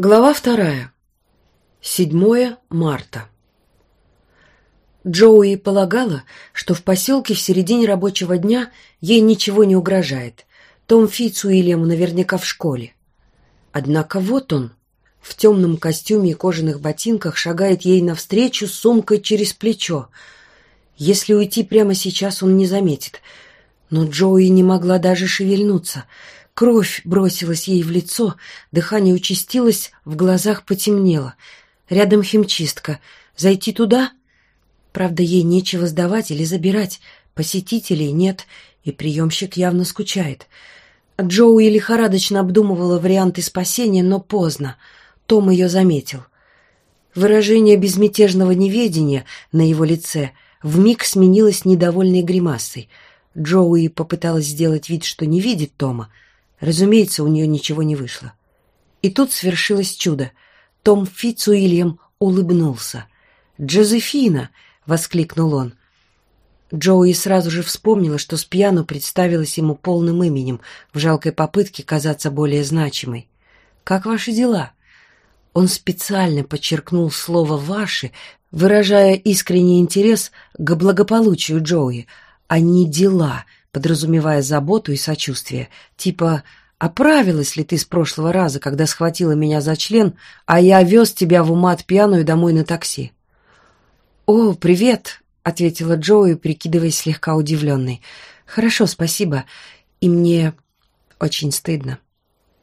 Глава вторая. 7 марта. Джоуи полагала, что в поселке в середине рабочего дня ей ничего не угрожает. Том Фитц Уильям наверняка в школе. Однако вот он, в темном костюме и кожаных ботинках, шагает ей навстречу с сумкой через плечо. Если уйти прямо сейчас, он не заметит. Но Джоуи не могла даже шевельнуться — Кровь бросилась ей в лицо, дыхание участилось, в глазах потемнело. Рядом химчистка. Зайти туда? Правда, ей нечего сдавать или забирать. Посетителей нет, и приемщик явно скучает. Джоуи лихорадочно обдумывала варианты спасения, но поздно. Том ее заметил. Выражение безмятежного неведения на его лице вмиг сменилось недовольной гримасой. Джоуи попыталась сделать вид, что не видит Тома, Разумеется, у нее ничего не вышло. И тут свершилось чудо. Том Фицуильям улыбнулся. «Джозефина!» — воскликнул он. Джоуи сразу же вспомнила, что с пьяну представилась ему полным именем, в жалкой попытке казаться более значимой. «Как ваши дела?» Он специально подчеркнул слово «ваши», выражая искренний интерес к благополучию Джоуи, а не «дела», подразумевая заботу и сочувствие, типа «Оправилась ли ты с прошлого раза, когда схватила меня за член, а я вез тебя в умат пьяную домой на такси?» «О, привет!» — ответила Джоуи, прикидываясь слегка удивленной. «Хорошо, спасибо. И мне очень стыдно».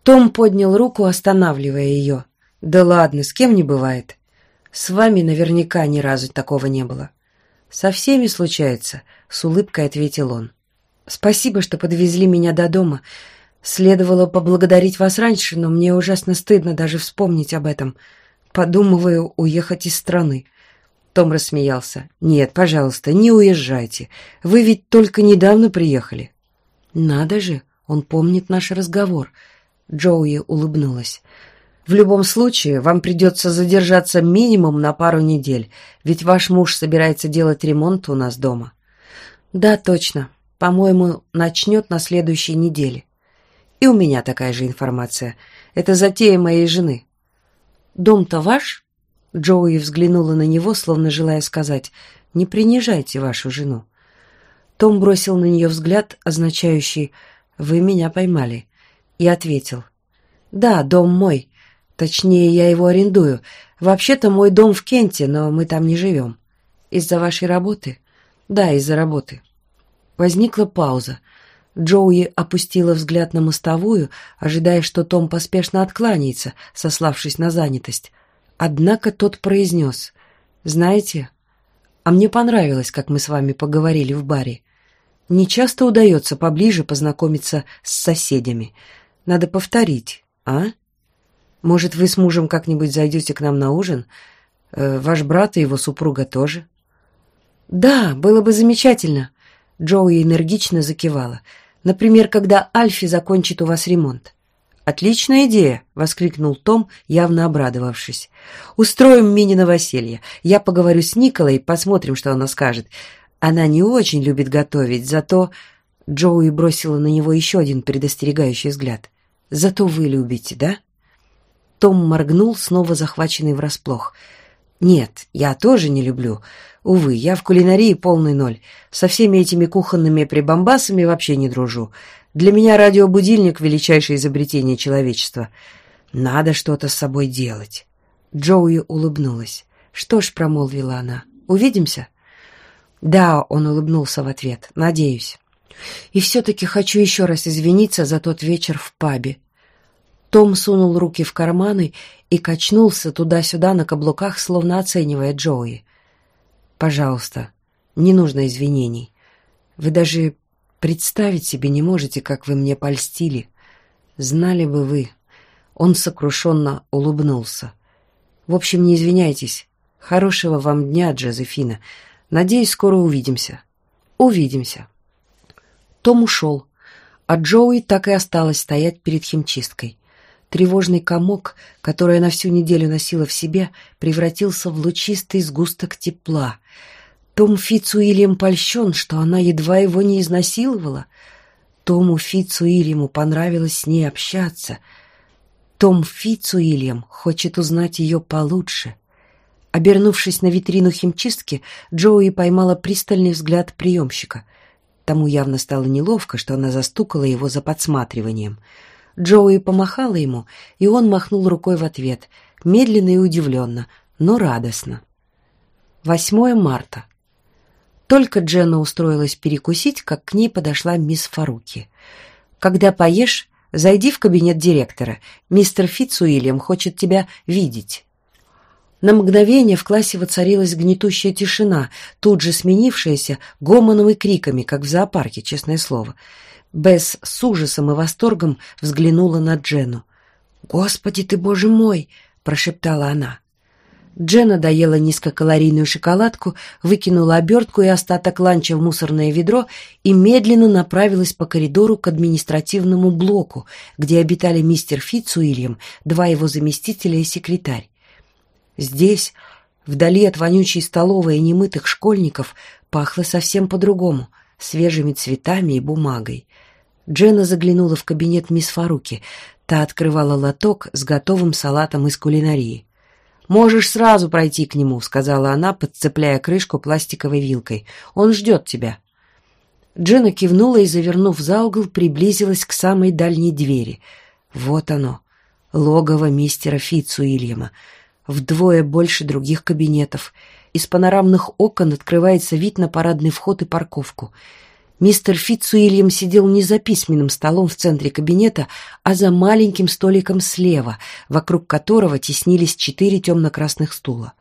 Том поднял руку, останавливая ее. «Да ладно, с кем не бывает. С вами наверняка ни разу такого не было». «Со всеми случается», — с улыбкой ответил он. Спасибо, что подвезли меня до дома. Следовало поблагодарить вас раньше, но мне ужасно стыдно даже вспомнить об этом. Подумываю уехать из страны. Том рассмеялся. «Нет, пожалуйста, не уезжайте. Вы ведь только недавно приехали». «Надо же, он помнит наш разговор». Джоуи улыбнулась. «В любом случае, вам придется задержаться минимум на пару недель, ведь ваш муж собирается делать ремонт у нас дома». «Да, точно. По-моему, начнет на следующей неделе. И у меня такая же информация. Это затея моей жены. Дом-то ваш? Джоуи взглянула на него, словно желая сказать, не принижайте вашу жену. Том бросил на нее взгляд, означающий «Вы меня поймали», и ответил «Да, дом мой. Точнее, я его арендую. Вообще-то мой дом в Кенте, но мы там не живем. Из-за вашей работы?» «Да, из-за работы». Возникла пауза. Джоуи опустила взгляд на мостовую, ожидая, что Том поспешно откланяется, сославшись на занятость. Однако тот произнес. «Знаете, а мне понравилось, как мы с вами поговорили в баре. Не часто удается поближе познакомиться с соседями. Надо повторить, а? Может, вы с мужем как-нибудь зайдете к нам на ужин? Э, ваш брат и его супруга тоже?» «Да, было бы замечательно», Джоуи энергично закивала. «Например, когда Альфи закончит у вас ремонт». «Отличная идея!» — воскликнул Том, явно обрадовавшись. «Устроим мини новоселье. Я поговорю с Николой, посмотрим, что она скажет. Она не очень любит готовить, зато...» Джоуи бросила на него еще один предостерегающий взгляд. «Зато вы любите, да?» Том моргнул, снова захваченный врасплох. «Нет, я тоже не люблю. Увы, я в кулинарии полный ноль. Со всеми этими кухонными прибамбасами вообще не дружу. Для меня радиобудильник — величайшее изобретение человечества. Надо что-то с собой делать». Джоуи улыбнулась. «Что ж», — промолвила она, — «увидимся?» «Да», — он улыбнулся в ответ, — «надеюсь». «И все-таки хочу еще раз извиниться за тот вечер в пабе». Том сунул руки в карманы и качнулся туда-сюда на каблуках, словно оценивая Джоуи. Пожалуйста, не нужно извинений. Вы даже представить себе не можете, как вы мне польстили. Знали бы вы. Он сокрушенно улыбнулся. В общем, не извиняйтесь. Хорошего вам дня, Джозефина. Надеюсь, скоро увидимся. Увидимся. Том ушел, а Джоуи так и осталась стоять перед химчисткой. Тревожный комок, который она всю неделю носила в себе, превратился в лучистый сгусток тепла. Том Фицуильям польщен, что она едва его не изнасиловала. Тому Фицуильяму понравилось с ней общаться. Том Фицуильям хочет узнать ее получше. Обернувшись на витрину химчистки, Джоуи поймала пристальный взгляд приемщика. Тому явно стало неловко, что она застукала его за подсматриванием. Джоуи помахала ему, и он махнул рукой в ответ, медленно и удивленно, но радостно. 8 марта. Только Дженна устроилась перекусить, как к ней подошла мисс Фаруки. «Когда поешь, зайди в кабинет директора. Мистер Фитцуильям хочет тебя видеть». На мгновение в классе воцарилась гнетущая тишина, тут же сменившаяся гомоном и криками, как в зоопарке, честное слово. Бесс с ужасом и восторгом взглянула на Джену. «Господи ты, боже мой!» — прошептала она. Джена доела низкокалорийную шоколадку, выкинула обертку и остаток ланча в мусорное ведро и медленно направилась по коридору к административному блоку, где обитали мистер Фитц Уильям, два его заместителя и секретарь. Здесь, вдали от вонючей столовой и немытых школьников, пахло совсем по-другому, свежими цветами и бумагой. Джена заглянула в кабинет мисс Фаруки. Та открывала лоток с готовым салатом из кулинарии. «Можешь сразу пройти к нему», — сказала она, подцепляя крышку пластиковой вилкой. «Он ждет тебя». Джена кивнула и, завернув за угол, приблизилась к самой дальней двери. Вот оно, логово мистера Фитцуильяма вдвое больше других кабинетов. Из панорамных окон открывается вид на парадный вход и парковку. Мистер Фитцуильям сидел не за письменным столом в центре кабинета, а за маленьким столиком слева, вокруг которого теснились четыре темно-красных стула.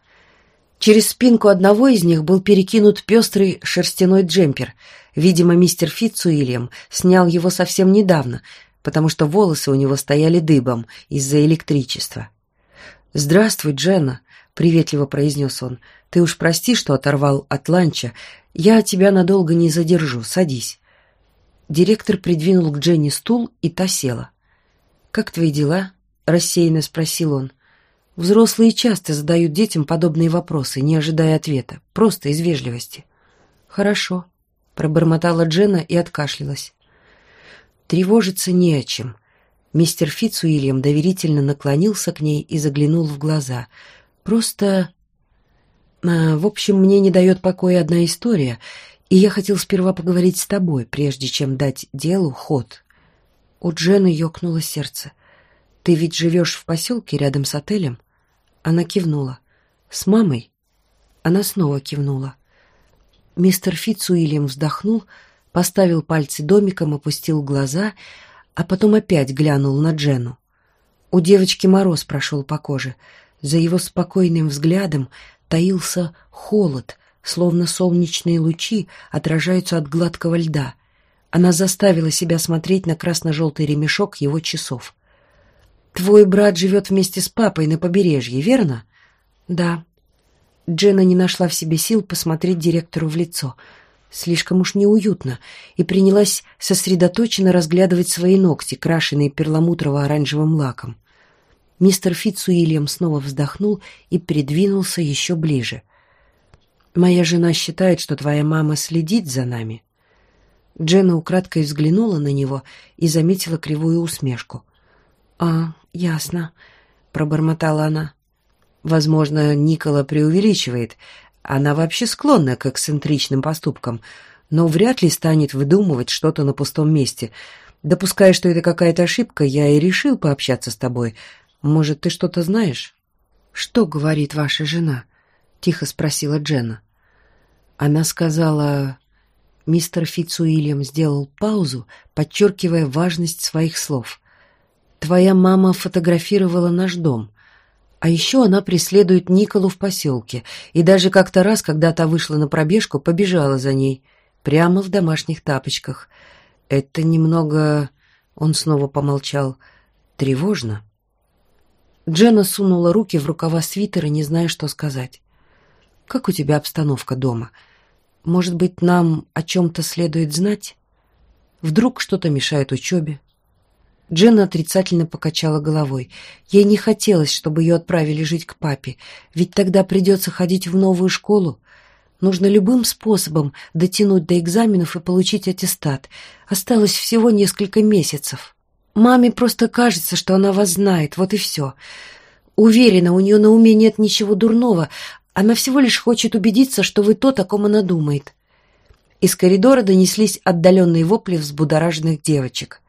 Через спинку одного из них был перекинут пестрый шерстяной джемпер. Видимо, мистер Фитцуильям снял его совсем недавно, потому что волосы у него стояли дыбом из-за электричества. «Здравствуй, Дженна», — приветливо произнес он. «Ты уж прости, что оторвал от ланча. Я тебя надолго не задержу. Садись». Директор придвинул к Дженни стул, и та села. «Как твои дела?» — рассеянно спросил он. Взрослые часто задают детям подобные вопросы, не ожидая ответа, просто из вежливости. «Хорошо», — пробормотала Дженна и откашлялась. «Тревожиться не о чем. Мистер Фитцуильям доверительно наклонился к ней и заглянул в глаза. «Просто... А, в общем, мне не дает покоя одна история, и я хотел сперва поговорить с тобой, прежде чем дать делу ход». У Джены ёкнуло сердце. «Ты ведь живешь в поселке рядом с отелем?» Она кивнула. «С мамой?» Она снова кивнула. Мистер Фитцуильям вздохнул, поставил пальцы домиком, опустил глаза — а потом опять глянул на Джену. У девочки мороз прошел по коже. За его спокойным взглядом таился холод, словно солнечные лучи отражаются от гладкого льда. Она заставила себя смотреть на красно-желтый ремешок его часов. «Твой брат живет вместе с папой на побережье, верно?» «Да». Джена не нашла в себе сил посмотреть директору в лицо — слишком уж неуютно, и принялась сосредоточенно разглядывать свои ногти, крашенные перламутрово-оранжевым лаком. Мистер Фитцуильям снова вздохнул и придвинулся еще ближе. «Моя жена считает, что твоя мама следит за нами». Дженна украдкой взглянула на него и заметила кривую усмешку. «А, ясно», — пробормотала она. Возможно, Никола преувеличивает, она вообще склонна к эксцентричным поступкам, но вряд ли станет выдумывать что-то на пустом месте. Допуская, что это какая-то ошибка, я и решил пообщаться с тобой. Может, ты что-то знаешь? Что говорит ваша жена? Тихо спросила Дженна. Она сказала... Мистер Фитцуильям сделал паузу, подчеркивая важность своих слов. «Твоя мама фотографировала наш дом. А еще она преследует Николу в поселке, и даже как-то раз, когда та вышла на пробежку, побежала за ней, прямо в домашних тапочках. Это немного... Он снова помолчал. Тревожно. Дженна сунула руки в рукава свитера, не зная, что сказать. «Как у тебя обстановка дома? Может быть, нам о чем-то следует знать? Вдруг что-то мешает учебе?» Дженна отрицательно покачала головой. Ей не хотелось, чтобы ее отправили жить к папе, ведь тогда придется ходить в новую школу. Нужно любым способом дотянуть до экзаменов и получить аттестат. Осталось всего несколько месяцев. Маме просто кажется, что она вас знает, вот и все. Уверена, у нее на уме нет ничего дурного, она всего лишь хочет убедиться, что вы то, о ком она думает». Из коридора донеслись отдаленные вопли взбудораженных девочек.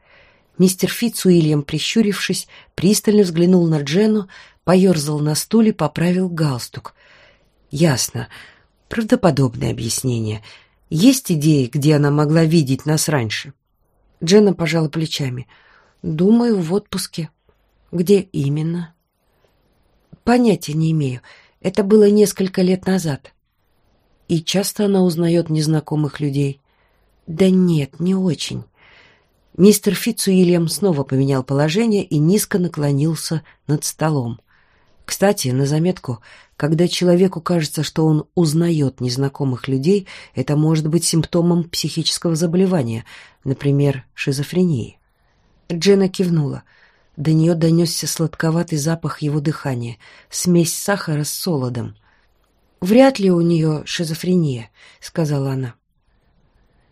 Мистер Фитц Уильям, прищурившись, пристально взглянул на Джену, поерзал на стуле, поправил галстук. «Ясно. Правдоподобное объяснение. Есть идеи, где она могла видеть нас раньше?» Джена пожала плечами. «Думаю, в отпуске». «Где именно?» «Понятия не имею. Это было несколько лет назад». «И часто она узнает незнакомых людей?» «Да нет, не очень». Мистер Фитцуильям снова поменял положение и низко наклонился над столом. Кстати, на заметку, когда человеку кажется, что он узнает незнакомых людей, это может быть симптомом психического заболевания, например, шизофрении. Джена кивнула. До нее донесся сладковатый запах его дыхания, смесь сахара с солодом. «Вряд ли у нее шизофрения», — сказала она.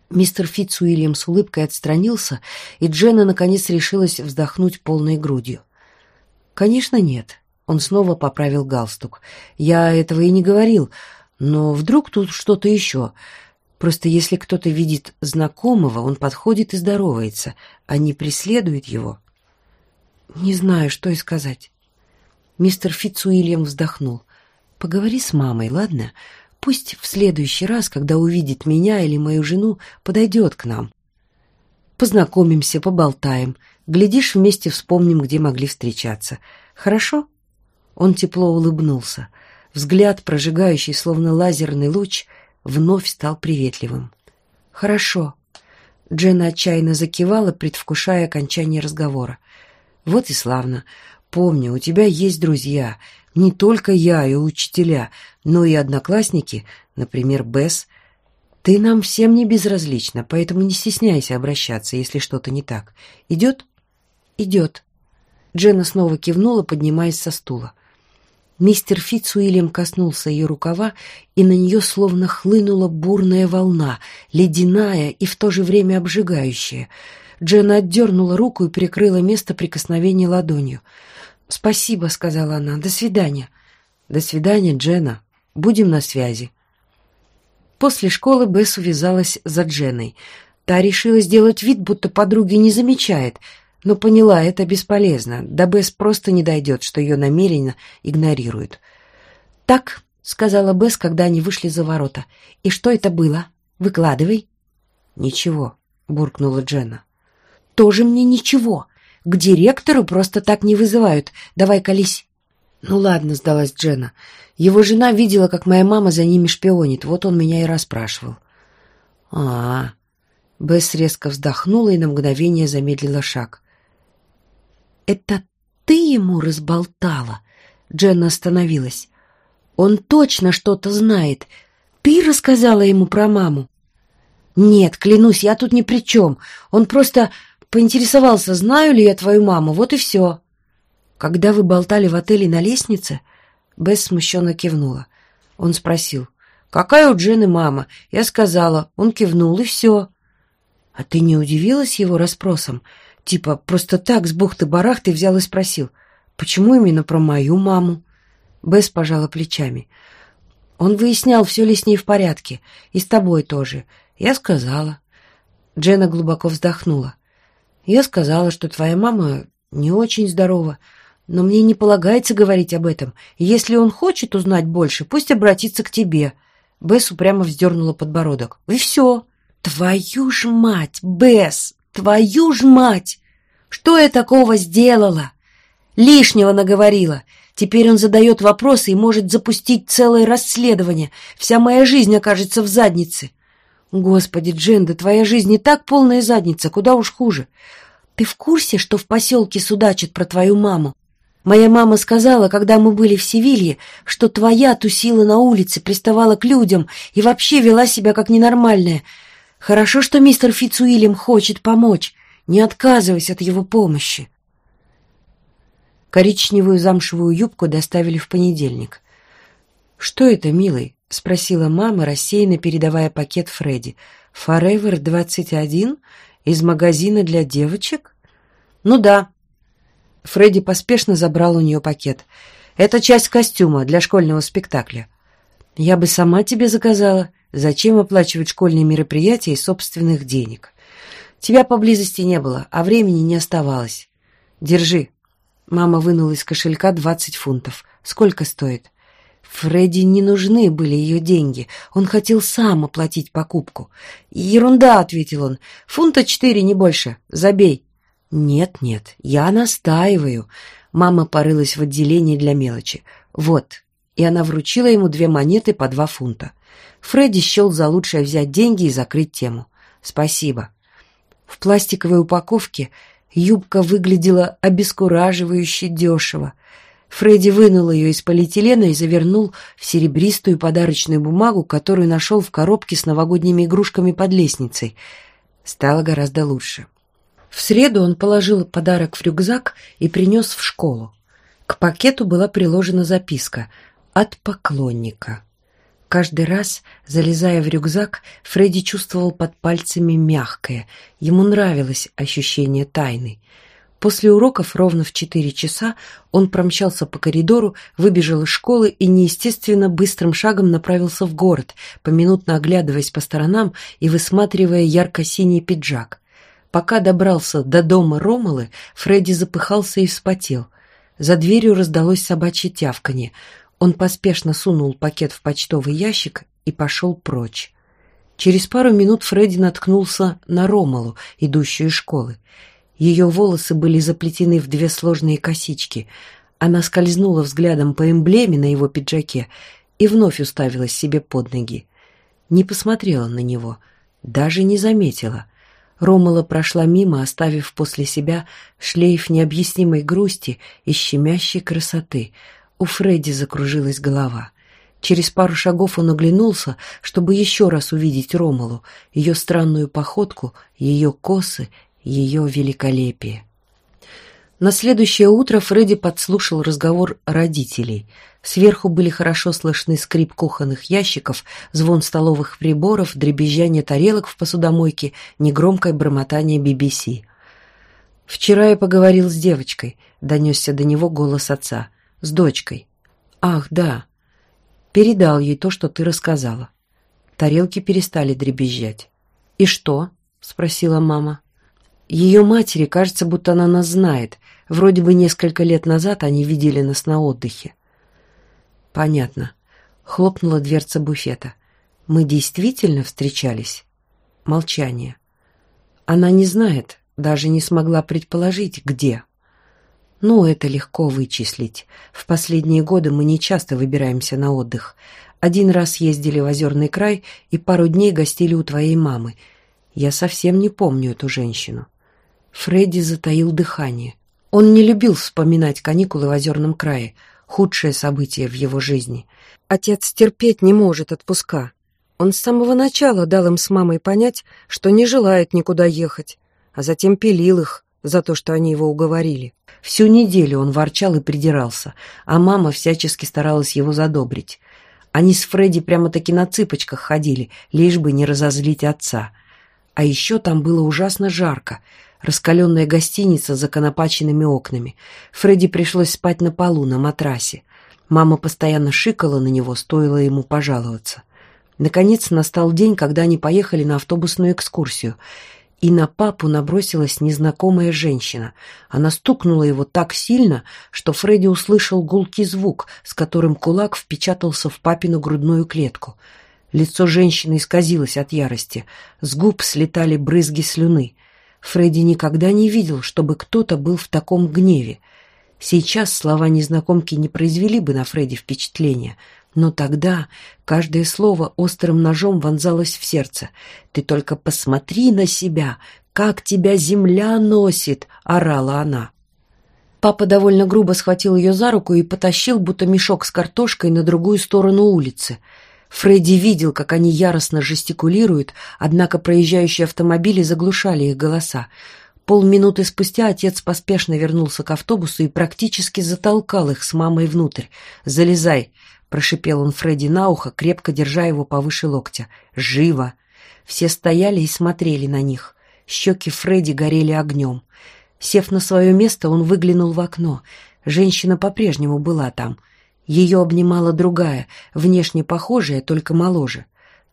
Мистер Фитц Уильям с улыбкой отстранился, и Дженна наконец решилась вздохнуть полной грудью. «Конечно, нет». Он снова поправил галстук. «Я этого и не говорил, но вдруг тут что-то еще. Просто если кто-то видит знакомого, он подходит и здоровается, а не преследует его». «Не знаю, что и сказать». Мистер Фитц Уильям вздохнул. «Поговори с мамой, ладно? Пусть в следующий раз, когда увидит меня или мою жену, подойдет к нам. Познакомимся, поболтаем. Глядишь, вместе вспомним, где могли встречаться. Хорошо?» Он тепло улыбнулся. Взгляд, прожигающий словно лазерный луч, вновь стал приветливым. «Хорошо». Джена отчаянно закивала, предвкушая окончание разговора. «Вот и славно. Помни, у тебя есть друзья. Не только я и учителя, но и одноклассники, например, Бесс. Ты нам всем не безразлична, поэтому не стесняйся обращаться, если что-то не так. Идет? Идет. Дженна снова кивнула, поднимаясь со стула. Мистер Фитц Уильям коснулся ее рукава, и на нее словно хлынула бурная волна, ледяная и в то же время обжигающая. Дженна отдернула руку и прикрыла место прикосновения ладонью — «Спасибо», — сказала она. «До свидания». «До свидания, Джена. Будем на связи». После школы Бесс увязалась за Дженой. Та решила сделать вид, будто подруги не замечает, но поняла, это бесполезно. До Бесс просто не дойдет, что ее намеренно игнорируют. «Так», — сказала Бесс, когда они вышли за ворота. «И что это было? Выкладывай». «Ничего», — буркнула Джена. «Тоже мне ничего. К директору просто так не вызывают. Давай колись. Ну ладно, сдалась Джена. Его жена видела, как моя мама за ними шпионит. Вот он меня и расспрашивал. А, -а, -а. Бесс резко вздохнула и на мгновение замедлила шаг. «Это ты ему разболтала?» Дженна остановилась. «Он точно что-то знает. Ты рассказала ему про маму?» «Нет, клянусь, я тут ни при чем. Он просто Поинтересовался, знаю ли я твою маму, вот и все. Когда вы болтали в отеле на лестнице, Бесс смущенно кивнула. Он спросил, какая у Джены мама? Я сказала, он кивнул, и все. А ты не удивилась его расспросом? Типа, просто так с бухты-барахты взял и спросил, почему именно про мою маму? Бесс пожала плечами. Он выяснял, все ли с ней в порядке, и с тобой тоже. Я сказала. Джена глубоко вздохнула. Я сказала, что твоя мама не очень здорова, но мне не полагается говорить об этом. Если он хочет узнать больше, пусть обратится к тебе». Бесс упрямо вздернула подбородок. «И все». «Твою ж мать, Бесс! Твою ж мать! Что я такого сделала?» «Лишнего наговорила. Теперь он задает вопросы и может запустить целое расследование. Вся моя жизнь окажется в заднице». «Господи, Дженда, твоя жизнь не так полная задница, куда уж хуже. Ты в курсе, что в поселке судачат про твою маму? Моя мама сказала, когда мы были в Севилье, что твоя тусила на улице, приставала к людям и вообще вела себя как ненормальная. Хорошо, что мистер Фицуилем хочет помочь. Не отказывайся от его помощи». Коричневую замшевую юбку доставили в понедельник. «Что это, милый?» — спросила мама, рассеянно передавая пакет Фредди. «Форевер 21? Из магазина для девочек?» «Ну да». Фредди поспешно забрал у нее пакет. «Это часть костюма для школьного спектакля». «Я бы сама тебе заказала. Зачем оплачивать школьные мероприятия из собственных денег?» «Тебя поблизости не было, а времени не оставалось. Держи». Мама вынула из кошелька двадцать фунтов. «Сколько стоит?» Фредди не нужны были ее деньги. Он хотел сам оплатить покупку. «Ерунда», — ответил он. «Фунта четыре, не больше. Забей». «Нет, нет, я настаиваю». Мама порылась в отделении для мелочи. «Вот». И она вручила ему две монеты по два фунта. Фредди счел за лучшее взять деньги и закрыть тему. «Спасибо». В пластиковой упаковке юбка выглядела обескураживающе дешево. Фредди вынул ее из полиэтилена и завернул в серебристую подарочную бумагу, которую нашел в коробке с новогодними игрушками под лестницей. Стало гораздо лучше. В среду он положил подарок в рюкзак и принес в школу. К пакету была приложена записка «От поклонника». Каждый раз, залезая в рюкзак, Фредди чувствовал под пальцами мягкое. Ему нравилось ощущение тайны. После уроков ровно в четыре часа он промчался по коридору, выбежал из школы и неестественно быстрым шагом направился в город, поминутно оглядываясь по сторонам и высматривая ярко-синий пиджак. Пока добрался до дома Ромалы, Фредди запыхался и вспотел. За дверью раздалось собачье тявканье. Он поспешно сунул пакет в почтовый ящик и пошел прочь. Через пару минут Фредди наткнулся на Ромалу, идущую из школы. Ее волосы были заплетены в две сложные косички. Она скользнула взглядом по эмблеме на его пиджаке и вновь уставилась себе под ноги. Не посмотрела на него, даже не заметила — Ромала прошла мимо, оставив после себя шлейф необъяснимой грусти и щемящей красоты. У Фредди закружилась голова. Через пару шагов он оглянулся, чтобы еще раз увидеть Ромалу, ее странную походку, ее косы, ее великолепие. На следующее утро Фредди подслушал разговор родителей. Сверху были хорошо слышны скрип кухонных ящиков, звон столовых приборов, дребезжание тарелок в посудомойке, негромкое бормотание BBC. «Вчера я поговорил с девочкой», — донесся до него голос отца. «С дочкой». «Ах, да. Передал ей то, что ты рассказала». Тарелки перестали дребезжать. «И что?» — спросила мама. Ее матери кажется, будто она нас знает. Вроде бы несколько лет назад они видели нас на отдыхе. Понятно. Хлопнула дверца буфета. Мы действительно встречались? Молчание. Она не знает, даже не смогла предположить, где. Ну, это легко вычислить. В последние годы мы не часто выбираемся на отдых. Один раз ездили в Озерный край и пару дней гостили у твоей мамы. Я совсем не помню эту женщину. Фредди затаил дыхание. Он не любил вспоминать каникулы в Озерном крае, худшее событие в его жизни. Отец терпеть не может отпуска. Он с самого начала дал им с мамой понять, что не желает никуда ехать, а затем пилил их за то, что они его уговорили. Всю неделю он ворчал и придирался, а мама всячески старалась его задобрить. Они с Фредди прямо-таки на цыпочках ходили, лишь бы не разозлить отца. А еще там было ужасно жарко — Раскаленная гостиница с законопаченными окнами. Фредди пришлось спать на полу, на матрасе. Мама постоянно шикала на него, стоило ему пожаловаться. Наконец настал день, когда они поехали на автобусную экскурсию. И на папу набросилась незнакомая женщина. Она стукнула его так сильно, что Фредди услышал гулкий звук, с которым кулак впечатался в папину грудную клетку. Лицо женщины исказилось от ярости. С губ слетали брызги слюны. Фредди никогда не видел, чтобы кто-то был в таком гневе. Сейчас слова незнакомки не произвели бы на Фредди впечатления, но тогда каждое слово острым ножом вонзалось в сердце. «Ты только посмотри на себя! Как тебя земля носит!» — орала она. Папа довольно грубо схватил ее за руку и потащил, будто мешок с картошкой, на другую сторону улицы — Фредди видел, как они яростно жестикулируют, однако проезжающие автомобили заглушали их голоса. Полминуты спустя отец поспешно вернулся к автобусу и практически затолкал их с мамой внутрь. «Залезай!» — прошипел он Фредди на ухо, крепко держа его повыше локтя. «Живо!» Все стояли и смотрели на них. Щеки Фредди горели огнем. Сев на свое место, он выглянул в окно. Женщина по-прежнему была там. Ее обнимала другая, внешне похожая, только моложе.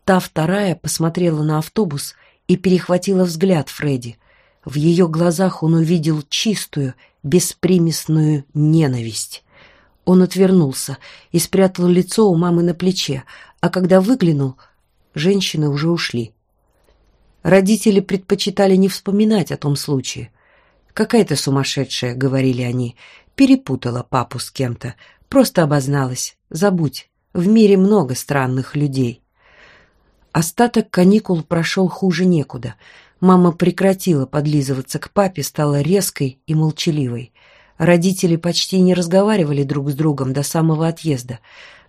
Та вторая посмотрела на автобус и перехватила взгляд Фредди. В ее глазах он увидел чистую, беспримесную ненависть. Он отвернулся и спрятал лицо у мамы на плече, а когда выглянул, женщины уже ушли. Родители предпочитали не вспоминать о том случае. «Какая-то сумасшедшая», — говорили они, — «перепутала папу с кем-то, просто обозналась, забудь, в мире много странных людей». Остаток каникул прошел хуже некуда. Мама прекратила подлизываться к папе, стала резкой и молчаливой. Родители почти не разговаривали друг с другом до самого отъезда.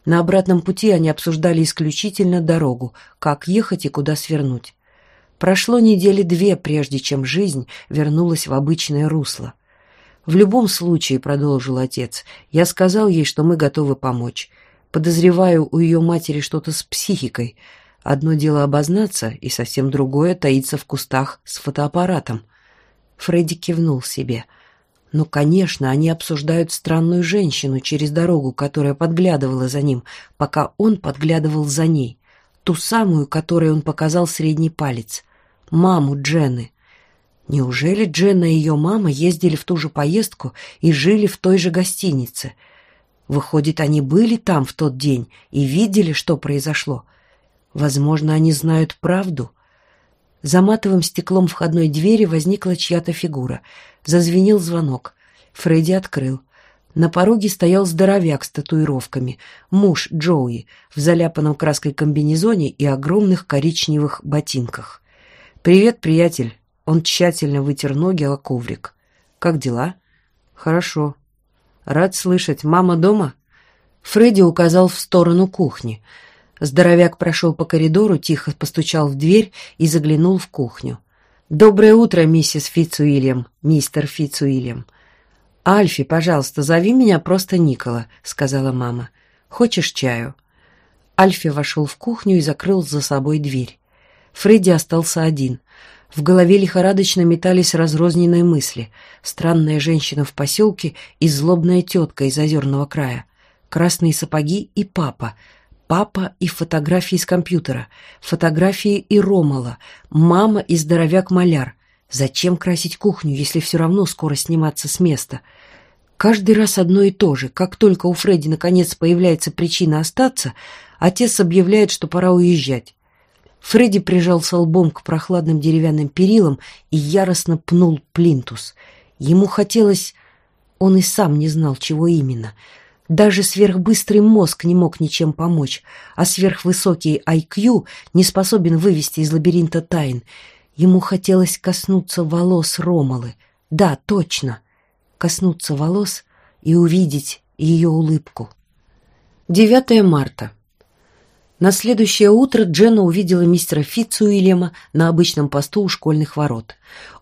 На обратном пути они обсуждали исключительно дорогу, как ехать и куда свернуть. Прошло недели две, прежде чем жизнь вернулась в обычное русло. «В любом случае», — продолжил отец, — «я сказал ей, что мы готовы помочь. Подозреваю, у ее матери что-то с психикой. Одно дело обознаться, и совсем другое — таиться в кустах с фотоаппаратом». Фредди кивнул себе. «Ну, конечно, они обсуждают странную женщину через дорогу, которая подглядывала за ним, пока он подглядывал за ней. Ту самую, которой он показал средний палец. Маму Дженны. Неужели Дженна и ее мама ездили в ту же поездку и жили в той же гостинице? Выходит, они были там в тот день и видели, что произошло. Возможно, они знают правду. За матовым стеклом входной двери возникла чья-то фигура. Зазвенел звонок. Фредди открыл. На пороге стоял здоровяк с татуировками, муж Джоуи, в заляпанном краской комбинезоне и огромных коричневых ботинках. «Привет, приятель!» Он тщательно вытер ноги о коврик. «Как дела?» «Хорошо». «Рад слышать. Мама дома?» Фредди указал в сторону кухни. Здоровяк прошел по коридору, тихо постучал в дверь и заглянул в кухню. «Доброе утро, миссис Фицуильям, мистер Фицуильям. «Альфи, пожалуйста, зови меня просто Никола», — сказала мама. «Хочешь чаю?» Альфи вошел в кухню и закрыл за собой дверь. Фредди остался один. В голове лихорадочно метались разрозненные мысли. Странная женщина в поселке и злобная тетка из озерного края. Красные сапоги и папа. Папа и фотографии с компьютера. Фотографии и Ромала. Мама и здоровяк-маляр. Зачем красить кухню, если все равно скоро сниматься с места? Каждый раз одно и то же. Как только у Фредди наконец появляется причина остаться, отец объявляет, что пора уезжать. Фредди прижался лбом к прохладным деревянным перилам и яростно пнул плинтус. Ему хотелось... Он и сам не знал, чего именно. Даже сверхбыстрый мозг не мог ничем помочь, а сверхвысокий IQ не способен вывести из лабиринта тайн — Ему хотелось коснуться волос Ромалы. Да, точно. Коснуться волос и увидеть ее улыбку. 9 марта. На следующее утро Дженна увидела мистера Фитцуильяма на обычном посту у школьных ворот.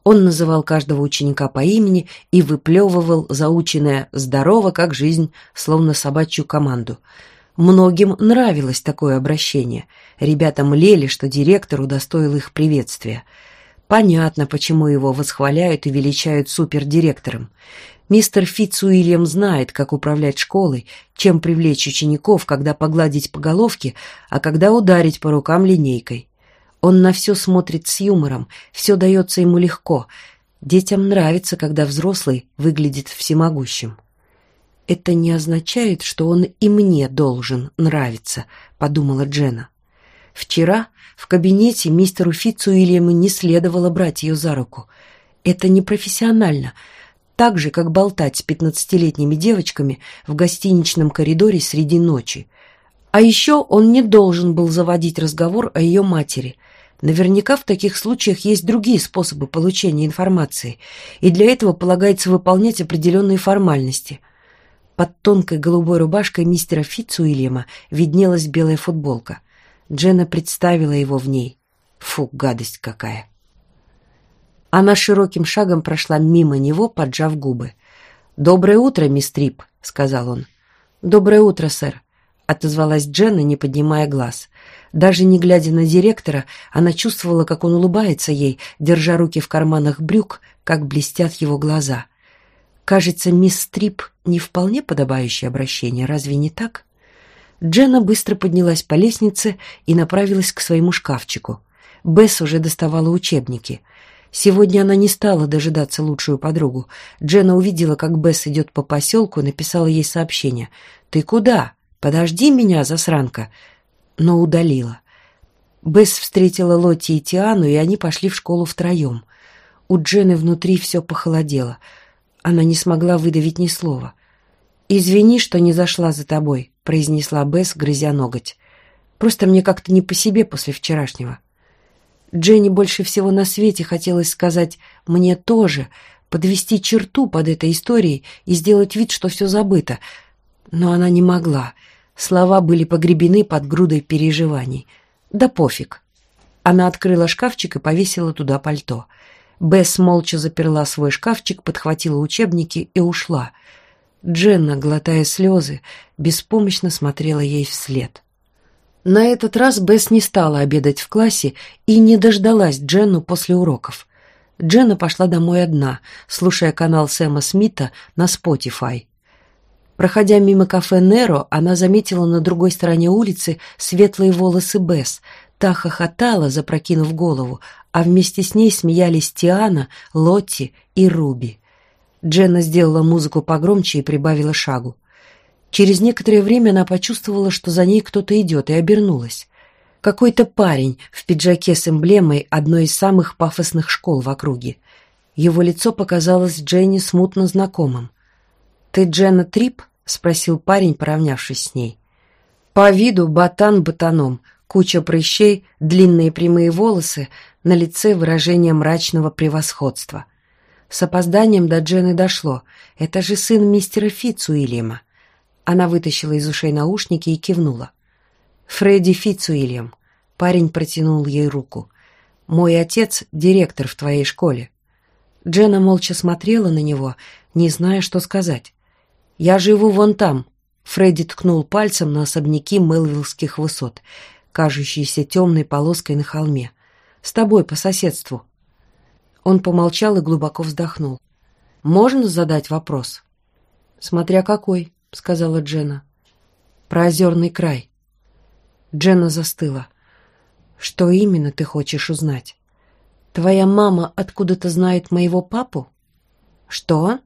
Он называл каждого ученика по имени и выплевывал заученное «здорово, как жизнь», словно собачью команду. Многим нравилось такое обращение. Ребята млели, что директор удостоил их приветствия. Понятно, почему его восхваляют и величают супердиректором. Мистер Фитц знает, как управлять школой, чем привлечь учеников, когда погладить по головке, а когда ударить по рукам линейкой. Он на все смотрит с юмором, все дается ему легко. Детям нравится, когда взрослый выглядит всемогущим. «Это не означает, что он и мне должен нравиться», — подумала Джена. Вчера в кабинете мистеру Фитцуильяму не следовало брать ее за руку. Это непрофессионально, так же, как болтать с пятнадцатилетними девочками в гостиничном коридоре среди ночи. А еще он не должен был заводить разговор о ее матери. Наверняка в таких случаях есть другие способы получения информации, и для этого полагается выполнять определенные формальности. Под тонкой голубой рубашкой мистера Фитцуильяма виднелась белая футболка – Джена представила его в ней. Фу, гадость какая. Она широким шагом прошла мимо него, поджав губы. «Доброе утро, мисс Трип», — сказал он. «Доброе утро, сэр». — отозвалась Дженна, не поднимая глаз. Даже не глядя на директора, она чувствовала, как он улыбается ей, держа руки в карманах брюк, как блестят его глаза. Кажется, мисс Стрип не вполне подобающее обращение, разве не так? Дженна быстро поднялась по лестнице и направилась к своему шкафчику. Бесс уже доставала учебники. Сегодня она не стала дожидаться лучшую подругу. Дженна увидела, как Бесс идет по поселку, написала ей сообщение. «Ты куда? Подожди меня, засранка!» Но удалила. Бесс встретила Лотти и Тиану, и они пошли в школу втроем. У Дженны внутри все похолодело. Она не смогла выдавить ни слова. «Извини, что не зашла за тобой», — произнесла Бесс, грызя ноготь. «Просто мне как-то не по себе после вчерашнего». Дженни больше всего на свете хотелось сказать «мне тоже», подвести черту под этой историей и сделать вид, что все забыто. Но она не могла. Слова были погребены под грудой переживаний. Да пофиг. Она открыла шкафчик и повесила туда пальто. Бесс молча заперла свой шкафчик, подхватила учебники и ушла. Дженна, глотая слезы, беспомощно смотрела ей вслед. На этот раз Бесс не стала обедать в классе и не дождалась Дженну после уроков. Дженна пошла домой одна, слушая канал Сэма Смита на Spotify. Проходя мимо кафе «Неро», она заметила на другой стороне улицы светлые волосы Бесс. Та хохотала, запрокинув голову, а вместе с ней смеялись Тиана, Лотти и Руби. Дженна сделала музыку погромче и прибавила шагу. Через некоторое время она почувствовала, что за ней кто-то идет, и обернулась. Какой-то парень в пиджаке с эмблемой одной из самых пафосных школ в округе. Его лицо показалось Дженни смутно знакомым. «Ты Дженна Трип?» — спросил парень, поравнявшись с ней. По виду ботан ботаном, куча прыщей, длинные прямые волосы, на лице выражение мрачного превосходства. С опозданием до Дженны дошло. Это же сын мистера Фитцуильяма. Она вытащила из ушей наушники и кивнула. «Фредди Фитцуильям». Парень протянул ей руку. «Мой отец — директор в твоей школе». Дженна молча смотрела на него, не зная, что сказать. «Я живу вон там», — Фредди ткнул пальцем на особняки Мелвиллских высот, кажущиеся темной полоской на холме. «С тобой по соседству». Он помолчал и глубоко вздохнул. «Можно задать вопрос?» «Смотря какой», — сказала Дженна. «Про озерный край». Дженна застыла. «Что именно ты хочешь узнать? Твоя мама откуда-то знает моего папу?» «Что?»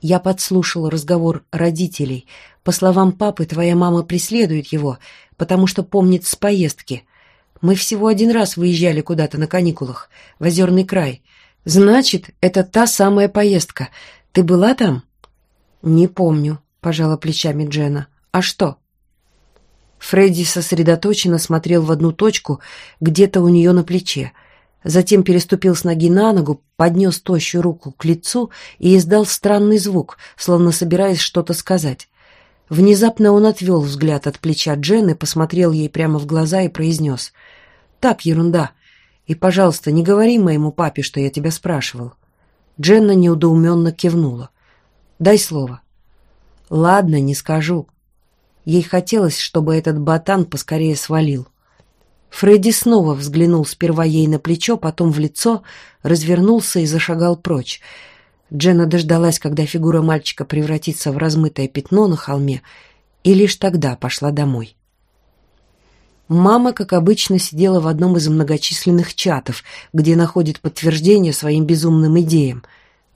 Я подслушала разговор родителей. По словам папы, твоя мама преследует его, потому что помнит с поездки. Мы всего один раз выезжали куда-то на каникулах, в Озерный край. Значит, это та самая поездка. Ты была там? Не помню. — пожала плечами Джена. «А что?» Фредди сосредоточенно смотрел в одну точку, где-то у нее на плече. Затем переступил с ноги на ногу, поднес тощую руку к лицу и издал странный звук, словно собираясь что-то сказать. Внезапно он отвел взгляд от плеча Джены, посмотрел ей прямо в глаза и произнес. «Так, ерунда. И, пожалуйста, не говори моему папе, что я тебя спрашивал». Дженна неудоуменно кивнула. «Дай слово». «Ладно, не скажу». Ей хотелось, чтобы этот ботан поскорее свалил. Фредди снова взглянул сперва ей на плечо, потом в лицо, развернулся и зашагал прочь. Дженна дождалась, когда фигура мальчика превратится в размытое пятно на холме, и лишь тогда пошла домой. Мама, как обычно, сидела в одном из многочисленных чатов, где находит подтверждение своим безумным идеям.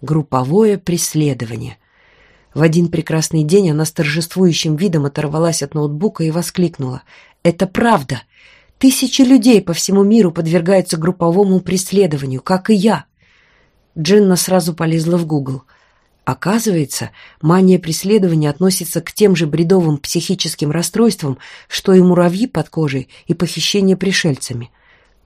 Групповое преследование. В один прекрасный день она с торжествующим видом оторвалась от ноутбука и воскликнула. «Это правда! Тысячи людей по всему миру подвергаются групповому преследованию, как и я!» Дженна сразу полезла в Гугл. Оказывается, мания преследования относится к тем же бредовым психическим расстройствам, что и муравьи под кожей и похищение пришельцами.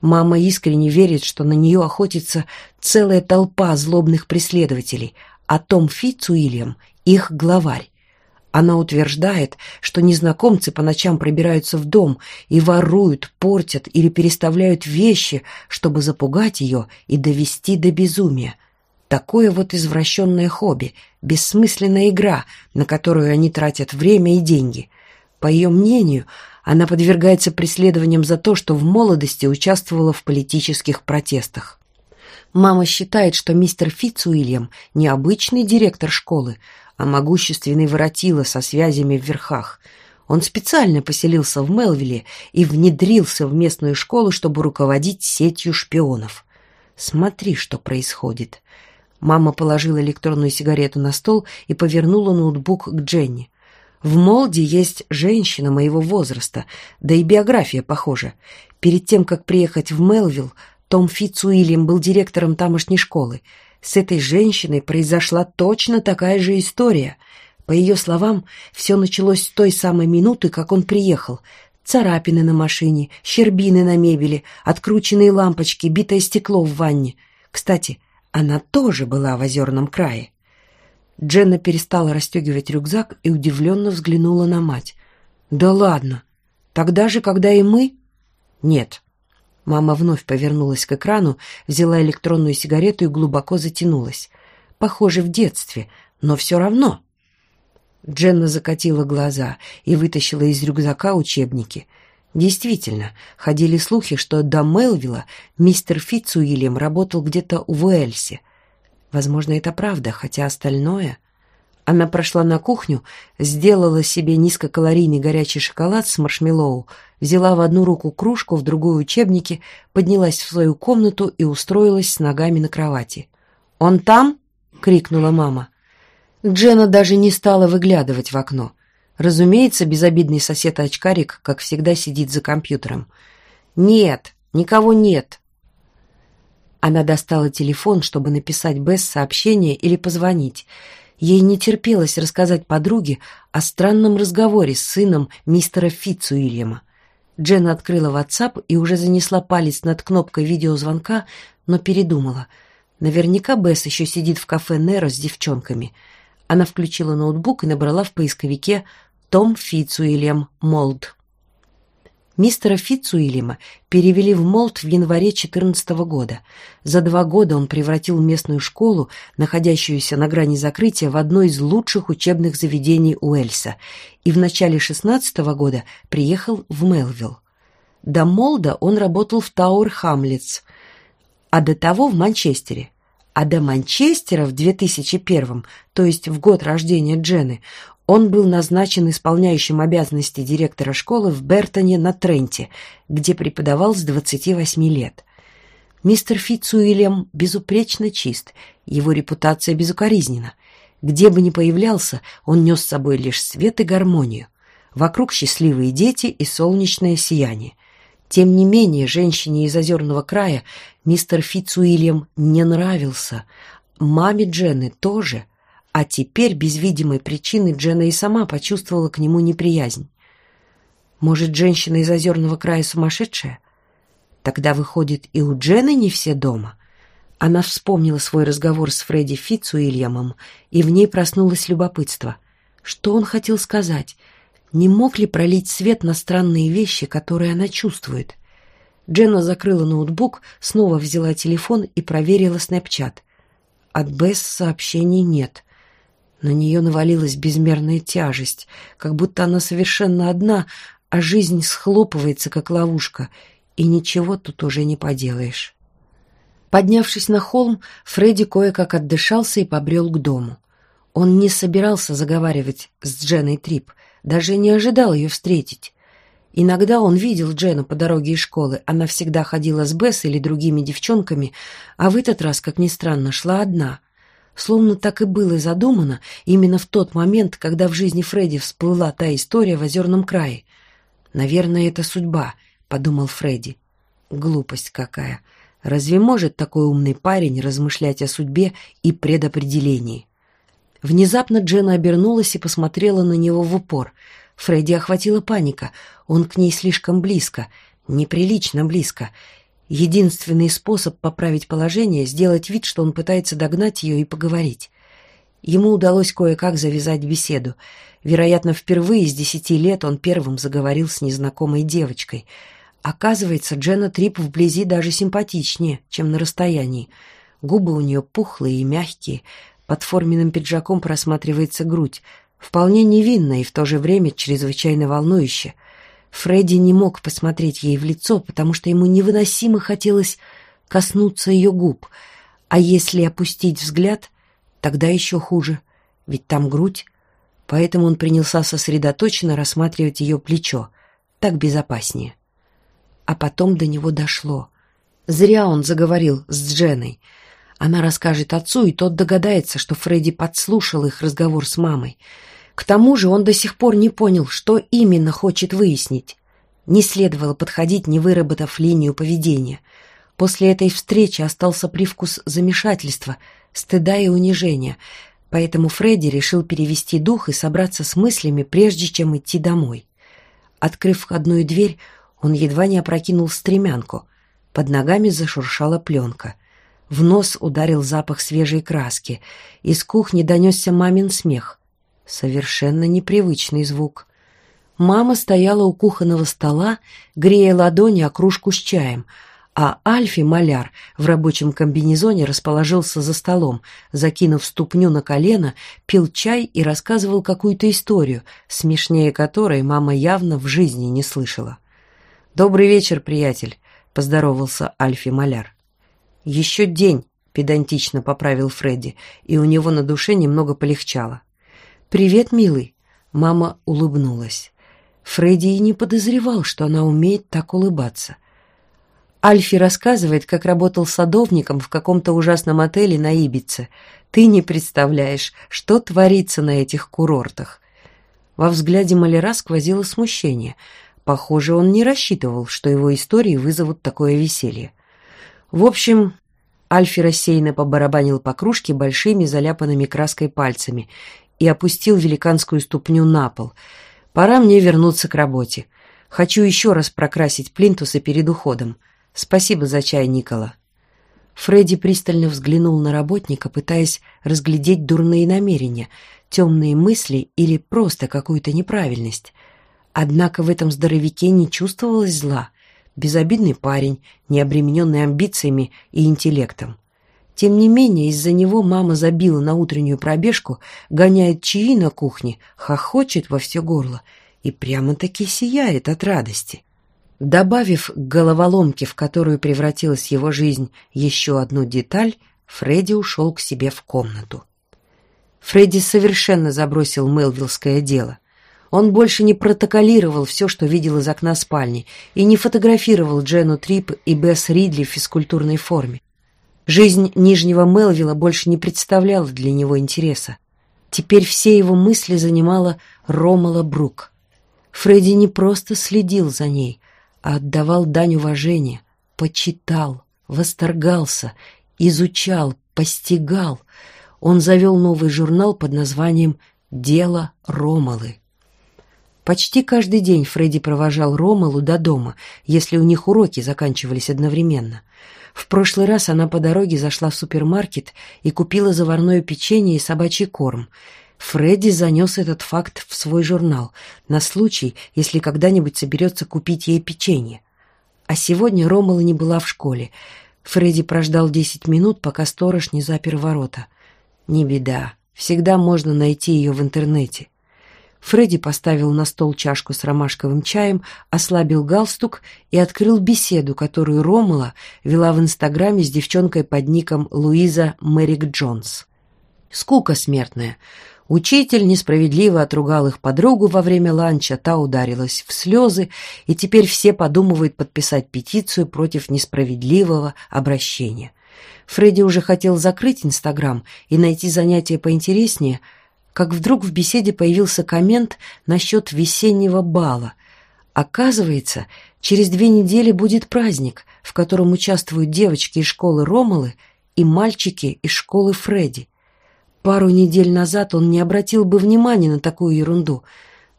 Мама искренне верит, что на нее охотится целая толпа злобных преследователей, а Том Фитцуильям их главарь. Она утверждает, что незнакомцы по ночам пробираются в дом и воруют, портят или переставляют вещи, чтобы запугать ее и довести до безумия. Такое вот извращенное хобби, бессмысленная игра, на которую они тратят время и деньги. По ее мнению, она подвергается преследованиям за то, что в молодости участвовала в политических протестах. Мама считает, что мистер Фитцуильям не обычный директор школы, а могущественный воротила со связями в верхах. Он специально поселился в Мелвилле и внедрился в местную школу, чтобы руководить сетью шпионов. Смотри, что происходит. Мама положила электронную сигарету на стол и повернула ноутбук к Дженни. В молде есть женщина моего возраста, да и биография похожа. Перед тем, как приехать в Мелвилл, том Фитцуильям был директором тамошней школы. С этой женщиной произошла точно такая же история. По ее словам, все началось с той самой минуты, как он приехал. Царапины на машине, щербины на мебели, открученные лампочки, битое стекло в ванне. Кстати, она тоже была в озерном крае. Дженна перестала расстегивать рюкзак и удивленно взглянула на мать. «Да ладно! Тогда же, когда и мы?» «Нет». Мама вновь повернулась к экрану, взяла электронную сигарету и глубоко затянулась. «Похоже, в детстве, но все равно». Дженна закатила глаза и вытащила из рюкзака учебники. Действительно, ходили слухи, что до Мелвилла мистер Фитцуильям работал где-то в Уэльсе. Возможно, это правда, хотя остальное... Она прошла на кухню, сделала себе низкокалорийный горячий шоколад с маршмеллоу, взяла в одну руку кружку, в другую учебники, поднялась в свою комнату и устроилась с ногами на кровати. «Он там?» — крикнула мама. Джена даже не стала выглядывать в окно. Разумеется, безобидный сосед-очкарик, как всегда, сидит за компьютером. «Нет, никого нет», она достала телефон, чтобы написать Бесс сообщение или позвонить. Ей не терпелось рассказать подруге о странном разговоре с сыном мистера Фитцуильяма. Джен открыла WhatsApp и уже занесла палец над кнопкой видеозвонка, но передумала. Наверняка Бесс еще сидит в кафе Неро с девчонками. Она включила ноутбук и набрала в поисковике «Том Фитцуильям Молт». Мистера Фитцуильяма перевели в Молт в январе 14 года. За два года он превратил местную школу, находящуюся на грани закрытия, в одно из лучших учебных заведений Уэльса, и в начале 16 года приехал в Мелвилл. До Молда он работал в Тауэр Хамлетс, а до того в Манчестере. А до Манчестера в 2001, то есть в год рождения Джены, он был назначен исполняющим обязанности директора школы в Бертоне на Тренте, где преподавал с 28 лет. Мистер Фитцуильям безупречно чист, его репутация безукоризнена. Где бы ни появлялся, он нес с собой лишь свет и гармонию. Вокруг счастливые дети и солнечное сияние. Тем не менее, женщине из озерного края мистер Фитцуильям не нравился. Маме Дженны тоже – а теперь, без видимой причины, Джена и сама почувствовала к нему неприязнь. Может, женщина из озерного края сумасшедшая? Тогда, выходит, и у Джены не все дома. Она вспомнила свой разговор с Фредди Фитцуильямом, и в ней проснулось любопытство. Что он хотел сказать? Не мог ли пролить свет на странные вещи, которые она чувствует? Дженна закрыла ноутбук, снова взяла телефон и проверила снэпчат. От Бесс сообщений нет. На нее навалилась безмерная тяжесть, как будто она совершенно одна, а жизнь схлопывается, как ловушка, и ничего тут уже не поделаешь. Поднявшись на холм, Фредди кое-как отдышался и побрел к дому. Он не собирался заговаривать с Дженой Трип, даже не ожидал ее встретить. Иногда он видел Джену по дороге из школы, она всегда ходила с Бесс или другими девчонками, а в этот раз, как ни странно, шла одна — Словно так и было задумано именно в тот момент, когда в жизни Фредди всплыла та история в озерном крае. «Наверное, это судьба», — подумал Фредди. «Глупость какая! Разве может такой умный парень размышлять о судьбе и предопределении?» Внезапно Джена обернулась и посмотрела на него в упор. Фредди охватила паника. Он к ней слишком близко, неприлично близко, Единственный способ поправить положение — сделать вид, что он пытается догнать ее и поговорить. Ему удалось кое-как завязать беседу. Вероятно, впервые с десяти лет он первым заговорил с незнакомой девочкой. Оказывается, Джена Трип вблизи даже симпатичнее, чем на расстоянии. Губы у нее пухлые и мягкие, под форменным пиджаком просматривается грудь. Вполне невинно и в то же время чрезвычайно волнующе. Фредди не мог посмотреть ей в лицо, потому что ему невыносимо хотелось коснуться ее губ, а если опустить взгляд, тогда еще хуже, ведь там грудь. Поэтому он принялся сосредоточенно рассматривать ее плечо. Так безопаснее. А потом до него дошло. Зря он заговорил с Дженой. Она расскажет отцу, и тот догадается, что Фредди подслушал их разговор с мамой. К тому же он до сих пор не понял, что именно хочет выяснить. Не следовало подходить, не выработав линию поведения. После этой встречи остался привкус замешательства, стыда и унижения, поэтому Фредди решил перевести дух и собраться с мыслями, прежде чем идти домой. Открыв входную дверь, он едва не опрокинул стремянку. Под ногами зашуршала пленка — в нос ударил запах свежей краски. Из кухни донесся мамин смех. Совершенно непривычный звук. Мама стояла у кухонного стола, грея ладони о кружку с чаем, а Альфи, маляр, в рабочем комбинезоне расположился за столом, закинув ступню на колено, пил чай и рассказывал какую-то историю, смешнее которой мама явно в жизни не слышала. «Добрый вечер, приятель», — поздоровался Альфи, маляр. «Еще день», — педантично поправил Фредди, и у него на душе немного полегчало. «Привет, милый», — мама улыбнулась. Фредди и не подозревал, что она умеет так улыбаться. Альфи рассказывает, как работал садовником в каком-то ужасном отеле на Ибице. Ты не представляешь, что творится на этих курортах. Во взгляде маляра сквозило смущение. Похоже, он не рассчитывал, что его истории вызовут такое веселье. В общем, Альфи рассеянно побарабанил по кружке большими заляпанными краской пальцами и опустил великанскую ступню на пол. «Пора мне вернуться к работе. Хочу еще раз прокрасить плинтусы перед уходом. Спасибо за чай, Никола». Фредди пристально взглянул на работника, пытаясь разглядеть дурные намерения, темные мысли или просто какую-то неправильность. Однако в этом здоровяке не чувствовалось зла — безобидный парень, не обремененный амбициями и интеллектом. Тем не менее, из-за него мама забила на утреннюю пробежку, гоняет чаи на кухне, хохочет во все горло и прямо-таки сияет от радости. Добавив к головоломке, в которую превратилась его жизнь, еще одну деталь, Фредди ушел к себе в комнату. Фредди совершенно забросил Мелвиллское дело. Он больше не протоколировал все, что видел из окна спальни, и не фотографировал Джену Трип и Бесс Ридли в физкультурной форме. Жизнь Нижнего Мелвилла больше не представляла для него интереса. Теперь все его мысли занимала Ромала Брук. Фредди не просто следил за ней, а отдавал дань уважения, почитал, восторгался, изучал, постигал. Он завел новый журнал под названием «Дело Ромалы». Почти каждый день Фредди провожал Ромалу до дома, если у них уроки заканчивались одновременно. В прошлый раз она по дороге зашла в супермаркет и купила заварное печенье и собачий корм. Фредди занес этот факт в свой журнал, на случай, если когда-нибудь соберется купить ей печенье. А сегодня Ромала не была в школе. Фредди прождал десять минут, пока сторож не запер ворота. Не беда, всегда можно найти ее в интернете. Фредди поставил на стол чашку с ромашковым чаем, ослабил галстук и открыл беседу, которую Ромала вела в Инстаграме с девчонкой под ником Луиза Мэрик Джонс. Скука смертная. Учитель несправедливо отругал их подругу во время ланча, та ударилась в слезы, и теперь все подумывают подписать петицию против несправедливого обращения. Фредди уже хотел закрыть Инстаграм и найти занятие поинтереснее – как вдруг в беседе появился коммент насчет весеннего бала. Оказывается, через две недели будет праздник, в котором участвуют девочки из школы Ромалы и мальчики из школы Фредди. Пару недель назад он не обратил бы внимания на такую ерунду,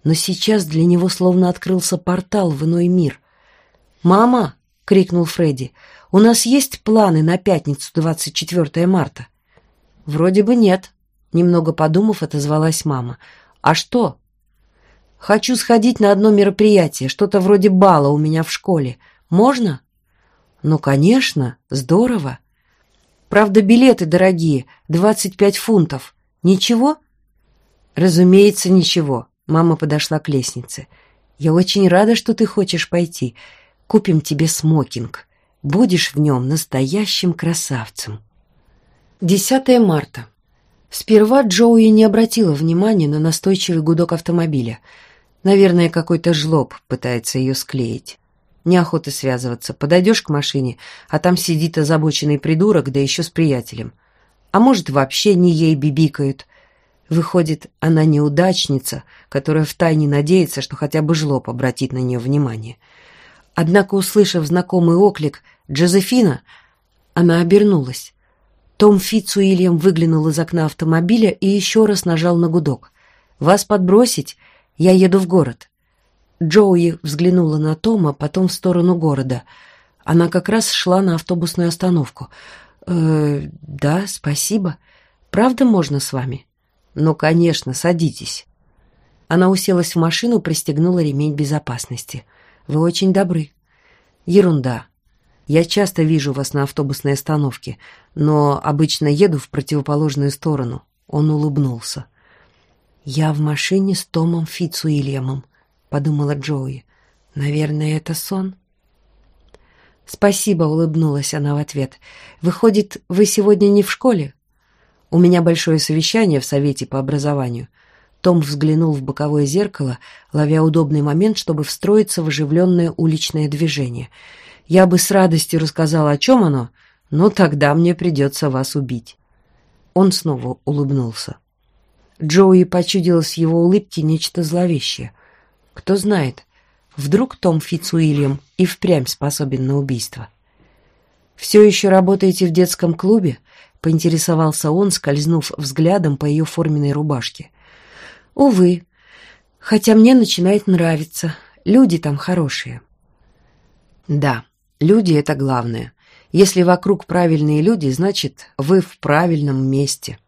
но сейчас для него словно открылся портал в иной мир. «Мама!» — крикнул Фредди. «У нас есть планы на пятницу, 24 марта?» «Вроде бы нет», Немного подумав, отозвалась мама. «А что?» «Хочу сходить на одно мероприятие, что-то вроде бала у меня в школе. Можно?» «Ну, конечно, здорово. Правда, билеты дорогие, 25 фунтов. Ничего?» «Разумеется, ничего». Мама подошла к лестнице. «Я очень рада, что ты хочешь пойти. Купим тебе смокинг. Будешь в нем настоящим красавцем». 10 марта. Сперва Джоуи не обратила внимания на настойчивый гудок автомобиля. Наверное, какой-то жлоб пытается ее склеить. Неохота связываться. Подойдешь к машине, а там сидит озабоченный придурок, да еще с приятелем. А может, вообще не ей бибикают. Выходит, она неудачница, которая втайне надеется, что хотя бы жлоб обратит на нее внимание. Однако, услышав знакомый оклик «Джозефина», она обернулась. Том Фитцуильям выглянул из окна автомобиля и еще раз нажал на гудок. «Вас подбросить? Я еду в город». Джоуи взглянула на Тома, потом в сторону города. Она как раз шла на автобусную остановку. «Э, «Да, спасибо. Правда можно с вами?» «Ну, конечно, садитесь». Она уселась в машину, пристегнула ремень безопасности. «Вы очень добры». «Ерунда. Я часто вижу вас на автобусной остановке, но обычно еду в противоположную сторону». Он улыбнулся. «Я в машине с Томом Фицуильямом», — подумала Джоуи. «Наверное, это сон?» «Спасибо», — улыбнулась она в ответ. «Выходит, вы сегодня не в школе?» У меня большое совещание в Совете по образованию. Том взглянул в боковое зеркало, ловя удобный момент, чтобы встроиться в оживленное уличное движение. Я бы с радостью рассказала, о чем оно, но тогда мне придется вас убить. Он снова улыбнулся. Джоуи почудилось его улыбке нечто зловещее. Кто знает, вдруг Том Фицуильям и впрямь способен на убийство. «Все еще работаете в детском клубе?» — поинтересовался он, скользнув взглядом по ее форменной рубашке. «Увы. Хотя мне начинает нравиться. Люди там хорошие». «Да, люди — это главное. Если вокруг правильные люди, значит, вы в правильном месте».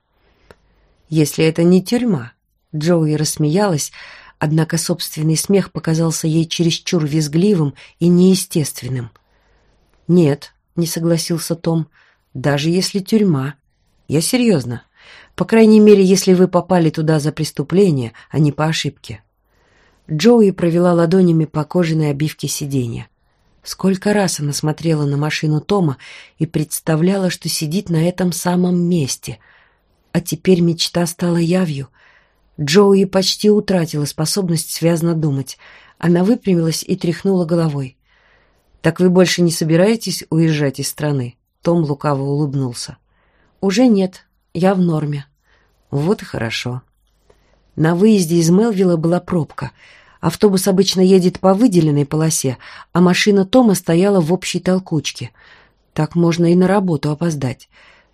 «Если это не тюрьма», — Джоуи рассмеялась, однако собственный смех показался ей чересчур визгливым и неестественным. «Нет», — не согласился Том, — даже если тюрьма. Я серьезно. По крайней мере, если вы попали туда за преступление, а не по ошибке. Джоуи провела ладонями по кожаной обивке сиденья. Сколько раз она смотрела на машину Тома и представляла, что сидит на этом самом месте. А теперь мечта стала явью. Джоуи почти утратила способность связно думать. Она выпрямилась и тряхнула головой. «Так вы больше не собираетесь уезжать из страны?» Том лукаво улыбнулся. «Уже нет, я в норме». «Вот и хорошо». На выезде из Мелвилла была пробка. Автобус обычно едет по выделенной полосе, а машина Тома стояла в общей толкучке. Так можно и на работу опоздать.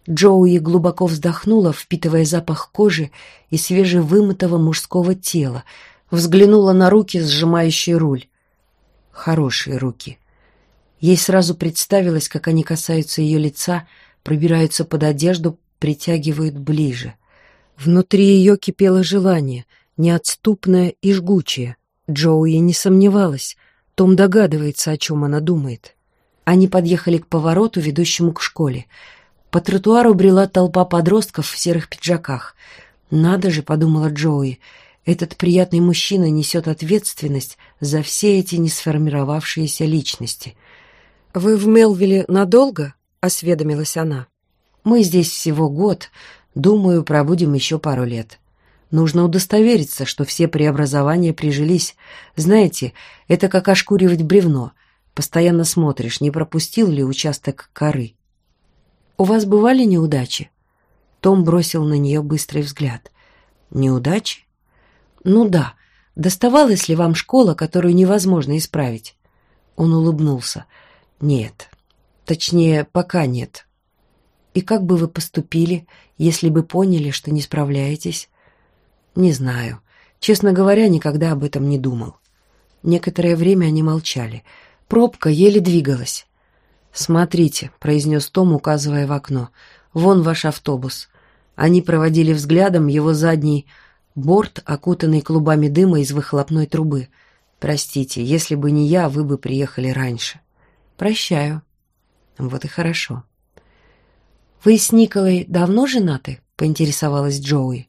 Джоуи глубоко вздохнула, впитывая запах кожи и свежевымытого мужского тела, взглянула на руки, сжимающие руль. Хорошие руки. Ей сразу представилось, как они касаются ее лица, пробираются под одежду, притягивают ближе. Внутри ее кипело желание, неотступное и жгучее. Джоуи не сомневалась. Том догадывается, о чем она думает. Они подъехали к повороту, ведущему к школе. По тротуару брела толпа подростков в серых пиджаках. «Надо же», — подумала Джоуи, — «этот приятный мужчина несет ответственность за все эти несформировавшиеся личности». «Вы в Мелвилле надолго?» — осведомилась она. «Мы здесь всего год. Думаю, пробудем еще пару лет. Нужно удостовериться, что все преобразования прижились. Знаете, это как ошкуривать бревно. Постоянно смотришь, не пропустил ли участок коры. У вас бывали неудачи?» Том бросил на нее быстрый взгляд. «Неудачи?» «Ну да. Доставалась ли вам школа, которую невозможно исправить?» Он улыбнулся. Нет. Точнее, пока нет. И как бы вы поступили, если бы поняли, что не справляетесь? Не знаю. Честно говоря, никогда об этом не думал. Некоторое время они молчали. Пробка еле двигалась. «Смотрите», — произнес Том, указывая в окно, — «вон ваш автобус». Они проводили взглядом его задний борт, окутанный клубами дыма из выхлопной трубы. «Простите, если бы не я, вы бы приехали раньше». «Прощаю». «Вот и хорошо». «Вы с Николой давно женаты?» — поинтересовалась Джоуи.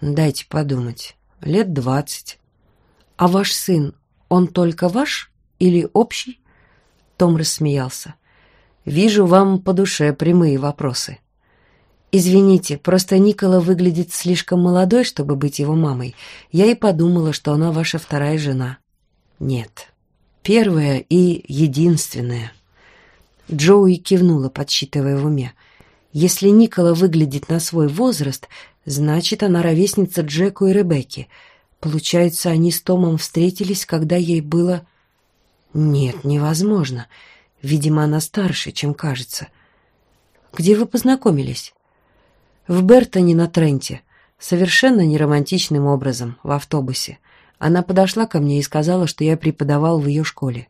Дайте подумать. Лет двадцать. А ваш сын, он только ваш или общий? Том рассмеялся. Вижу, вам по душе прямые вопросы. Извините, просто Никола выглядит слишком молодой, чтобы быть его мамой. Я и подумала, что она ваша вторая жена. Нет. Первая и единственная. Джоуи кивнула, подсчитывая в уме. Если Никола выглядит на свой возраст, значит, она ровесница Джеку и Ребекки. Получается, они с Томом встретились, когда ей было... Нет, невозможно. Видимо, она старше, чем кажется. Где вы познакомились? В Бертоне на Тренте. Совершенно неромантичным образом, в автобусе. Она подошла ко мне и сказала, что я преподавал в ее школе.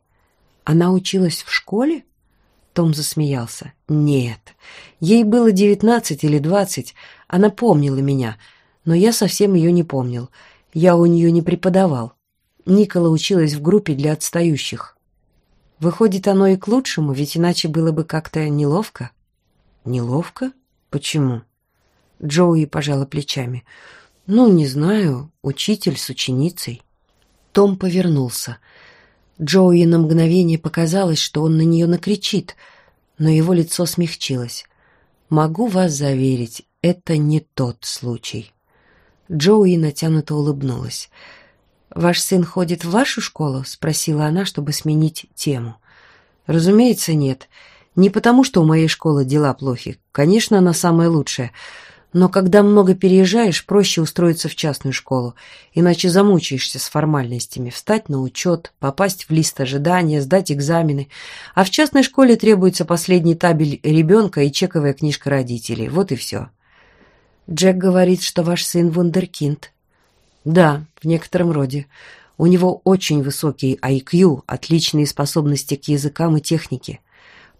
Она училась в школе? Том засмеялся. «Нет. Ей было девятнадцать или двадцать. Она помнила меня, но я совсем ее не помнил. Я у нее не преподавал. Никола училась в группе для отстающих. Выходит, оно и к лучшему, ведь иначе было бы как-то неловко». «Неловко? Почему?» Джоуи пожала плечами. «Ну, не знаю. Учитель с ученицей». Том повернулся. Джоуи на мгновение показалось, что он на нее накричит, но его лицо смягчилось. «Могу вас заверить, это не тот случай». Джоуи натянуто улыбнулась. «Ваш сын ходит в вашу школу?» — спросила она, чтобы сменить тему. «Разумеется, нет. Не потому, что у моей школы дела плохи. Конечно, она самая лучшая. Но когда много переезжаешь, проще устроиться в частную школу, иначе замучаешься с формальностями, встать на учет, попасть в лист ожидания, сдать экзамены. А в частной школе требуется последний табель ребенка и чековая книжка родителей. Вот и все. Джек говорит, что ваш сын вундеркинд. Да, в некотором роде. У него очень высокий IQ, отличные способности к языкам и технике.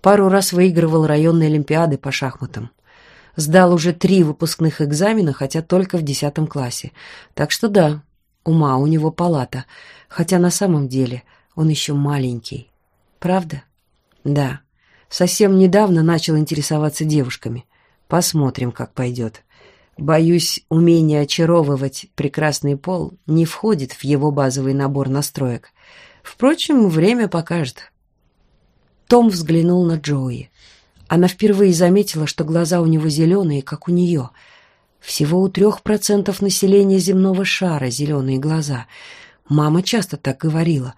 Пару раз выигрывал районные олимпиады по шахматам. Сдал уже три выпускных экзамена, хотя только в десятом классе. Так что да, ума у него палата, хотя на самом деле он еще маленький. Правда? Да. Совсем недавно начал интересоваться девушками. Посмотрим, как пойдет. Боюсь, умение очаровывать прекрасный пол не входит в его базовый набор настроек. Впрочем, время покажет. Том взглянул на Джоуи. Она впервые заметила, что глаза у него зеленые, как у нее. Всего у трех процентов населения земного шара зеленые глаза. Мама часто так говорила.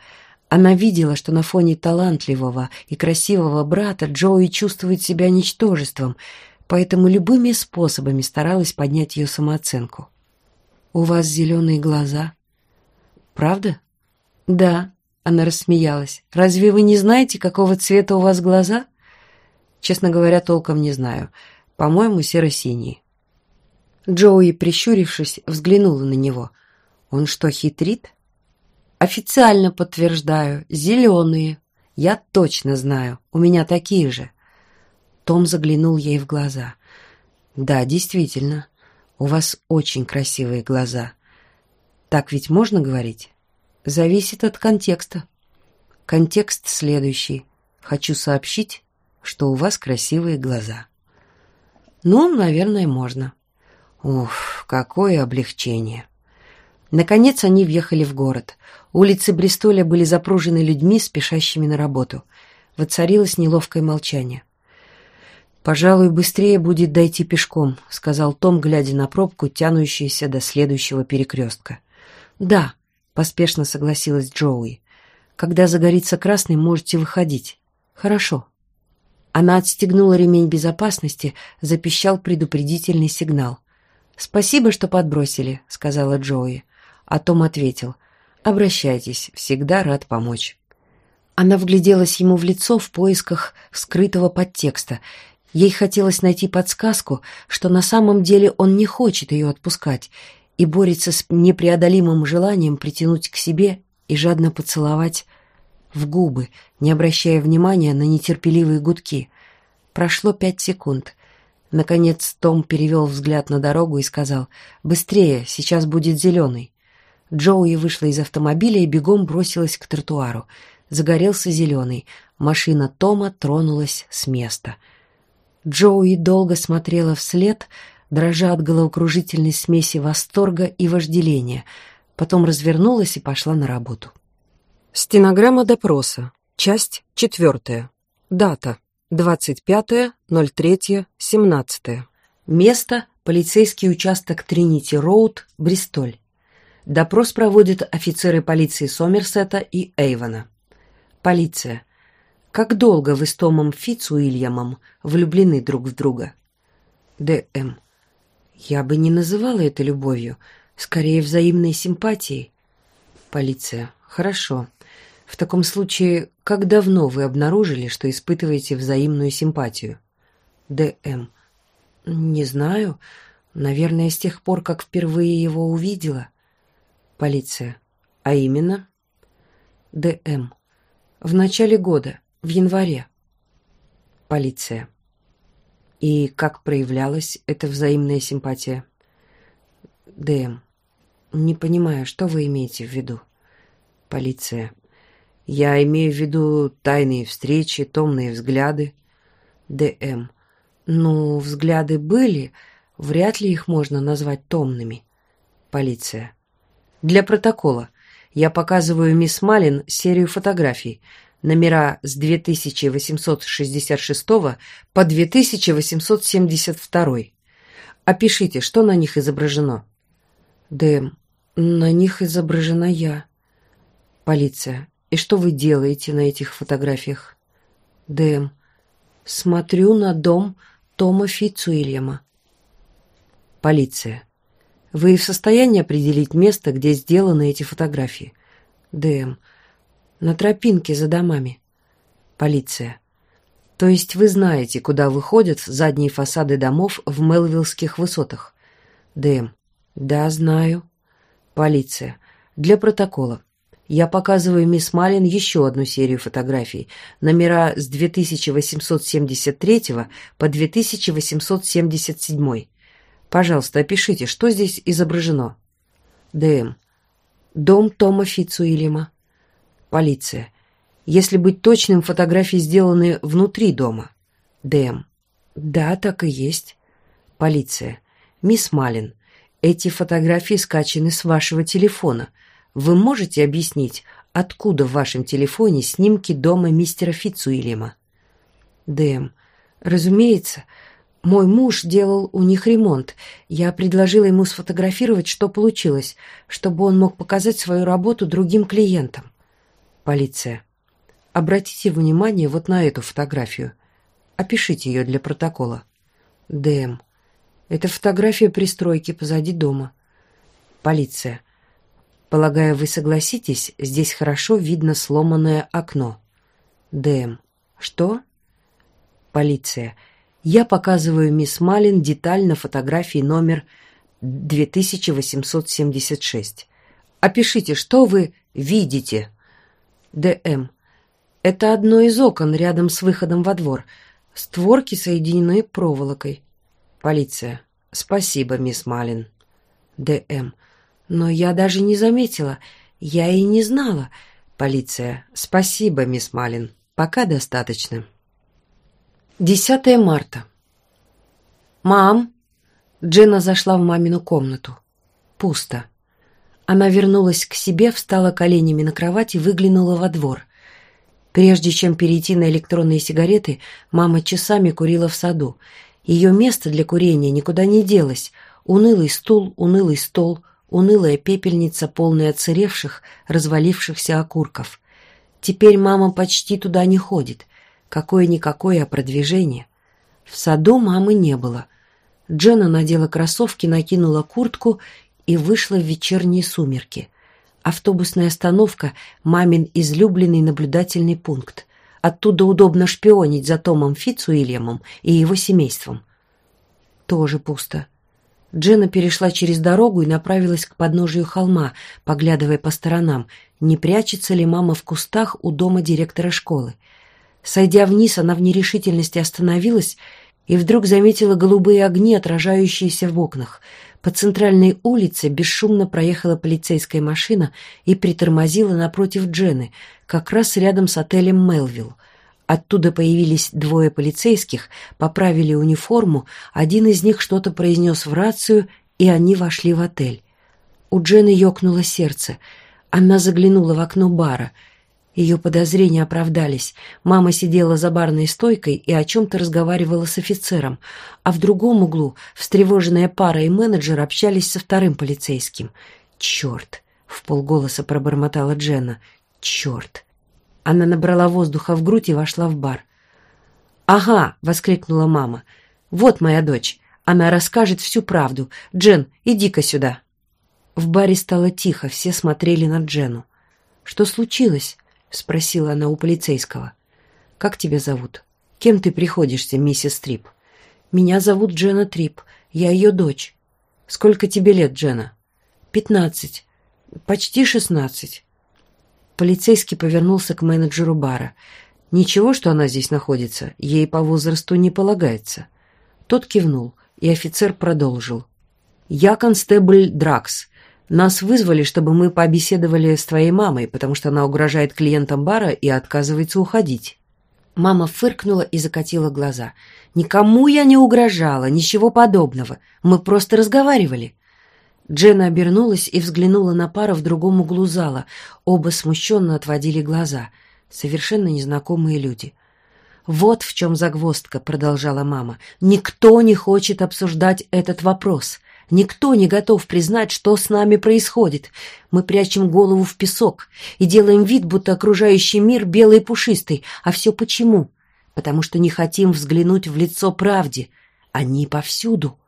Она видела, что на фоне талантливого и красивого брата Джоуи чувствует себя ничтожеством, поэтому любыми способами старалась поднять ее самооценку. «У вас зеленые глаза». «Правда?» «Да», — она рассмеялась. «Разве вы не знаете, какого цвета у вас глаза?» Честно говоря, толком не знаю. По-моему, серо-синий. Джоуи, прищурившись, взглянула на него. Он что, хитрит? Официально подтверждаю, зеленые. Я точно знаю, у меня такие же. Том заглянул ей в глаза. Да, действительно, у вас очень красивые глаза. Так ведь можно говорить? Зависит от контекста. Контекст следующий. Хочу сообщить, что у вас красивые глаза. Ну, наверное, можно. Уф, какое облегчение. Наконец они въехали в город. Улицы Бристоля были запружены людьми, спешащими на работу. Воцарилось неловкое молчание. «Пожалуй, быстрее будет дойти пешком», — сказал Том, глядя на пробку, тянущуюся до следующего перекрестка. «Да», — поспешно согласилась Джоуи. «Когда загорится красный, можете выходить». «Хорошо». Она отстегнула ремень безопасности, запищал предупредительный сигнал. «Спасибо, что подбросили», — сказала Джои. А Том ответил. «Обращайтесь, всегда рад помочь». Она вгляделась ему в лицо в поисках скрытого подтекста. Ей хотелось найти подсказку, что на самом деле он не хочет ее отпускать и борется с непреодолимым желанием притянуть к себе и жадно поцеловать в губы, не обращая внимания на нетерпеливые гудки. Прошло пять секунд. Наконец Том перевел взгляд на дорогу и сказал «Быстрее, сейчас будет зеленый». Джоуи вышла из автомобиля и бегом бросилась к тротуару. Загорелся зеленый. Машина Тома тронулась с места. Джоуи долго смотрела вслед, дрожа от головокружительной смеси восторга и вожделения, потом развернулась и пошла на работу. Стенограмма допроса. Часть четвертая. Дата. 25.03.17. Место. Полицейский участок Тринити Роуд, Бристоль. Допрос проводят офицеры полиции Сомерсета и Эйвона. Полиция. Как долго вы с Томом Фицуильямом влюблены друг в друга? Д.М. Я бы не называла это любовью, скорее взаимной симпатией. Полиция. Хорошо. В таком случае, как давно вы обнаружили, что испытываете взаимную симпатию? Д.М. Не знаю. Наверное, с тех пор, как впервые его увидела. Полиция. А именно? Д.М. В начале года, в январе. Полиция. И как проявлялась эта взаимная симпатия? ДМ. Не понимаю, что вы имеете в виду? Полиция. Я имею в виду тайные встречи, томные взгляды. ДМ. Ну, взгляды были, вряд ли их можно назвать томными. Полиция. Для протокола. Я показываю мисс Малин серию фотографий, номера с 2866 по 2872. Опишите, что на них изображено. Дэм, на них изображена я. Полиция. И что вы делаете на этих фотографиях? Дэм, смотрю на дом Тома Фицуильяма. Полиция. Вы в состоянии определить место, где сделаны эти фотографии? Дэм, на тропинке за домами. Полиция. То есть вы знаете, куда выходят задние фасады домов в Мелвиллских высотах? ДМ. Да, знаю. Полиция. Для протокола. Я показываю мисс Малин еще одну серию фотографий. Номера с 2873 по 2877. Пожалуйста, опишите, что здесь изображено. ДМ. Дом Тома Фицуильяма. Полиция. Если быть точным, фотографии сделаны внутри дома. ДМ. Да, так и есть. Полиция. Мисс Малин, эти фотографии скачаны с вашего телефона. Вы можете объяснить, откуда в вашем телефоне снимки дома мистера Фицуильяма? ДМ. Разумеется, мой муж делал у них ремонт. Я предложила ему сфотографировать, что получилось, чтобы он мог показать свою работу другим клиентам. Полиция. Обратите внимание вот на эту фотографию. Опишите ее для протокола. ДМ. Это фотография пристройки позади дома. Полиция. Полагаю, вы согласитесь, здесь хорошо видно сломанное окно. ДМ. Что? Полиция. Я показываю мисс Малин деталь на фотографии номер 2876. Опишите, что вы видите. ДМ. Это одно из окон рядом с выходом во двор. Створки соединены проволокой. Полиция. Спасибо, мисс Малин. ДМ. Но я даже не заметила. Я и не знала. Полиция. Спасибо, мисс Малин. Пока достаточно. 10 марта. «Мам!» Дженна зашла в мамину комнату. Пусто. Она вернулась к себе, встала коленями на кровать и выглянула во двор. Прежде чем перейти на электронные сигареты, мама часами курила в саду. Ее место для курения никуда не делось. Унылый стул, унылый стол, унылая пепельница, полная отсыревших, развалившихся окурков. Теперь мама почти туда не ходит. Какое-никакое продвижение. В саду мамы не было. Джена надела кроссовки, накинула куртку и вышла в вечерние сумерки. Автобусная остановка — мамин излюбленный наблюдательный пункт. Оттуда удобно шпионить за Томом Фицуильямом и его семейством. Тоже пусто. Джена перешла через дорогу и направилась к подножию холма, поглядывая по сторонам, не прячется ли мама в кустах у дома директора школы. Сойдя вниз, она в нерешительности остановилась и вдруг заметила голубые огни, отражающиеся в окнах. По центральной улице бесшумно проехала полицейская машина и притормозила напротив Джены, как раз рядом с отелем «Мелвилл». Оттуда появились двое полицейских, поправили униформу, один из них что-то произнес в рацию, и они вошли в отель. У Джены ёкнуло сердце. Она заглянула в окно бара. Ее подозрения оправдались. Мама сидела за барной стойкой и о чем-то разговаривала с офицером, а в другом углу встревоженная пара и менеджер общались со вторым полицейским. «Черт!» — в полголоса пробормотала Джена. «Черт!» Она набрала воздуха в грудь и вошла в бар. «Ага!» — воскликнула мама. «Вот моя дочь. Она расскажет всю правду. Джен, иди-ка сюда». В баре стало тихо, все смотрели на Джену. «Что случилось?» — спросила она у полицейского. «Как тебя зовут? Кем ты приходишься, миссис Трип?» «Меня зовут Джена Трип. Я ее дочь». «Сколько тебе лет, Джена?» «Пятнадцать. Почти шестнадцать». Полицейский повернулся к менеджеру бара. «Ничего, что она здесь находится, ей по возрасту не полагается». Тот кивнул, и офицер продолжил. «Я констебль Дракс. Нас вызвали, чтобы мы побеседовали с твоей мамой, потому что она угрожает клиентам бара и отказывается уходить». Мама фыркнула и закатила глаза. «Никому я не угрожала, ничего подобного. Мы просто разговаривали». Джена обернулась и взглянула на пару в другом углу зала. Оба смущенно отводили глаза. Совершенно незнакомые люди. «Вот в чем загвоздка», — продолжала мама. «Никто не хочет обсуждать этот вопрос. Никто не готов признать, что с нами происходит. Мы прячем голову в песок и делаем вид, будто окружающий мир белый и пушистый. А все почему? Потому что не хотим взглянуть в лицо правде. Они повсюду.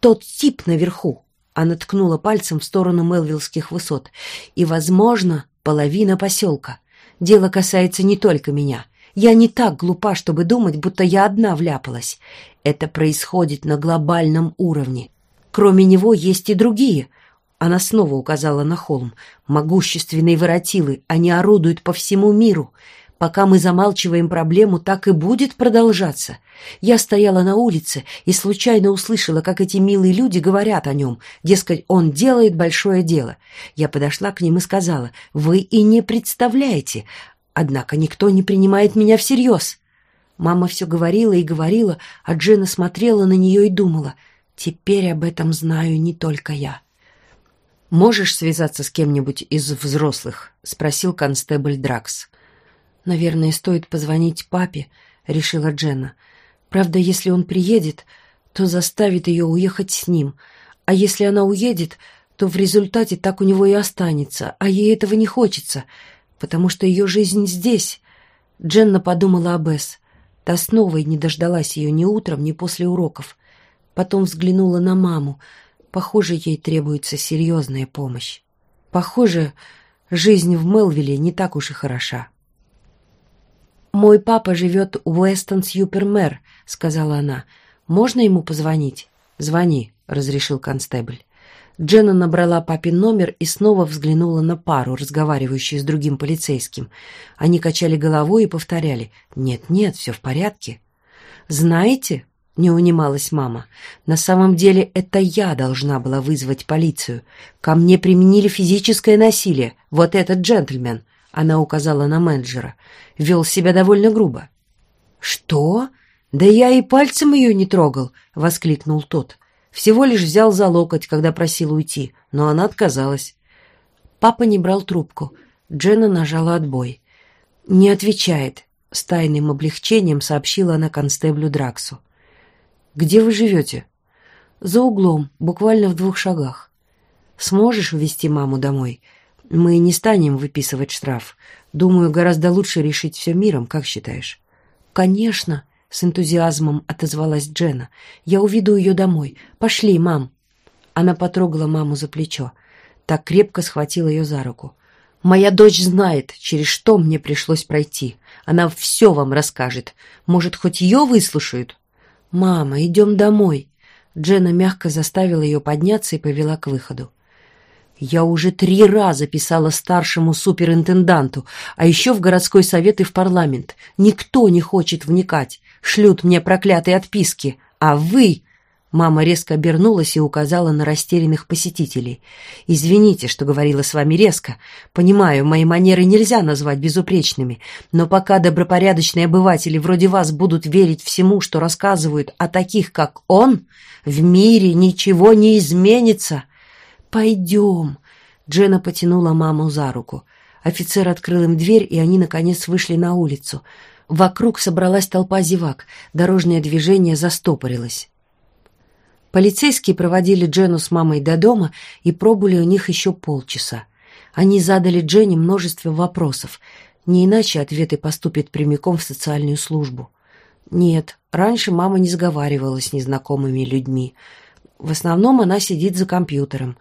Тот тип наверху, она ткнула пальцем в сторону Мелвиллских высот. «И, возможно, половина поселка. Дело касается не только меня. Я не так глупа, чтобы думать, будто я одна вляпалась. Это происходит на глобальном уровне. Кроме него есть и другие». Она снова указала на холм. «Могущественные воротилы, они орудуют по всему миру. Пока мы замалчиваем проблему, так и будет продолжаться. Я стояла на улице и случайно услышала, как эти милые люди говорят о нем. Дескать, он делает большое дело. Я подошла к ним и сказала, вы и не представляете. Однако никто не принимает меня всерьез. Мама все говорила и говорила, а Джена смотрела на нее и думала, теперь об этом знаю не только я. «Можешь связаться с кем-нибудь из взрослых?» — спросил констебль Дракс. «Наверное, стоит позвонить папе», — решила Дженна. «Правда, если он приедет, то заставит ее уехать с ним. А если она уедет, то в результате так у него и останется, а ей этого не хочется, потому что ее жизнь здесь». Дженна подумала об Эс. Та снова и не дождалась ее ни утром, ни после уроков. Потом взглянула на маму. Похоже, ей требуется серьезная помощь. Похоже, жизнь в Мелвиле не так уж и хороша. «Мой папа живет в Уэстон-Сьюпермэр», — сказала она. «Можно ему позвонить?» «Звони», — разрешил констебль. Дженна набрала папин номер и снова взглянула на пару, разговаривающую с другим полицейским. Они качали головой и повторяли «Нет-нет, все в порядке». «Знаете», — не унималась мама, — «на самом деле это я должна была вызвать полицию. Ко мне применили физическое насилие, вот этот джентльмен. Она указала на менеджера. Вел себя довольно грубо. «Что? Да я и пальцем ее не трогал!» — воскликнул тот. Всего лишь взял за локоть, когда просил уйти, но она отказалась. Папа не брал трубку. Дженна нажала отбой. «Не отвечает», — с тайным облегчением сообщила она констеблю Драксу. «Где вы живете?» «За углом, буквально в двух шагах. Сможешь увезти маму домой?» Мы не станем выписывать штраф. Думаю, гораздо лучше решить все миром, как считаешь? Конечно, с энтузиазмом отозвалась Джена. Я уведу ее домой. Пошли, мам. Она потрогала маму за плечо. Так крепко схватила ее за руку. Моя дочь знает, через что мне пришлось пройти. Она все вам расскажет. Может, хоть ее выслушают? Мама, идем домой. Джена мягко заставила ее подняться и повела к выходу. Я уже три раза писала старшему суперинтенданту, а еще в городской совет и в парламент. Никто не хочет вникать. Шлют мне проклятые отписки. А вы... Мама резко обернулась и указала на растерянных посетителей. «Извините, что говорила с вами резко. Понимаю, мои манеры нельзя назвать безупречными, но пока добропорядочные обыватели вроде вас будут верить всему, что рассказывают о таких, как он, в мире ничего не изменится. Пойдем!» Джена потянула маму за руку. Офицер открыл им дверь, и они, наконец, вышли на улицу. Вокруг собралась толпа зевак, дорожное движение застопорилось. Полицейские проводили Джену с мамой до дома и пробыли у них еще полчаса. Они задали Джене множество вопросов. Не иначе ответы поступят прямиком в социальную службу. Нет, раньше мама не сговаривала с незнакомыми людьми. В основном она сидит за компьютером.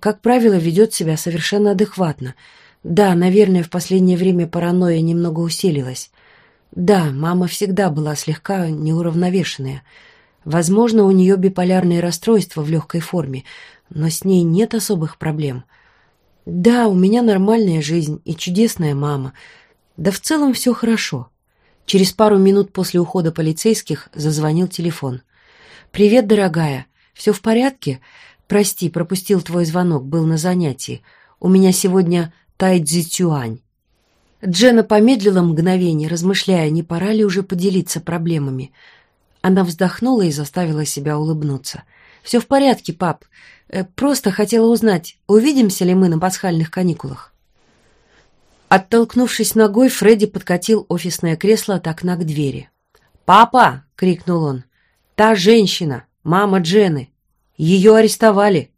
Как правило, ведет себя совершенно адекватно. Да, наверное, в последнее время паранойя немного усилилась. Да, мама всегда была слегка неуравновешенная – Возможно, у нее биполярное расстройство в легкой форме, но с ней нет особых проблем. Да, у меня нормальная жизнь и чудесная мама. Да в целом все хорошо. Через пару минут после ухода полицейских зазвонил телефон. «Привет, дорогая. Все в порядке? Прости, пропустил твой звонок, был на занятии. У меня сегодня тайцзи цюань». Джена помедлила мгновение, размышляя, не пора ли уже поделиться проблемами – она вздохнула и заставила себя улыбнуться. «Все в порядке, пап. Э, просто хотела узнать, увидимся ли мы на пасхальных каникулах?» Оттолкнувшись ногой, Фредди подкатил офисное кресло от окна к двери. «Папа!» — крикнул он. «Та женщина, мама Джены. Ее арестовали».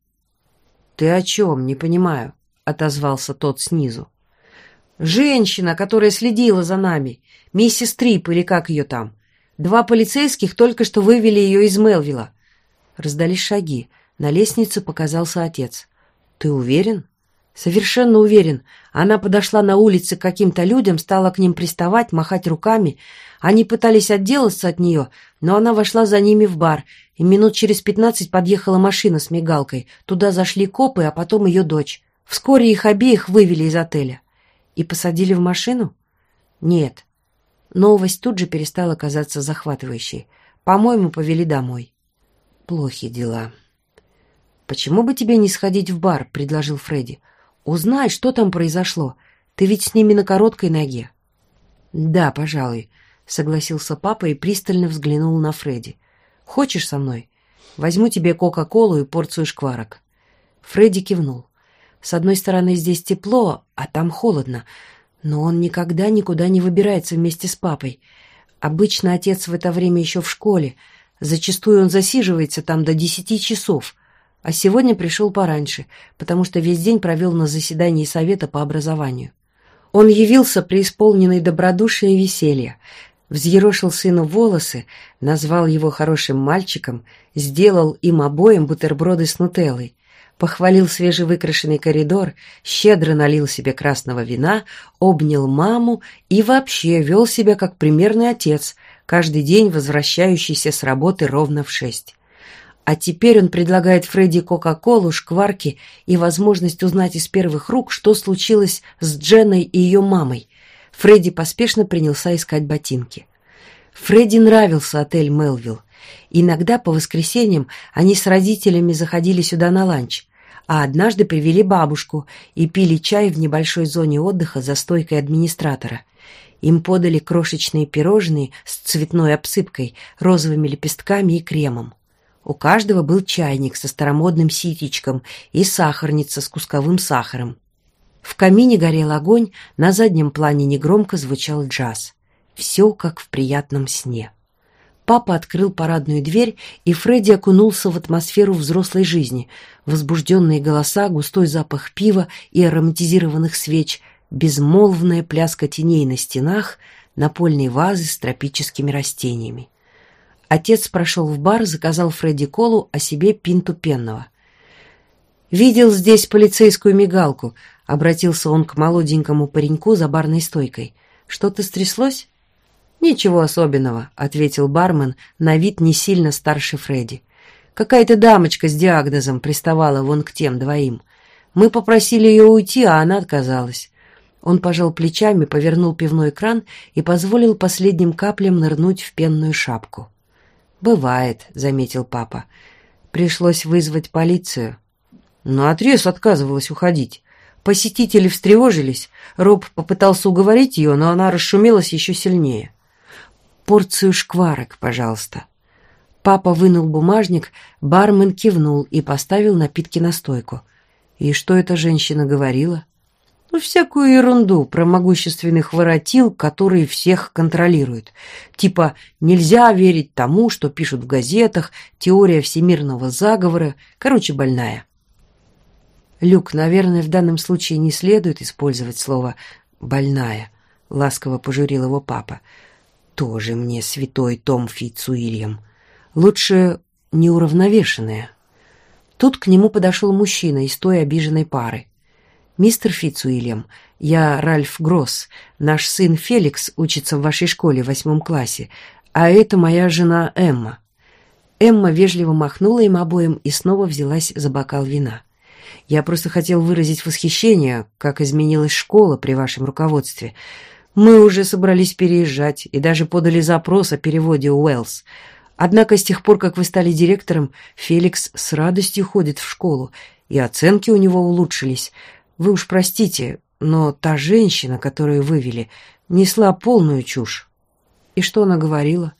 «Ты о чем? Не понимаю», — отозвался тот снизу. «Женщина, которая следила за нами. Миссис Трип или как ее там. Два полицейских только что вывели ее из Мелвилла. Раздались шаги. На лестнице показался отец. «Ты уверен?» «Совершенно уверен. Она подошла на улице к каким-то людям, стала к ним приставать, махать руками. Они пытались отделаться от нее, но она вошла за ними в бар, и минут через пятнадцать подъехала машина с мигалкой. Туда зашли копы, а потом ее дочь. Вскоре их обеих вывели из отеля. И посадили в машину? Нет. Новость тут же перестала казаться захватывающей. По-моему, повели домой. Плохи дела. «Почему бы тебе не сходить в бар?» — предложил Фредди. «Узнай, что там произошло. Ты ведь с ними на короткой ноге». «Да, пожалуй», — согласился папа и пристально взглянул на Фредди. «Хочешь со мной? Возьму тебе Кока-Колу и порцию шкварок». Фредди кивнул. «С одной стороны, здесь тепло, а там холодно. Но он никогда никуда не выбирается вместе с папой. Обычно отец в это время еще в школе. Зачастую он засиживается там до десяти часов. А сегодня пришел пораньше, потому что весь день провел на заседании совета по образованию. Он явился преисполненный добродушия и веселья, взъерошил сыну волосы, назвал его хорошим мальчиком, сделал им обоим бутерброды с нутеллой, похвалил свежевыкрашенный коридор, щедро налил себе красного вина, обнял маму и вообще вел себя как примерный отец, каждый день возвращающийся с работы ровно в шесть. А теперь он предлагает Фредди Кока-Колу, шкварки и возможность узнать из первых рук, что случилось с Дженной и ее мамой. Фредди поспешно принялся искать ботинки. Фредди нравился отель «Мелвилл». Иногда по воскресеньям они с родителями заходили сюда на ланч а однажды привели бабушку и пили чай в небольшой зоне отдыха за стойкой администратора. Им подали крошечные пирожные с цветной обсыпкой, розовыми лепестками и кремом. У каждого был чайник со старомодным ситечком и сахарница с кусковым сахаром. В камине горел огонь, на заднем плане негромко звучал джаз. Все как в приятном сне. Папа открыл парадную дверь, и Фредди окунулся в атмосферу взрослой жизни. Возбужденные голоса, густой запах пива и ароматизированных свеч, безмолвная пляска теней на стенах, напольные вазы с тропическими растениями. Отец прошел в бар, заказал Фредди колу, а себе пинту пенного. «Видел здесь полицейскую мигалку», — обратился он к молоденькому пареньку за барной стойкой. «Что-то стряслось?» «Ничего особенного», — ответил бармен, на вид не сильно старше Фредди. «Какая-то дамочка с диагнозом приставала вон к тем двоим. Мы попросили ее уйти, а она отказалась». Он пожал плечами, повернул пивной кран и позволил последним каплям нырнуть в пенную шапку. «Бывает», — заметил папа. «Пришлось вызвать полицию». Но отрез отказывалась уходить. Посетители встревожились. Роб попытался уговорить ее, но она расшумелась еще сильнее. «Порцию шкварок, пожалуйста». Папа вынул бумажник, бармен кивнул и поставил напитки на стойку. И что эта женщина говорила? Ну, всякую ерунду про могущественных воротил, которые всех контролируют. Типа «нельзя верить тому, что пишут в газетах», «теория всемирного заговора», короче, больная. Люк, наверное, в данном случае не следует использовать слово «больная», — ласково пожурил его папа. Тоже мне святой Том Фицуильям. Лучше неуравновешенная. Тут к нему подошел мужчина из той обиженной пары. «Мистер Фицуильям, я Ральф Гросс. Наш сын Феликс учится в вашей школе в восьмом классе, а это моя жена Эмма». Эмма вежливо махнула им обоим и снова взялась за бокал вина. Я просто хотел выразить восхищение, как изменилась школа при вашем руководстве. Мы уже собрались переезжать и даже подали запрос о переводе Уэллс. Однако с тех пор, как вы стали директором, Феликс с радостью ходит в школу, и оценки у него улучшились. Вы уж простите, но та женщина, которую вывели, несла полную чушь. И что она говорила?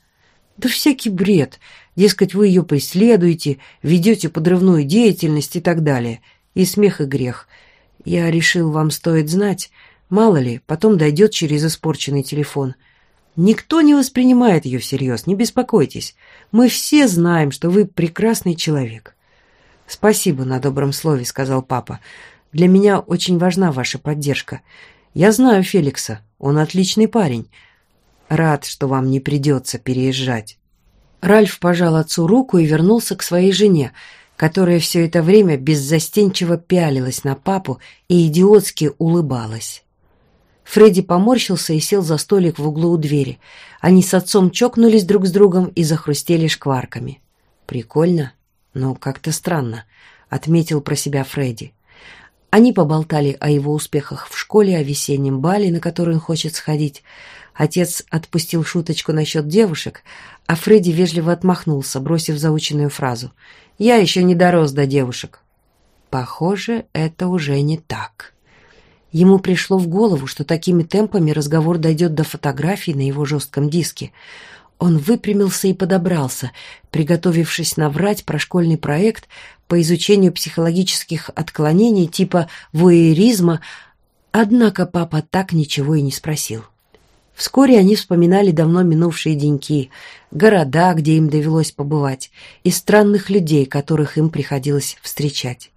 Да всякий бред. Дескать, вы ее преследуете, ведете подрывную деятельность и так далее и смех, и грех. Я решил, вам стоит знать. Мало ли, потом дойдет через испорченный телефон. Никто не воспринимает ее всерьез, не беспокойтесь. Мы все знаем, что вы прекрасный человек. Спасибо на добром слове, сказал папа. Для меня очень важна ваша поддержка. Я знаю Феликса, он отличный парень. Рад, что вам не придется переезжать. Ральф пожал отцу руку и вернулся к своей жене, которая все это время беззастенчиво пялилась на папу и идиотски улыбалась. Фредди поморщился и сел за столик в углу у двери. Они с отцом чокнулись друг с другом и захрустели шкварками. «Прикольно, но как-то странно», — отметил про себя Фредди. Они поболтали о его успехах в школе, о весеннем бале, на который он хочет сходить. Отец отпустил шуточку насчет девушек, а Фредди вежливо отмахнулся, бросив заученную фразу — я еще не дорос до девушек. Похоже, это уже не так. Ему пришло в голову, что такими темпами разговор дойдет до фотографий на его жестком диске. Он выпрямился и подобрался, приготовившись наврать про школьный проект по изучению психологических отклонений типа вуэризма, однако папа так ничего и не спросил. Вскоре они вспоминали давно минувшие деньки, города, где им довелось побывать, и странных людей, которых им приходилось встречать.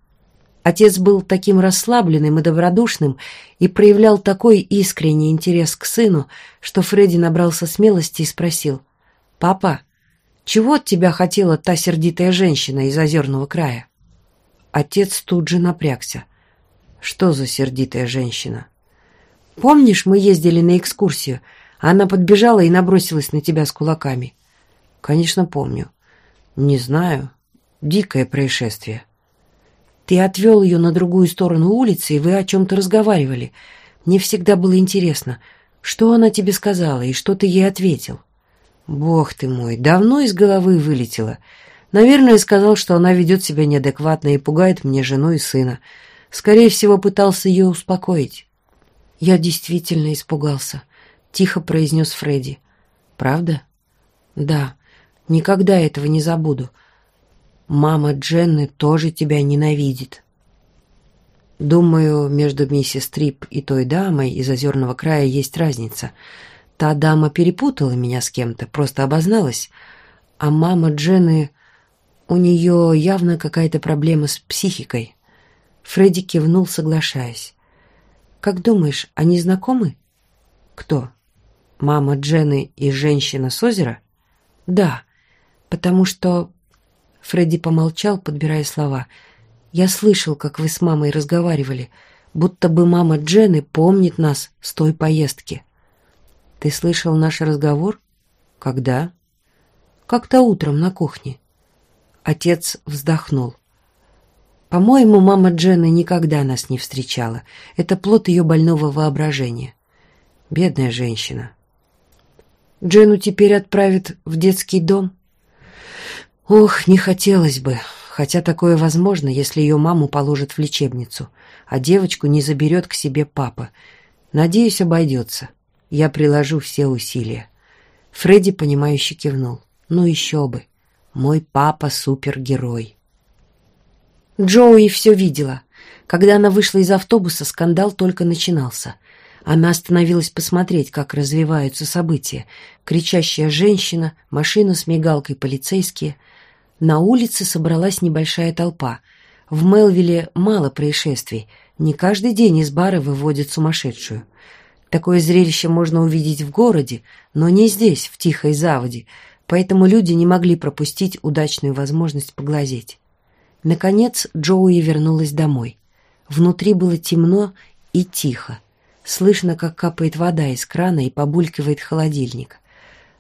Отец был таким расслабленным и добродушным и проявлял такой искренний интерес к сыну, что Фредди набрался смелости и спросил, «Папа, чего от тебя хотела та сердитая женщина из озерного края?» Отец тут же напрягся. «Что за сердитая женщина?» Помнишь, мы ездили на экскурсию? Она подбежала и набросилась на тебя с кулаками. Конечно, помню. Не знаю. Дикое происшествие. Ты отвел ее на другую сторону улицы, и вы о чем-то разговаривали. Мне всегда было интересно, что она тебе сказала и что ты ей ответил. Бог ты мой, давно из головы вылетела. Наверное, сказал, что она ведет себя неадекватно и пугает мне жену и сына. Скорее всего, пытался ее успокоить. «Я действительно испугался», — тихо произнес Фредди. «Правда?» «Да, никогда этого не забуду. Мама Дженны тоже тебя ненавидит». Думаю, между миссис Трип и той дамой из Озерного края есть разница. Та дама перепутала меня с кем-то, просто обозналась. А мама Дженны... У нее явно какая-то проблема с психикой. Фредди кивнул, соглашаясь. Как думаешь, они знакомы? Кто? Мама Джены и женщина с озера? Да, потому что... Фредди помолчал, подбирая слова. Я слышал, как вы с мамой разговаривали, будто бы мама Джены помнит нас с той поездки. Ты слышал наш разговор? Когда? Как-то утром на кухне. Отец вздохнул. По-моему, мама Дженны никогда нас не встречала. Это плод ее больного воображения. Бедная женщина. Джену теперь отправят в детский дом? Ох, не хотелось бы, хотя такое возможно, если ее маму положат в лечебницу, а девочку не заберет к себе папа. Надеюсь, обойдется. Я приложу все усилия. Фредди, понимающе кивнул. Ну еще бы. Мой папа супергерой. Джоуи все видела. Когда она вышла из автобуса, скандал только начинался. Она остановилась посмотреть, как развиваются события. Кричащая женщина, машина с мигалкой, полицейские. На улице собралась небольшая толпа. В Мелвиле мало происшествий. Не каждый день из бара выводят сумасшедшую. Такое зрелище можно увидеть в городе, но не здесь, в тихой заводе, поэтому люди не могли пропустить удачную возможность поглазеть. Наконец Джоуи вернулась домой. Внутри было темно и тихо. Слышно, как капает вода из крана и побулькивает холодильник.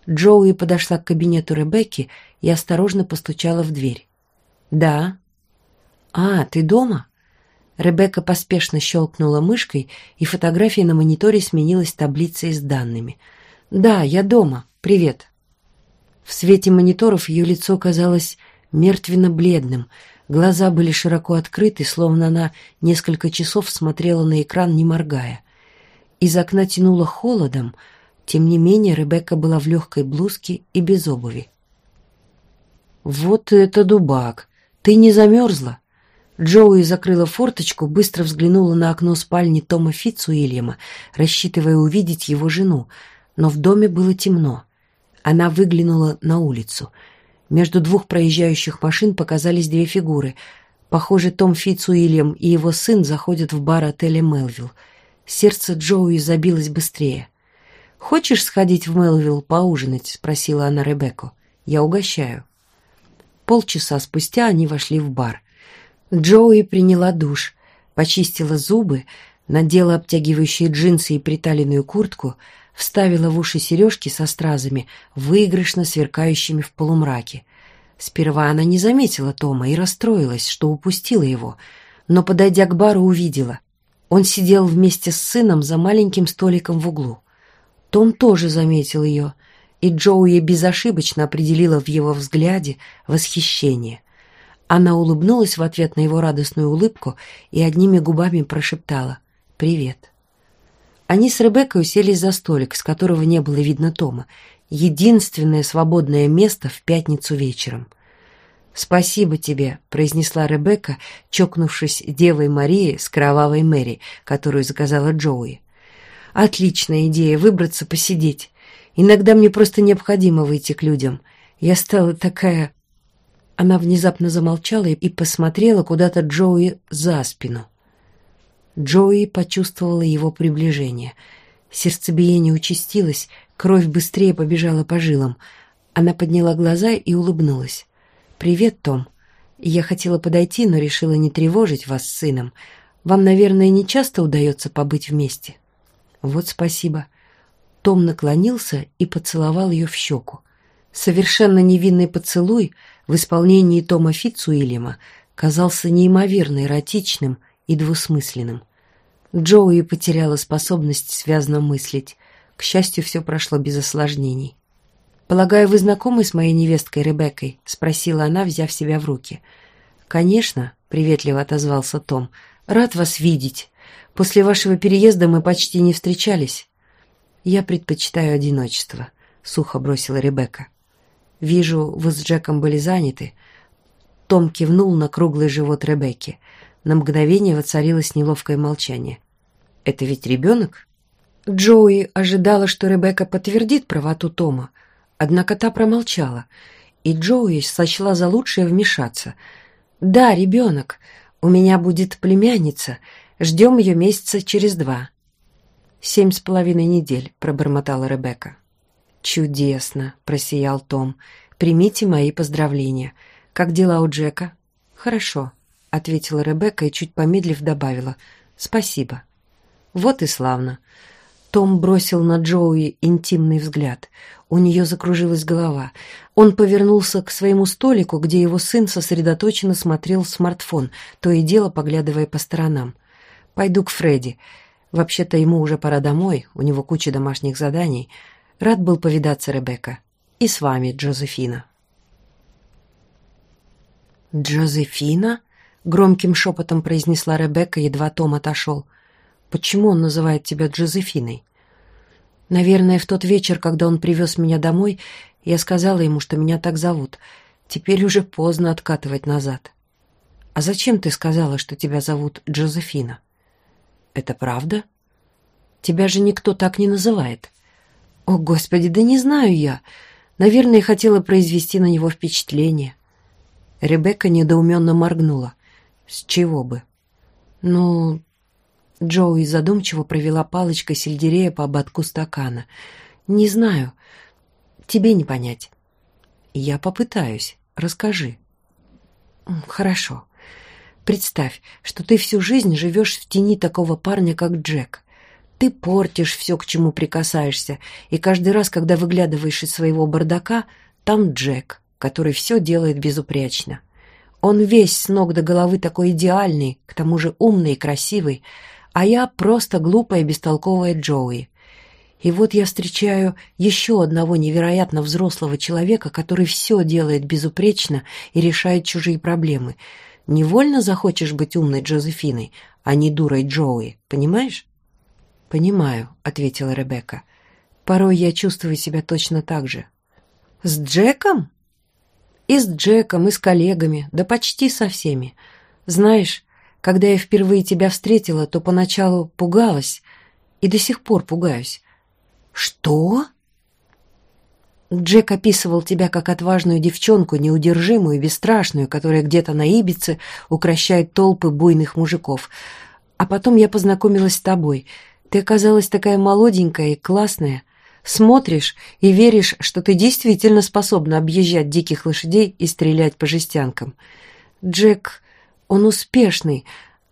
Джоуи подошла к кабинету Ребекки и осторожно постучала в дверь. «Да». «А, ты дома?» Ребекка поспешно щелкнула мышкой, и фотография на мониторе сменилась таблицей с данными. «Да, я дома. Привет». В свете мониторов ее лицо казалось мертвенно-бледным, глаза были широко открыты, словно она несколько часов смотрела на экран, не моргая. Из окна тянуло холодом, тем не менее Ребекка была в легкой блузке и без обуви. «Вот это дубак! Ты не замерзла?» Джоуи закрыла форточку, быстро взглянула на окно спальни Тома Фитцуильяма, рассчитывая увидеть его жену, но в доме было темно. Она выглянула на улицу. Между двух проезжающих машин показались две фигуры. Похоже, Том Фитцуильям и его сын заходят в бар отеля «Мелвилл». Сердце Джоуи забилось быстрее. «Хочешь сходить в Мелвилл поужинать?» — спросила она Ребекку. «Я угощаю». Полчаса спустя они вошли в бар. Джоуи приняла душ, почистила зубы, надела обтягивающие джинсы и приталенную куртку, вставила в уши сережки со стразами, выигрышно сверкающими в полумраке. Сперва она не заметила Тома и расстроилась, что упустила его, но, подойдя к бару, увидела. Он сидел вместе с сыном за маленьким столиком в углу. Том тоже заметил ее, и Джоуи безошибочно определила в его взгляде восхищение. Она улыбнулась в ответ на его радостную улыбку и одними губами прошептала «Привет». Они с Ребеккой уселись за столик, с которого не было видно Тома. Единственное свободное место в пятницу вечером. «Спасибо тебе», — произнесла Ребекка, чокнувшись Девой Марии с кровавой Мэри, которую заказала Джоуи. «Отличная идея — выбраться посидеть. Иногда мне просто необходимо выйти к людям. Я стала такая она внезапно замолчала и посмотрела куда-то Джоуи за спину. Джоуи почувствовала его приближение. Сердцебиение участилось, кровь быстрее побежала по жилам. Она подняла глаза и улыбнулась. «Привет, Том. Я хотела подойти, но решила не тревожить вас с сыном. Вам, наверное, не часто удается побыть вместе?» «Вот спасибо». Том наклонился и поцеловал ее в щеку. Совершенно невинный поцелуй — в исполнении Тома Фицуильяма казался неимоверно эротичным и двусмысленным. Джоуи потеряла способность связно мыслить. К счастью, все прошло без осложнений. «Полагаю, вы знакомы с моей невесткой Ребеккой?» — спросила она, взяв себя в руки. «Конечно», — приветливо отозвался Том. «Рад вас видеть. После вашего переезда мы почти не встречались». «Я предпочитаю одиночество», — сухо бросила Ребекка. «Вижу, вы с Джеком были заняты». Том кивнул на круглый живот Ребекки. На мгновение воцарилось неловкое молчание. «Это ведь ребенок?» Джоуи ожидала, что Ребекка подтвердит правоту Тома, однако та промолчала, и Джоуи сочла за лучшее вмешаться. «Да, ребенок. У меня будет племянница. Ждем ее месяца через два». «Семь с половиной недель», — пробормотала Ребекка. «Чудесно!» — просиял Том. «Примите мои поздравления. Как дела у Джека?» «Хорошо», — ответила Ребекка и, чуть помедлив, добавила. «Спасибо». «Вот и славно». Том бросил на Джоуи интимный взгляд. У нее закружилась голова. Он повернулся к своему столику, где его сын сосредоточенно смотрел в смартфон, то и дело поглядывая по сторонам. «Пойду к Фредди. Вообще-то ему уже пора домой, у него куча домашних заданий». Рад был повидаться, Ребекка. И с вами, Джозефина. «Джозефина?» — громким шепотом произнесла Ребекка, едва Том отошел. «Почему он называет тебя Джозефиной?» «Наверное, в тот вечер, когда он привез меня домой, я сказала ему, что меня так зовут. Теперь уже поздно откатывать назад». «А зачем ты сказала, что тебя зовут Джозефина?» «Это правда?» «Тебя же никто так не называет». «О, Господи, да не знаю я. Наверное, хотела произвести на него впечатление». Ребекка недоуменно моргнула. «С чего бы?» «Ну...» Джоуи задумчиво провела палочкой сельдерея по ободку стакана. «Не знаю. Тебе не понять». «Я попытаюсь. Расскажи». «Хорошо. Представь, что ты всю жизнь живешь в тени такого парня, как Джек. Ты портишь все, к чему прикасаешься, и каждый раз, когда выглядываешь из своего бардака, там Джек который все делает безупречно. Он весь с ног до головы такой идеальный, к тому же умный и красивый, а я просто глупая бестолковая Джоуи. И вот я встречаю еще одного невероятно взрослого человека, который все делает безупречно и решает чужие проблемы. Невольно захочешь быть умной Джозефиной, а не дурой Джоуи, понимаешь? «Понимаю», — ответила Ребекка. «Порой я чувствую себя точно так же». «С Джеком?» И с Джеком, и с коллегами, да почти со всеми. Знаешь, когда я впервые тебя встретила, то поначалу пугалась и до сих пор пугаюсь. Что? Джек описывал тебя как отважную девчонку, неудержимую и бесстрашную, которая где-то на Ибице укращает толпы буйных мужиков. А потом я познакомилась с тобой. Ты оказалась такая молоденькая и классная — Смотришь и веришь, что ты действительно способна объезжать диких лошадей и стрелять по жестянкам. Джек, он успешный,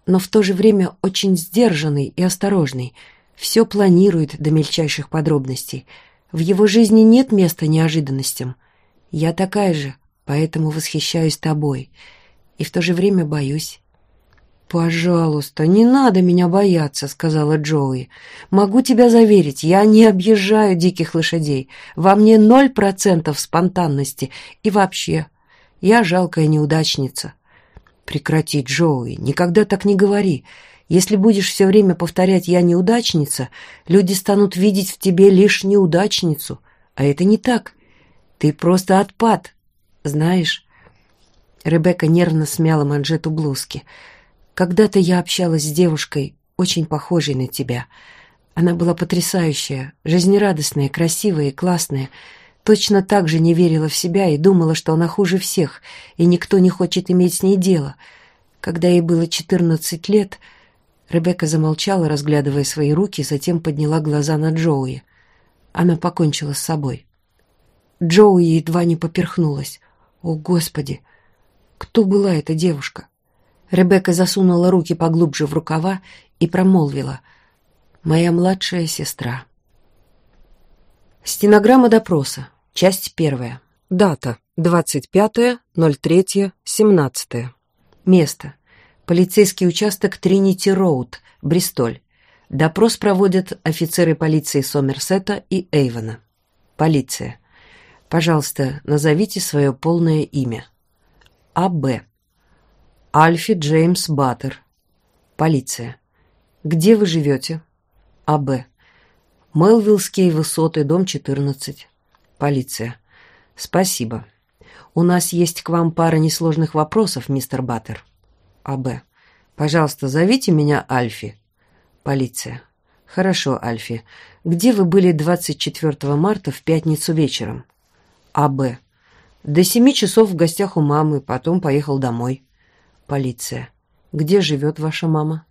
но в то же время очень сдержанный и осторожный. Все планирует до мельчайших подробностей. В его жизни нет места неожиданностям. Я такая же, поэтому восхищаюсь тобой. И в то же время боюсь. «Пожалуйста, не надо меня бояться», — сказала Джоуи. «Могу тебя заверить, я не объезжаю диких лошадей. Во мне ноль процентов спонтанности. И вообще, я жалкая неудачница». «Прекрати, Джоуи, никогда так не говори. Если будешь все время повторять «я неудачница», люди станут видеть в тебе лишь неудачницу. А это не так. Ты просто отпад, знаешь». Ребекка нервно смяла манжету блузки — когда-то я общалась с девушкой, очень похожей на тебя. Она была потрясающая, жизнерадостная, красивая и классная. Точно так же не верила в себя и думала, что она хуже всех, и никто не хочет иметь с ней дело. Когда ей было четырнадцать лет, Ребекка замолчала, разглядывая свои руки, затем подняла глаза на Джоуи. Она покончила с собой. Джоуи едва не поперхнулась. О, Господи! Кто была эта девушка? Ребекка засунула руки поглубже в рукава и промолвила «Моя младшая сестра». Стенограмма допроса. Часть первая. Дата. 25.03.17. Место. Полицейский участок Тринити-Роуд, Бристоль. Допрос проводят офицеры полиции Сомерсета и Эйвона. Полиция. Пожалуйста, назовите свое полное имя. А.Б. Альфи Джеймс Баттер. Полиция. Где вы живете? А.Б. Мелвиллские высоты, дом 14. Полиция. Спасибо. У нас есть к вам пара несложных вопросов, мистер Баттер. А.Б. Пожалуйста, зовите меня Альфи. Полиция. Хорошо, Альфи. Где вы были 24 марта в пятницу вечером? А.Б. До семи часов в гостях у мамы, потом поехал домой. Полиция. Где живет ваша мама?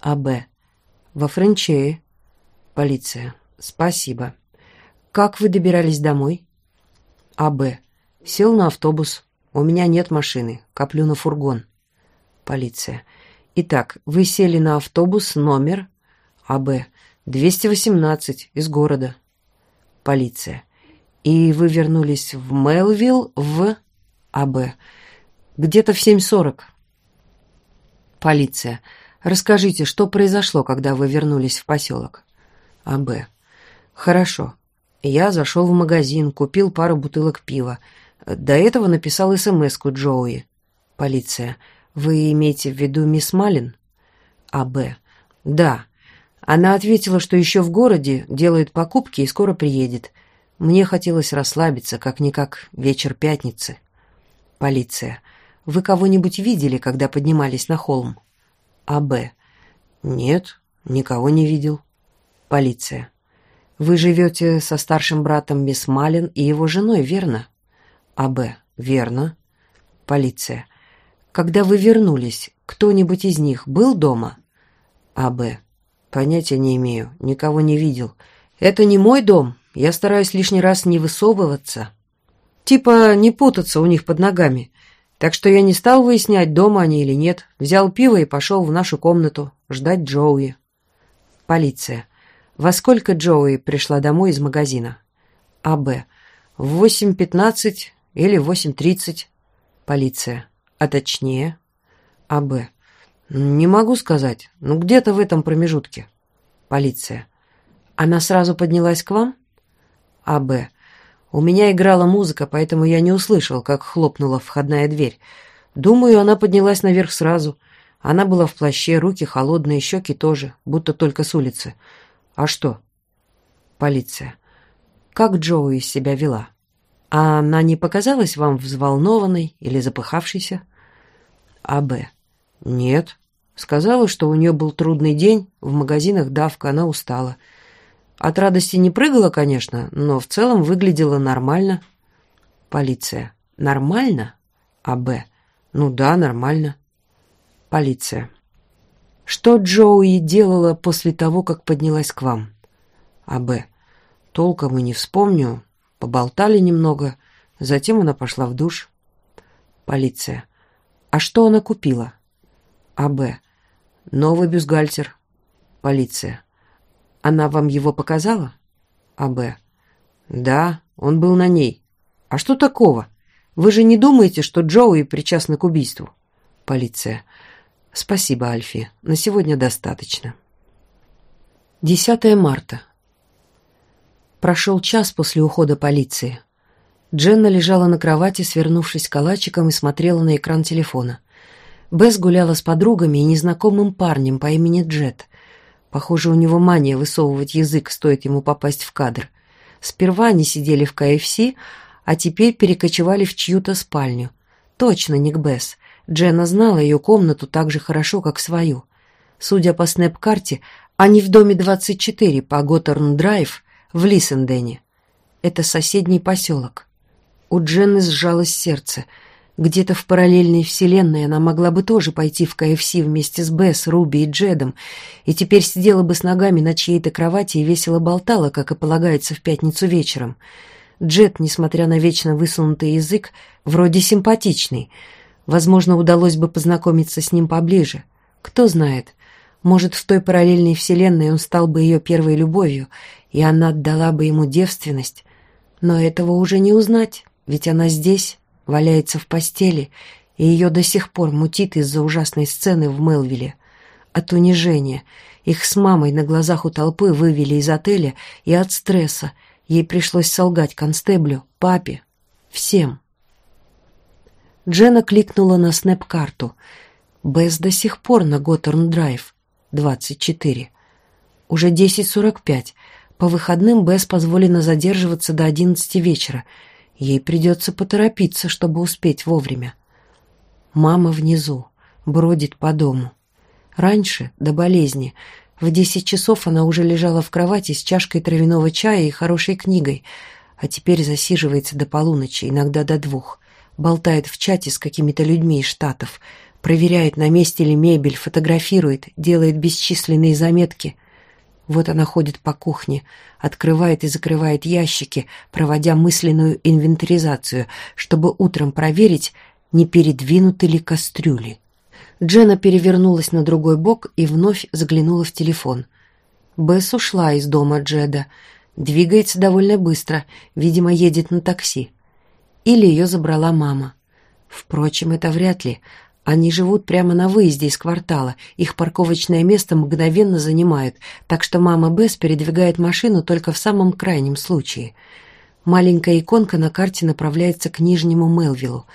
А.Б. Во Френчее. Полиция. Спасибо. Как вы добирались домой? А.Б. Сел на автобус. У меня нет машины. Коплю на фургон. Полиция. Итак, вы сели на автобус номер А.Б. 218 из города. Полиция. И вы вернулись в Мелвилл в А.Б. Где-то в 7.40. Полиция. Расскажите, что произошло, когда вы вернулись в поселок? А.Б. Хорошо. Я зашел в магазин, купил пару бутылок пива. До этого написал СМС-ку Джоуи. Полиция. Вы имеете в виду мисс Малин? А.Б. Да. Она ответила, что еще в городе, делает покупки и скоро приедет. Мне хотелось расслабиться, как-никак вечер пятницы. Полиция. Вы кого-нибудь видели, когда поднимались на холм? А.Б. Нет, никого не видел. Полиция. Вы живете со старшим братом мисс Малин и его женой, верно? А.Б. Верно. Полиция. Когда вы вернулись, кто-нибудь из них был дома? А.Б. Понятия не имею, никого не видел. Это не мой дом, я стараюсь лишний раз не высовываться. Типа не путаться у них под ногами. Так что я не стал выяснять, дома они или нет. Взял пиво и пошел в нашу комнату ждать Джоуи. Полиция. Во сколько Джоуи пришла домой из магазина? А.Б. В восемь пятнадцать или восемь тридцать. Полиция. А точнее? А.Б. Не могу сказать. Ну, где-то в этом промежутке. Полиция. Она сразу поднялась к вам? А.Б. У меня играла музыка, поэтому я не услышал, как хлопнула входная дверь. Думаю, она поднялась наверх сразу. Она была в плаще, руки холодные, щеки тоже, будто только с улицы. А что? Полиция. Как Джоуи себя вела? А она не показалась вам взволнованной или запыхавшейся? А.Б. Нет. Сказала, что у нее был трудный день, в магазинах давка, она устала. От радости не прыгала, конечно, но в целом выглядела нормально. Полиция. Нормально? А Б. Ну да, нормально. Полиция. Что Джоуи делала после того, как поднялась к вам? А Б. Толком и не вспомню. Поболтали немного. Затем она пошла в душ. Полиция. А что она купила? А Б. Новый бюстгальтер. Полиция. Она вам его показала? А.Б. Да, он был на ней. А что такого? Вы же не думаете, что Джоуи причастны к убийству? Полиция. Спасибо, Альфи. На сегодня достаточно. 10 марта. Прошел час после ухода полиции. Дженна лежала на кровати, свернувшись калачиком, и смотрела на экран телефона. Бесс гуляла с подругами и незнакомым парнем по имени Джет. Похоже, у него мания высовывать язык, стоит ему попасть в кадр. Сперва они сидели в КФС, а теперь перекочевали в чью-то спальню. Точно не к Бесс. Дженна знала ее комнату так же хорошо, как свою. Судя по снэп-карте, они в доме 24 по Готтерн-драйв в Лиссендене. Это соседний поселок. У Дженны сжалось сердце — где-то в параллельной вселенной она могла бы тоже пойти в КФС вместе с Бесс, Руби и Джедом, и теперь сидела бы с ногами на чьей-то кровати и весело болтала, как и полагается в пятницу вечером. Джед, несмотря на вечно высунутый язык, вроде симпатичный. Возможно, удалось бы познакомиться с ним поближе. Кто знает, может, в той параллельной вселенной он стал бы ее первой любовью, и она отдала бы ему девственность. Но этого уже не узнать, ведь она здесь валяется в постели, и ее до сих пор мутит из-за ужасной сцены в Мелвилле. От унижения. Их с мамой на глазах у толпы вывели из отеля, и от стресса. Ей пришлось солгать констеблю, папе, всем. Джена кликнула на снэп-карту. Бесс до сих пор на Готтерн-драйв, 24. Уже 10.45. По выходным Бесс позволено задерживаться до 11 вечера — Ей придется поторопиться, чтобы успеть вовремя. Мама внизу, бродит по дому. Раньше, до болезни, в десять часов она уже лежала в кровати с чашкой травяного чая и хорошей книгой, а теперь засиживается до полуночи, иногда до двух, болтает в чате с какими-то людьми из Штатов, проверяет, на месте ли мебель, фотографирует, делает бесчисленные заметки — вот она ходит по кухне, открывает и закрывает ящики, проводя мысленную инвентаризацию, чтобы утром проверить, не передвинуты ли кастрюли. Джена перевернулась на другой бок и вновь заглянула в телефон. Бесс ушла из дома Джеда. Двигается довольно быстро, видимо, едет на такси. Или ее забрала мама. Впрочем, это вряд ли. Они живут прямо на выезде из квартала, их парковочное место мгновенно занимают, так что мама Бесс передвигает машину только в самом крайнем случае. Маленькая иконка на карте направляется к Нижнему Мелвиллу.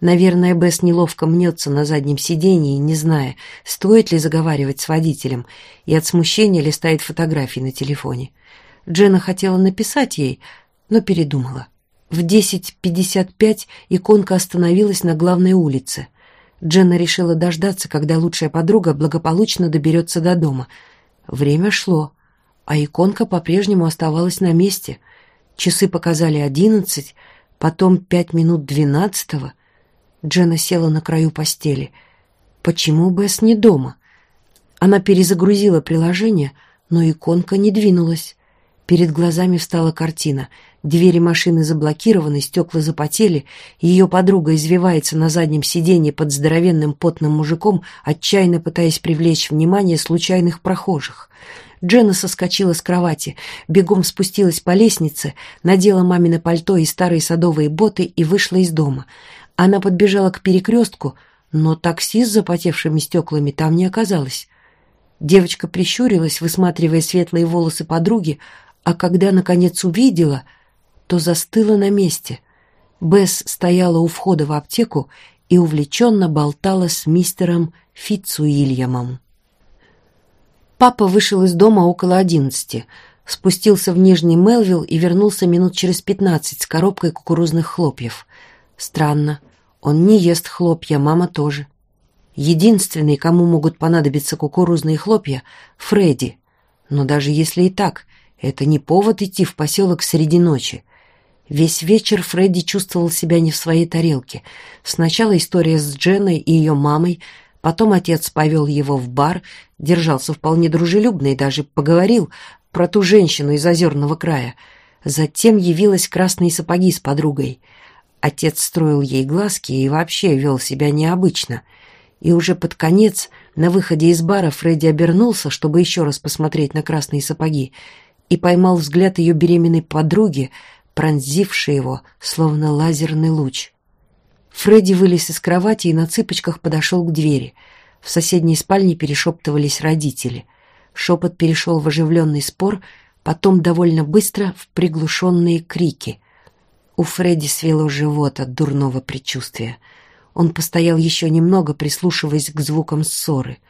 Наверное, Бесс неловко мнется на заднем сиденье, не зная, стоит ли заговаривать с водителем, и от смущения листает фотографии на телефоне. Джена хотела написать ей, но передумала. В 10.55 иконка остановилась на главной улице. Дженна решила дождаться, когда лучшая подруга благополучно доберется до дома. Время шло, а иконка по-прежнему оставалась на месте. Часы показали одиннадцать, потом пять минут двенадцатого. Дженна села на краю постели. Почему Бесс не дома? Она перезагрузила приложение, но иконка не двинулась. Перед глазами встала картина. Двери машины заблокированы, стекла запотели, ее подруга извивается на заднем сиденье под здоровенным потным мужиком, отчаянно пытаясь привлечь внимание случайных прохожих. Дженна соскочила с кровати, бегом спустилась по лестнице, надела мамино пальто и старые садовые боты и вышла из дома. Она подбежала к перекрестку, но такси с запотевшими стеклами там не оказалось. Девочка прищурилась, высматривая светлые волосы подруги, а когда, наконец, увидела, то застыла на месте. Бесс стояла у входа в аптеку и увлеченно болтала с мистером Фитцуильямом. Папа вышел из дома около одиннадцати, спустился в Нижний Мелвилл и вернулся минут через пятнадцать с коробкой кукурузных хлопьев. Странно, он не ест хлопья, мама тоже. Единственный, кому могут понадобиться кукурузные хлопья — Фредди. Но даже если и так, это не повод идти в поселок среди ночи. Весь вечер Фредди чувствовал себя не в своей тарелке. Сначала история с Дженной и ее мамой, потом отец повел его в бар, держался вполне дружелюбно и даже поговорил про ту женщину из озерного края. Затем явилась красные сапоги с подругой. Отец строил ей глазки и вообще вел себя необычно. И уже под конец, на выходе из бара, Фредди обернулся, чтобы еще раз посмотреть на красные сапоги, и поймал взгляд ее беременной подруги, пронзивший его, словно лазерный луч. Фредди вылез из кровати и на цыпочках подошел к двери. В соседней спальне перешептывались родители. Шепот перешел в оживленный спор, потом довольно быстро в приглушенные крики. У Фредди свело живот от дурного предчувствия. Он постоял еще немного, прислушиваясь к звукам ссоры —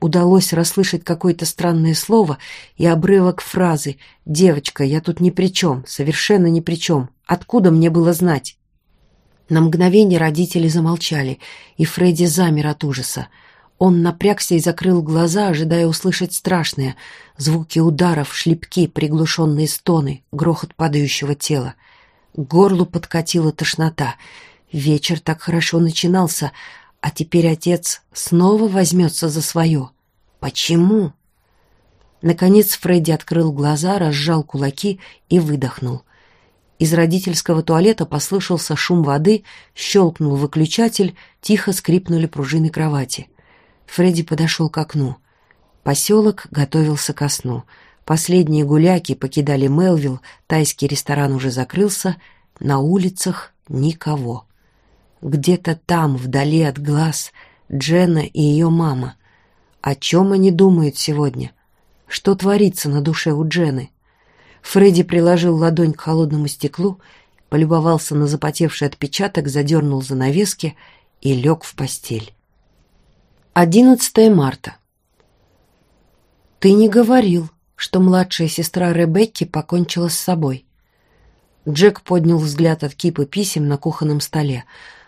удалось расслышать какое-то странное слово и обрывок фразы «Девочка, я тут ни при чем, совершенно ни при чем. Откуда мне было знать?» На мгновение родители замолчали, и Фредди замер от ужаса. Он напрягся и закрыл глаза, ожидая услышать страшное. Звуки ударов, шлепки, приглушенные стоны, грохот падающего тела. К горлу подкатила тошнота. Вечер так хорошо начинался, а теперь отец снова возьмется за свое. Почему? Наконец Фредди открыл глаза, разжал кулаки и выдохнул. Из родительского туалета послышался шум воды, щелкнул выключатель, тихо скрипнули пружины кровати. Фредди подошел к окну. Поселок готовился ко сну. Последние гуляки покидали Мелвилл, тайский ресторан уже закрылся, на улицах никого. Где-то там, вдали от глаз, Дженна и ее мама. О чем они думают сегодня? Что творится на душе у Джены? Фредди приложил ладонь к холодному стеклу, полюбовался на запотевший отпечаток, задернул занавески и лег в постель. 11 марта. «Ты не говорил, что младшая сестра Ребекки покончила с собой». Джек поднял взгляд от кипы писем на кухонном столе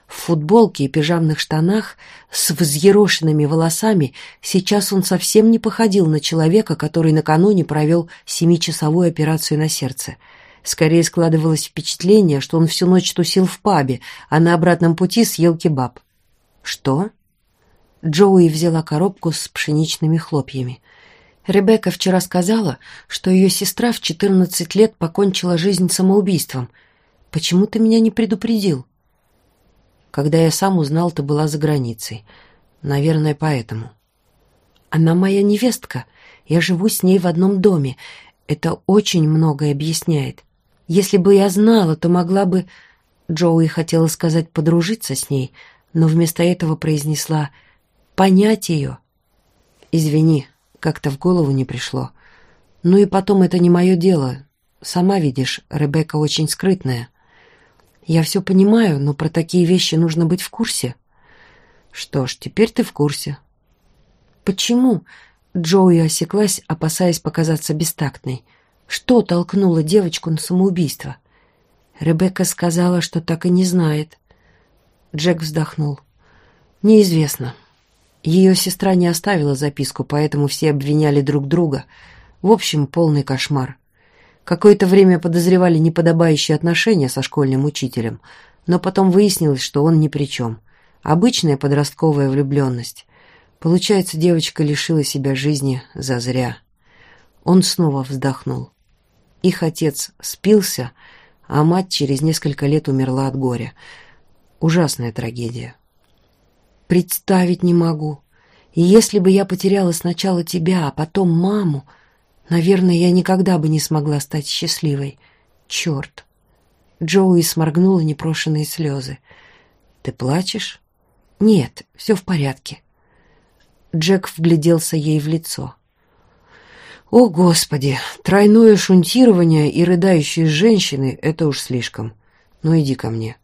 в футболке и пижамных штанах, с взъерошенными волосами, сейчас он совсем не походил на человека, который накануне провел семичасовую операцию на сердце. Скорее складывалось впечатление, что он всю ночь тусил в пабе, а на обратном пути съел кебаб. «Что?» Джоуи взяла коробку с пшеничными хлопьями. Ребекка вчера сказала, что ее сестра в четырнадцать лет покончила жизнь самоубийством. «Почему ты меня не предупредил?» Когда я сам узнал, ты была за границей. Наверное, поэтому. Она моя невестка. Я живу с ней в одном доме. Это очень многое объясняет. Если бы я знала, то могла бы... Джоуи хотела сказать «подружиться с ней», но вместо этого произнесла «понять ее». «Извини, как-то в голову не пришло. Ну и потом это не мое дело. Сама видишь, Ребекка очень скрытная». Я все понимаю, но про такие вещи нужно быть в курсе. Что ж, теперь ты в курсе. Почему? Джоуи осеклась, опасаясь показаться бестактной. Что толкнуло девочку на самоубийство? Ребекка сказала, что так и не знает. Джек вздохнул. Неизвестно. Ее сестра не оставила записку, поэтому все обвиняли друг друга. В общем, полный кошмар. Какое-то время подозревали неподобающие отношения со школьным учителем, но потом выяснилось, что он ни при чем. Обычная подростковая влюбленность. Получается, девочка лишила себя жизни зазря. Он снова вздохнул. Их отец спился, а мать через несколько лет умерла от горя. Ужасная трагедия. Представить не могу. Если бы я потеряла сначала тебя, а потом маму, наверное, я никогда бы не смогла стать счастливой. Черт. Джоуи сморгнула непрошенные слезы. «Ты плачешь?» «Нет, все в порядке». Джек вгляделся ей в лицо. «О, Господи! Тройное шунтирование и рыдающие женщины — это уж слишком. Ну, иди ко мне».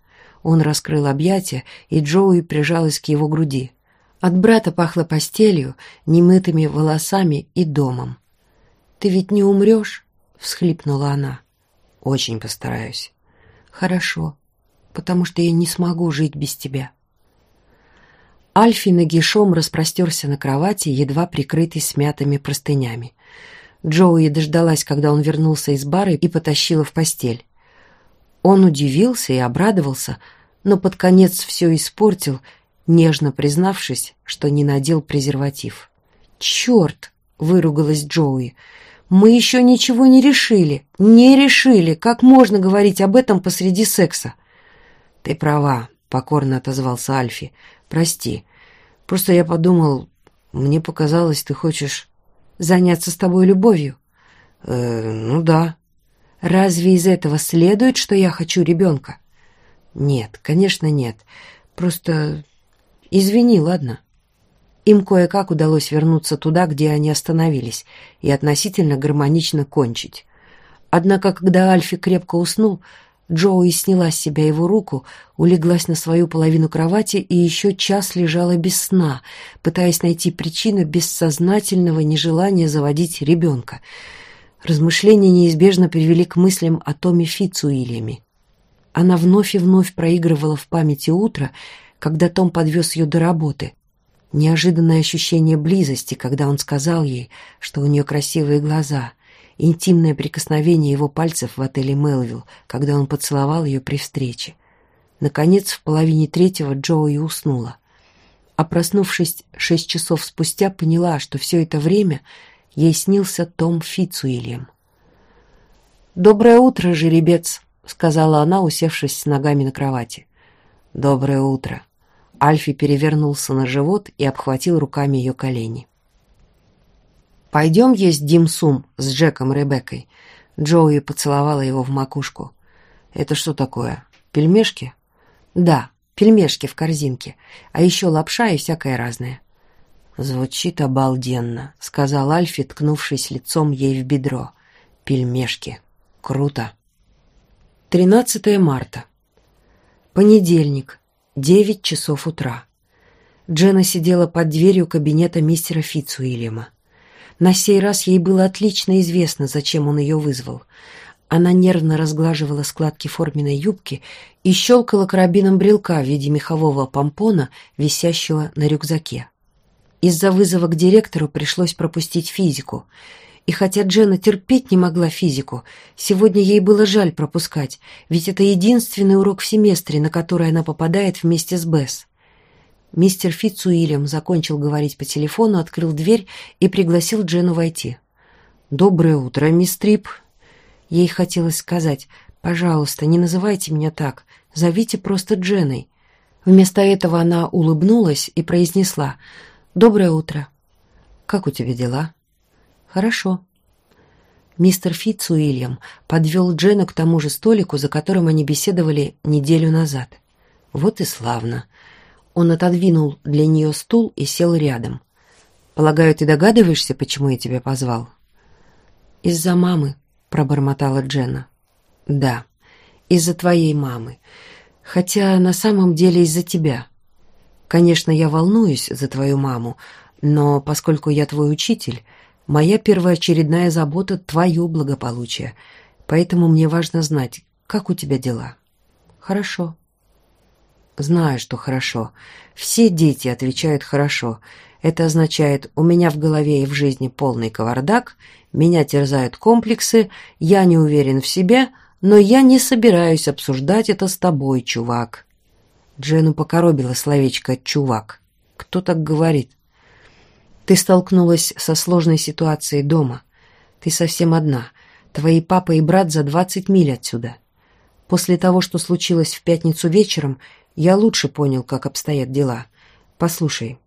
Он раскрыл объятия, и Джоуи прижалась к его груди. От брата пахло постелью, немытыми волосами и домом. «Ты ведь не умрешь?» — всхлипнула она. «Очень постараюсь». «Хорошо, потому что я не смогу жить без тебя». Альфи нагишом распростерся на кровати, едва прикрытый смятыми простынями. Джоуи дождалась, когда он вернулся из бара и потащила в постель. Он удивился и обрадовался, но под конец все испортил, нежно признавшись, что не надел презерватив. «Черт!» — выругалась Джоуи. «Мы еще ничего не решили. Не решили. Как можно говорить об этом посреди секса?» «Ты права», — покорно отозвался Альфи. Прости. Просто я подумал, мне показалось, ты хочешь заняться с тобой любовью. Э, ну да. Разве из этого следует, что я хочу ребенка? Нет, конечно, нет. Просто извини, ладно. Им кое-как удалось вернуться туда, где они остановились, и относительно гармонично кончить. Однако, когда Альфи крепко уснул, Джоуи сняла с себя его руку, улеглась на свою половину кровати и еще час лежала без сна, пытаясь найти причину бессознательного нежелания заводить ребенка. Размышления неизбежно привели к мыслям о Томе Фицуильяме. Она вновь и вновь проигрывала в памяти утро, когда Том подвез ее до работы. Неожиданное ощущение близости, когда он сказал ей, что у нее красивые глаза — интимное прикосновение его пальцев в отеле Мелвилл, когда он поцеловал ее при встрече. Наконец, в половине третьего Джоуи уснула. А проснувшись шесть часов спустя, поняла, что все это время ей снился Том Фицуильям. «Доброе утро, жеребец», — сказала она, усевшись с ногами на кровати. «Доброе утро». Альфи перевернулся на живот и обхватил руками ее колени. «Пойдем есть димсум с Джеком и Ребеккой». Джоуи поцеловала его в макушку. «Это что такое? Пельмешки?» «Да, пельмешки в корзинке, а еще лапша и всякое разное». «Звучит обалденно», — сказал Альфи, ткнувшись лицом ей в бедро. «Пельмешки. Круто». 13 марта. Понедельник. Девять часов утра. Джена сидела под дверью кабинета мистера Фицуильяма. На сей раз ей было отлично известно, зачем он ее вызвал. Она нервно разглаживала складки форменной юбки и щелкала карабином брелка в виде мехового помпона, висящего на рюкзаке. Из-за вызова к директору пришлось пропустить физику. И хотя Джена терпеть не могла физику, сегодня ей было жаль пропускать, ведь это единственный урок в семестре, на который она попадает вместе с Бесс. Мистер Фитцуильям закончил говорить по телефону, открыл дверь и пригласил Джену войти. «Доброе утро, мисс Трип». Ей хотелось сказать, «Пожалуйста, не называйте меня так, зовите просто Дженой». Вместо этого она улыбнулась и произнесла, «Доброе утро». «Как у тебя дела?» «Хорошо». Мистер Фитцуильям подвел Джену к тому же столику, за которым они беседовали неделю назад. «Вот и славно». Он отодвинул для нее стул и сел рядом. «Полагаю, ты догадываешься, почему я тебя позвал?» «Из-за мамы», — пробормотала Дженна. «Да, из-за твоей мамы. Хотя на самом деле из-за тебя. Конечно, я волнуюсь за твою маму, но поскольку я твой учитель, моя первоочередная забота — твое благополучие. Поэтому мне важно знать, как у тебя дела. Хорошо. Знаю, что хорошо. Все дети отвечают «хорошо». Это означает, у меня в голове и в жизни полный кавардак, меня терзают комплексы, я не уверен в себе, но я не собираюсь обсуждать это с тобой, чувак. Джену покоробило словечко «чувак». Кто так говорит? Ты столкнулась со сложной ситуацией дома. Ты совсем одна. Твои папа и брат за двадцать миль отсюда. После того, что случилось в пятницу вечером, я лучше понял, как обстоят дела. Послушай,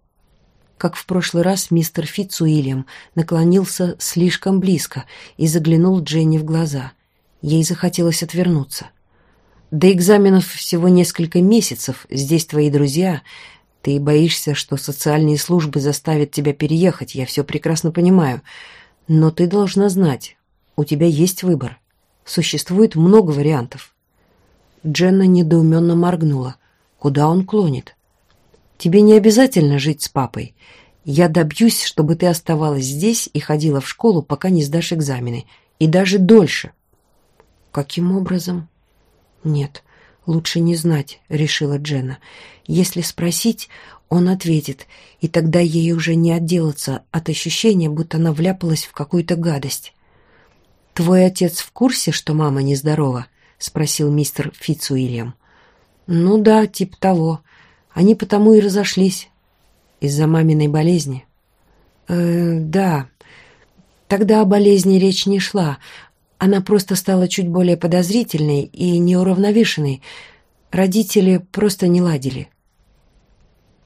как в прошлый раз мистер Фитцуильям наклонился слишком близко и заглянул Дженни в глаза. Ей захотелось отвернуться. До экзаменов всего несколько месяцев, здесь твои друзья. Ты боишься, что социальные службы заставят тебя переехать, я все прекрасно понимаю. Но ты должна знать, у тебя есть выбор. Существует много вариантов. Дженна недоуменно моргнула. Куда он клонит? Тебе не обязательно жить с папой. Я добьюсь, чтобы ты оставалась здесь и ходила в школу, пока не сдашь экзамены. И даже дольше. Каким образом? Нет, лучше не знать, решила Дженна. Если спросить, он ответит, и тогда ей уже не отделаться от ощущения, будто она вляпалась в какую-то гадость. «Твой отец в курсе, что мама нездорова?» — спросил мистер Фитцуильям. «Ну да, типа того. Они потому и разошлись. Из-за маминой болезни. Э, да. Тогда о болезни речь не шла. Она просто стала чуть более подозрительной и неуравновешенной. Родители просто не ладили.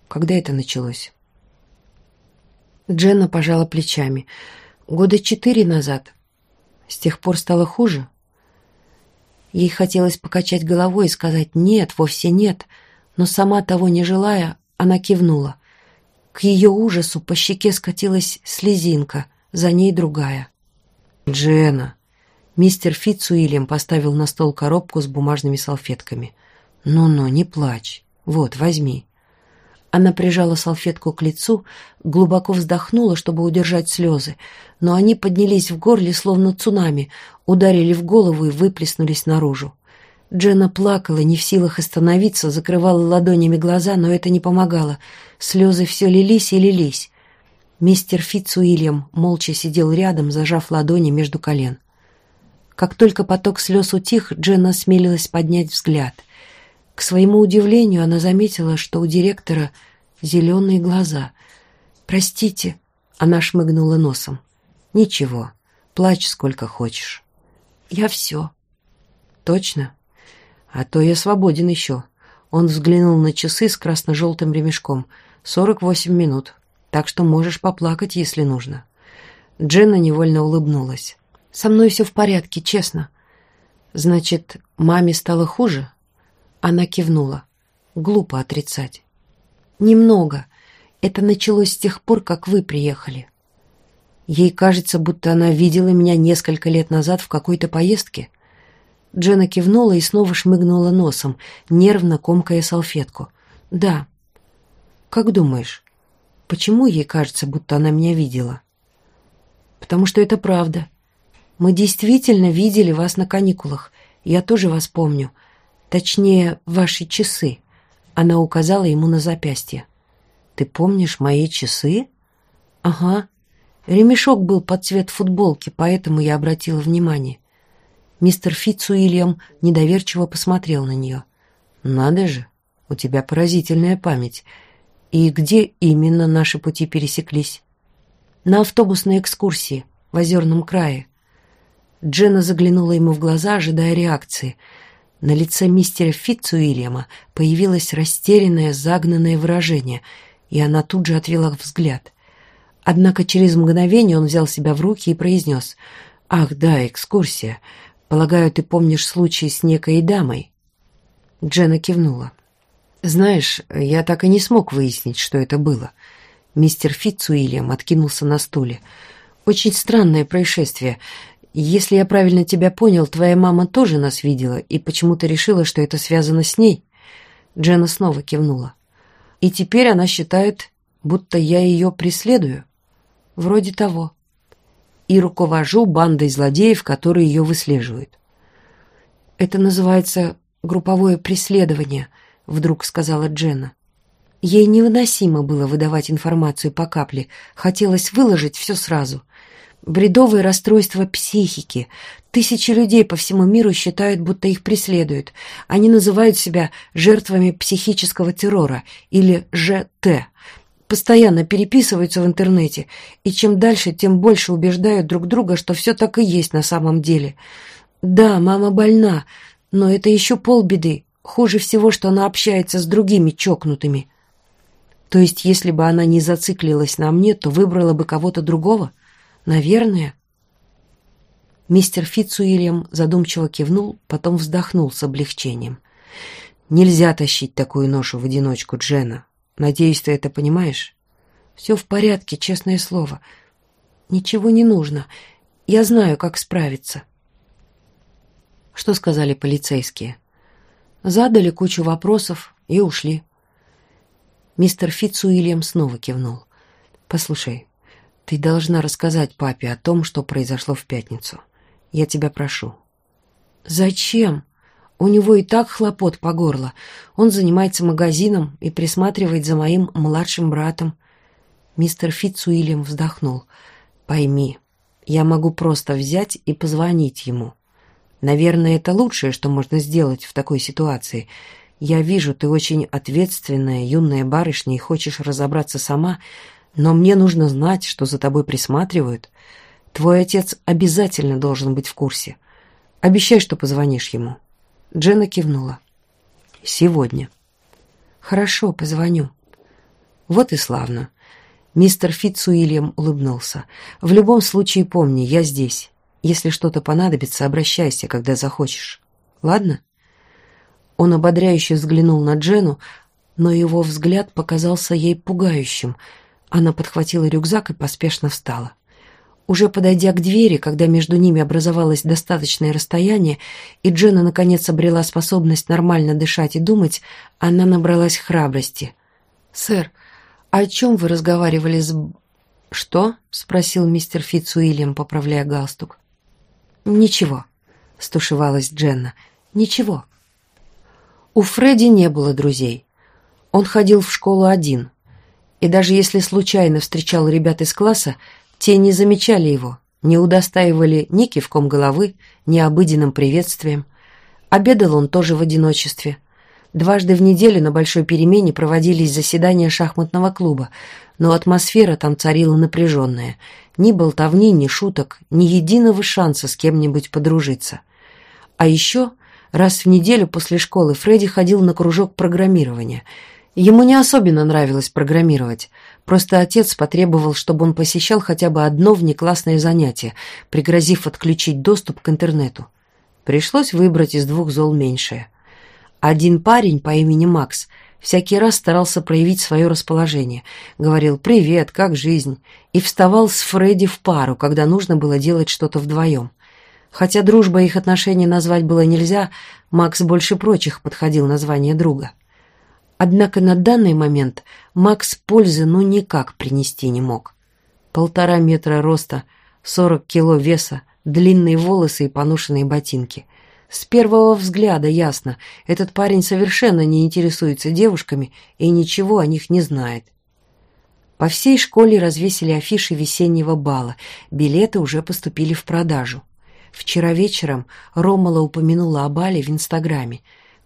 Когда это началось? Дженна пожала плечами. Года четыре назад. С тех пор стало хуже. Ей хотелось покачать головой и сказать «нет, вовсе нет», но сама того не желая, она кивнула. К ее ужасу по щеке скатилась слезинка, за ней другая. «Джена!» Мистер Фитцуильям поставил на стол коробку с бумажными салфетками. «Ну-ну, не плачь. Вот, возьми». Она прижала салфетку к лицу, глубоко вздохнула, чтобы удержать слезы, но они поднялись в горле, словно цунами, ударили в голову и выплеснулись наружу. Дженна плакала, не в силах остановиться, закрывала ладонями глаза, но это не помогало. Слезы все лились и лились. Мистер Фитцуильям молча сидел рядом, зажав ладони между колен. Как только поток слез утих, Дженна смелилась поднять взгляд. К своему удивлению она заметила, что у директора зеленые глаза. «Простите», — она шмыгнула носом. «Ничего, плачь сколько хочешь». «Я все». «Точно?» А то я свободен еще. Он взглянул на часы с красно-желтым ремешком. Сорок восемь минут. Так что можешь поплакать, если нужно. Дженна невольно улыбнулась. «Со мной все в порядке, честно». «Значит, маме стало хуже?» Она кивнула. «Глупо отрицать». «Немного. Это началось с тех пор, как вы приехали». Ей кажется, будто она видела меня несколько лет назад в какой-то поездке. Джена кивнула и снова шмыгнула носом, нервно комкая салфетку. «Да». «Как думаешь, почему ей кажется, будто она меня видела?» «Потому что это правда. Мы действительно видели вас на каникулах. Я тоже вас помню. Точнее, ваши часы». Она указала ему на запястье. «Ты помнишь мои часы?» «Ага. Ремешок был под цвет футболки, поэтому я обратила внимание». Мистер Фитцуильям недоверчиво посмотрел на нее. «Надо же, у тебя поразительная память. И где именно наши пути пересеклись?» «На автобусной экскурсии в Озерном крае». Дженна заглянула ему в глаза, ожидая реакции. На лице мистера Фитцуильяма появилось растерянное, загнанное выражение, и она тут же отвела взгляд. Однако через мгновение он взял себя в руки и произнес «Ах, да, экскурсия. Полагаю, ты помнишь случай с некой дамой?» Джена кивнула. «Знаешь, я так и не смог выяснить, что это было». Мистер Фитцуильям откинулся на стуле. «Очень странное происшествие. Если я правильно тебя понял, твоя мама тоже нас видела и почему-то решила, что это связано с ней. Дженна снова кивнула. «И теперь она считает, будто я ее преследую?» «Вроде того. И руковожу бандой злодеев, которые ее выслеживают». «Это называется групповое преследование», — вдруг сказала Дженна. Ей невыносимо было выдавать информацию по капле, хотелось выложить все сразу. Бредовое расстройство психики. Тысячи людей по всему миру считают, будто их преследуют. Они называют себя жертвами психического террора или ЖТ. Постоянно переписываются в интернете, и чем дальше, тем больше убеждают друг друга, что все так и есть на самом деле. Да, мама больна, но это еще полбеды. Хуже всего, что она общается с другими чокнутыми. То есть, если бы она не зациклилась на мне, то выбрала бы кого-то другого? Наверное. Мистер Фитцуильям задумчиво кивнул, потом вздохнул с облегчением. «Нельзя тащить такую ношу в одиночку, Джена. Надеюсь, ты это понимаешь?» «Все в порядке, честное слово. Ничего не нужно. Я знаю, как справиться». Что сказали полицейские? Задали кучу вопросов и ушли. Мистер Фитцуильям снова кивнул. «Послушай, ты должна рассказать папе о том, что произошло в пятницу. Я тебя прошу». «Зачем? У него и так хлопот по горло. Он занимается магазином и присматривает за моим младшим братом». Мистер Фитцуильям вздохнул. «Пойми, я могу просто взять и позвонить ему. Наверное, это лучшее, что можно сделать в такой ситуации. Я вижу, ты очень ответственная, юная барышня и хочешь разобраться сама, но мне нужно знать, что за тобой присматривают. Твой отец обязательно должен быть в курсе. Обещай, что позвонишь ему». Дженна кивнула. «Сегодня». «Хорошо, позвоню». «Вот и славно». Мистер Фитцуильям улыбнулся. «В любом случае помни, я здесь. Если что-то понадобится, обращайся, когда захочешь. Ладно?» Он ободряюще взглянул на Джену, но его взгляд показался ей пугающим. Она подхватила рюкзак и поспешно встала. Уже подойдя к двери, когда между ними образовалось достаточное расстояние, и Джена наконец обрела способность нормально дышать и думать, она набралась храбрости. «Сэр, о чем вы разговаривали с...» «Что?» — спросил мистер Фитцуильям, поправляя галстук. «Ничего», — стушевалась Дженна. «Ничего». У Фредди не было друзей. Он ходил в школу один. И даже если случайно встречал ребят из класса, те не замечали его, не удостаивали ни кивком головы, ни обыденным приветствием. Обедал он тоже в одиночестве. Дважды в неделю на большой перемене проводились заседания шахматного клуба, но атмосфера там царила напряженная. Ни болтовни, ни шуток, ни единого шанса с кем-нибудь подружиться. А еще Раз в неделю после школы Фредди ходил на кружок программирования. Ему не особенно нравилось программировать. Просто отец потребовал, чтобы он посещал хотя бы одно внеклассное занятие, пригрозив отключить доступ к интернету. Пришлось выбрать из двух зол меньшее. Один парень по имени Макс всякий раз старался проявить свое расположение. Говорил «Привет, как жизнь?» и вставал с Фредди в пару, когда нужно было делать что-то вдвоем. Хотя дружба их отношений назвать было нельзя, Макс больше прочих подходил на звание друга. Однако на данный момент Макс пользы ну никак принести не мог. Полтора метра роста, сорок кило веса, длинные волосы и поношенные ботинки. С первого взгляда ясно, этот парень совершенно не интересуется девушками и ничего о них не знает. По всей школе развесили афиши весеннего бала, билеты уже поступили в продажу. Вчера вечером Ромала упомянула о бале в Инстаграме.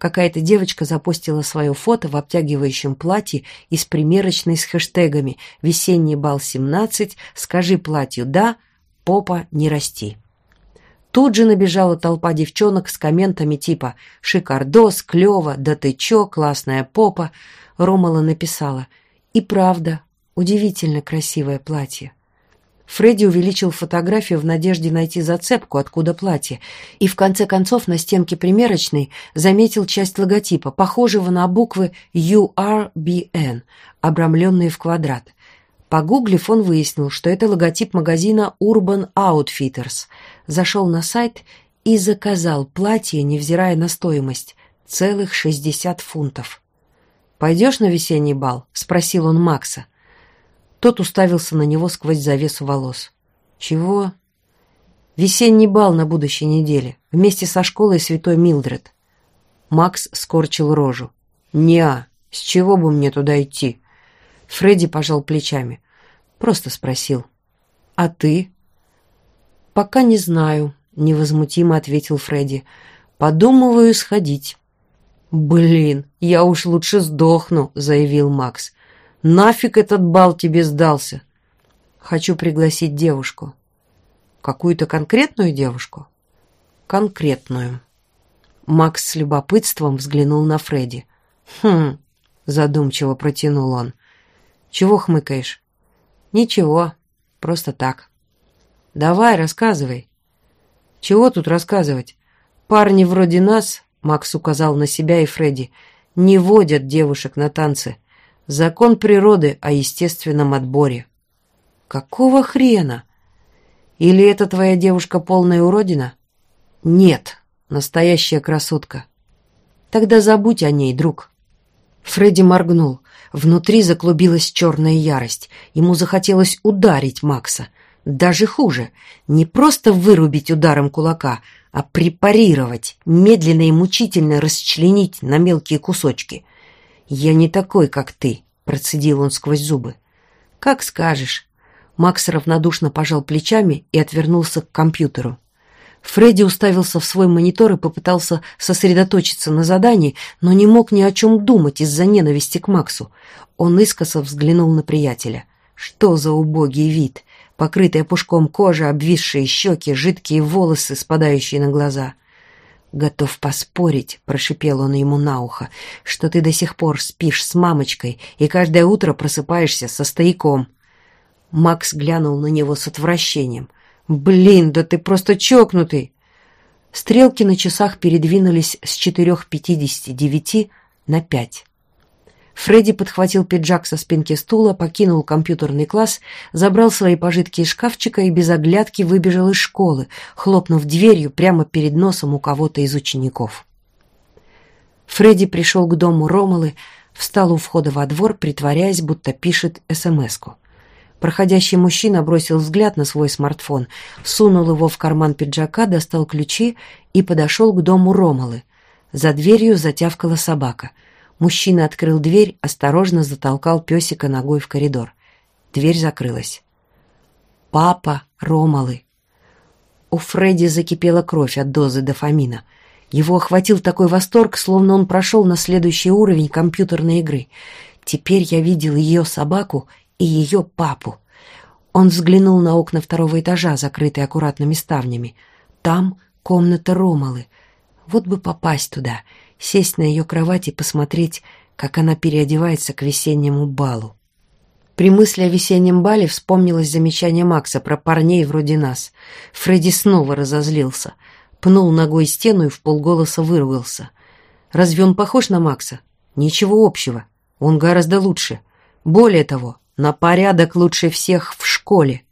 Какая-то девочка запостила свое фото в обтягивающем платье из примерочной с хэштегами «Весенний бал 17», «Скажи платью да», «Попа не расти». Тут же набежала толпа девчонок с комментами типа «Шикардос», «Клево», «Да ты чё», «Классная попа». Ромала написала «И правда, удивительно красивое платье». Фредди увеличил фотографию в надежде найти зацепку, откуда платье, и в конце концов на стенке примерочной заметил часть логотипа, похожего на буквы URBN, обрамленные в квадрат. Погуглив, он выяснил, что это логотип магазина Urban Outfitters. Зашел на сайт и заказал платье, невзирая на стоимость, целых 60 фунтов. пойдешь на весенний бал?» — спросил он Макса. Тот уставился на него сквозь завесу волос. «Чего?» «Весенний бал на будущей неделе, вместе со школой Святой Милдред». Макс скорчил рожу. «Не-а, с чего бы мне туда идти?» Фредди пожал плечами. Просто спросил. «А ты?» «Пока не знаю», — невозмутимо ответил Фредди. «Подумываю сходить». «Блин, я уж лучше сдохну», — заявил Макс. «Нафиг этот бал тебе сдался?» «Хочу пригласить девушку». «Какую-то конкретную девушку?» «Конкретную». Макс с любопытством взглянул на Фредди. «Хм», — задумчиво протянул он. «Чего хмыкаешь?» «Ничего, просто так». «Давай, рассказывай». «Чего тут рассказывать? Парни вроде нас Макс указал на себя и Фредди. «Не водят девушек на танцы. Закон природы о естественном отборе». «Какого хрена? Или это твоя девушка полная уродина?» «Нет, настоящая красотка». «Тогда забудь о ней, друг». Фредди моргнул. Внутри заклубилась черная ярость. Ему захотелось ударить Макса. Даже хуже. Не просто вырубить ударом кулака, а препарировать, медленно и мучительно расчленить на мелкие кусочки. «Я не такой, как ты», — процедил он сквозь зубы. «Как скажешь». Макс равнодушно пожал плечами и отвернулся к компьютеру. Фредди уставился в свой монитор и попытался сосредоточиться на задании, но не мог ни о чем думать из-за ненависти к Максу. Он искоса взглянул на приятеля. Что за убогий вид! покрытая пушком кожа, обвисшие щеки, жидкие волосы, спадающие на глаза. «Готов поспорить», — прошипел он ему на ухо, «что ты до сих пор спишь с мамочкой и каждое утро просыпаешься со стояком». Макс глянул на него с отвращением. «Блин, да ты просто чокнутый!» Стрелки на часах передвинулись с четырех пятидесяти девяти на пять. Фредди подхватил пиджак со спинки стула, покинул компьютерный класс, забрал свои пожитки из шкафчика и без оглядки выбежал из школы, хлопнув дверью прямо перед носом у кого-то из учеников. Фредди пришел к дому Ромалы, встал у входа во двор, притворяясь, будто пишет СМС-ку. Проходящий мужчина бросил взгляд на свой смартфон, сунул его в карман пиджака, достал ключи и подошел к дому Ромалы. За дверью затявкала собака — Мужчина открыл дверь, осторожно затолкал песика ногой в коридор. Дверь закрылась. «Папа Ромалы!» У Фредди закипела кровь от дозы дофамина. Его охватил такой восторг, словно он прошел на следующий уровень компьютерной игры. Теперь я видел ее собаку и ее папу. Он взглянул на окна второго этажа, закрытые аккуратными ставнями. Там комната Ромалы. Вот бы попасть туда — сесть на ее кровать и посмотреть, как она переодевается к весеннему балу. При мысли о весеннем бале вспомнилось замечание Макса про парней вроде нас. Фредди снова разозлился, пнул ногой стену и в полголоса выругался. Разве он похож на Макса? Ничего общего. Он гораздо лучше. Более того, на порядок лучше всех в школе.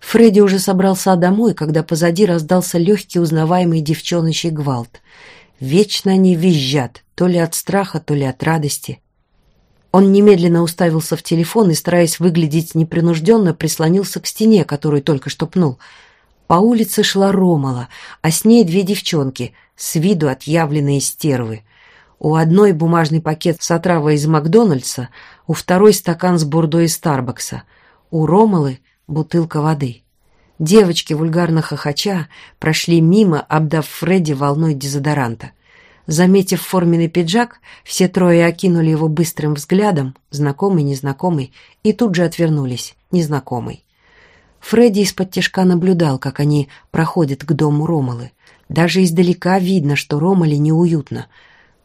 Фредди уже собрался домой, когда позади раздался легкий узнаваемый девчоночий гвалт — Вечно они визжат, то ли от страха, то ли от радости. Он немедленно уставился в телефон и, стараясь выглядеть непринужденно, прислонился к стене, которую только что пнул. По улице шла Ромала, а с ней две девчонки, с виду отъявленные стервы. У одной бумажный пакет с отравой из Макдональдса, у второй стакан с бурдо из Старбакса, у Ромалы бутылка воды. Девочки, вульгарно хохоча, прошли мимо, обдав Фредди волной дезодоранта. Заметив форменный пиджак, все трое окинули его быстрым взглядом, знакомый, незнакомый, и тут же отвернулись, незнакомый. Фредди из-под тяжка наблюдал, как они проходят к дому Ромалы. Даже издалека видно, что Ромале неуютно.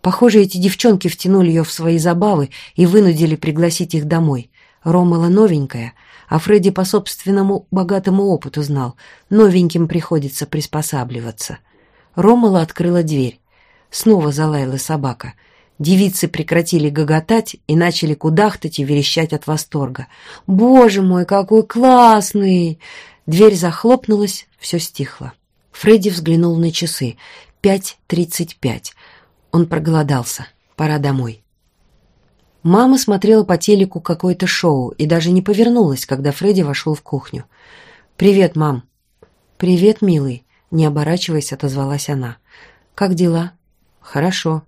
Похоже, эти девчонки втянули ее в свои забавы и вынудили пригласить их домой. Ромала новенькая — а Фредди по собственному богатому опыту знал, новеньким приходится приспосабливаться. Ромала открыла дверь. Снова залаяла собака. Девицы прекратили гоготать и начали кудахтать и верещать от восторга. «Боже мой, какой классный!» Дверь захлопнулась, все стихло. Фредди взглянул на часы. Пять тридцать пять. Он проголодался. Пора домой. Мама смотрела по телеку какое-то шоу и даже не повернулась, когда Фредди вошел в кухню. «Привет, мам». «Привет, милый», — не оборачиваясь, отозвалась она. «Как дела?» «Хорошо».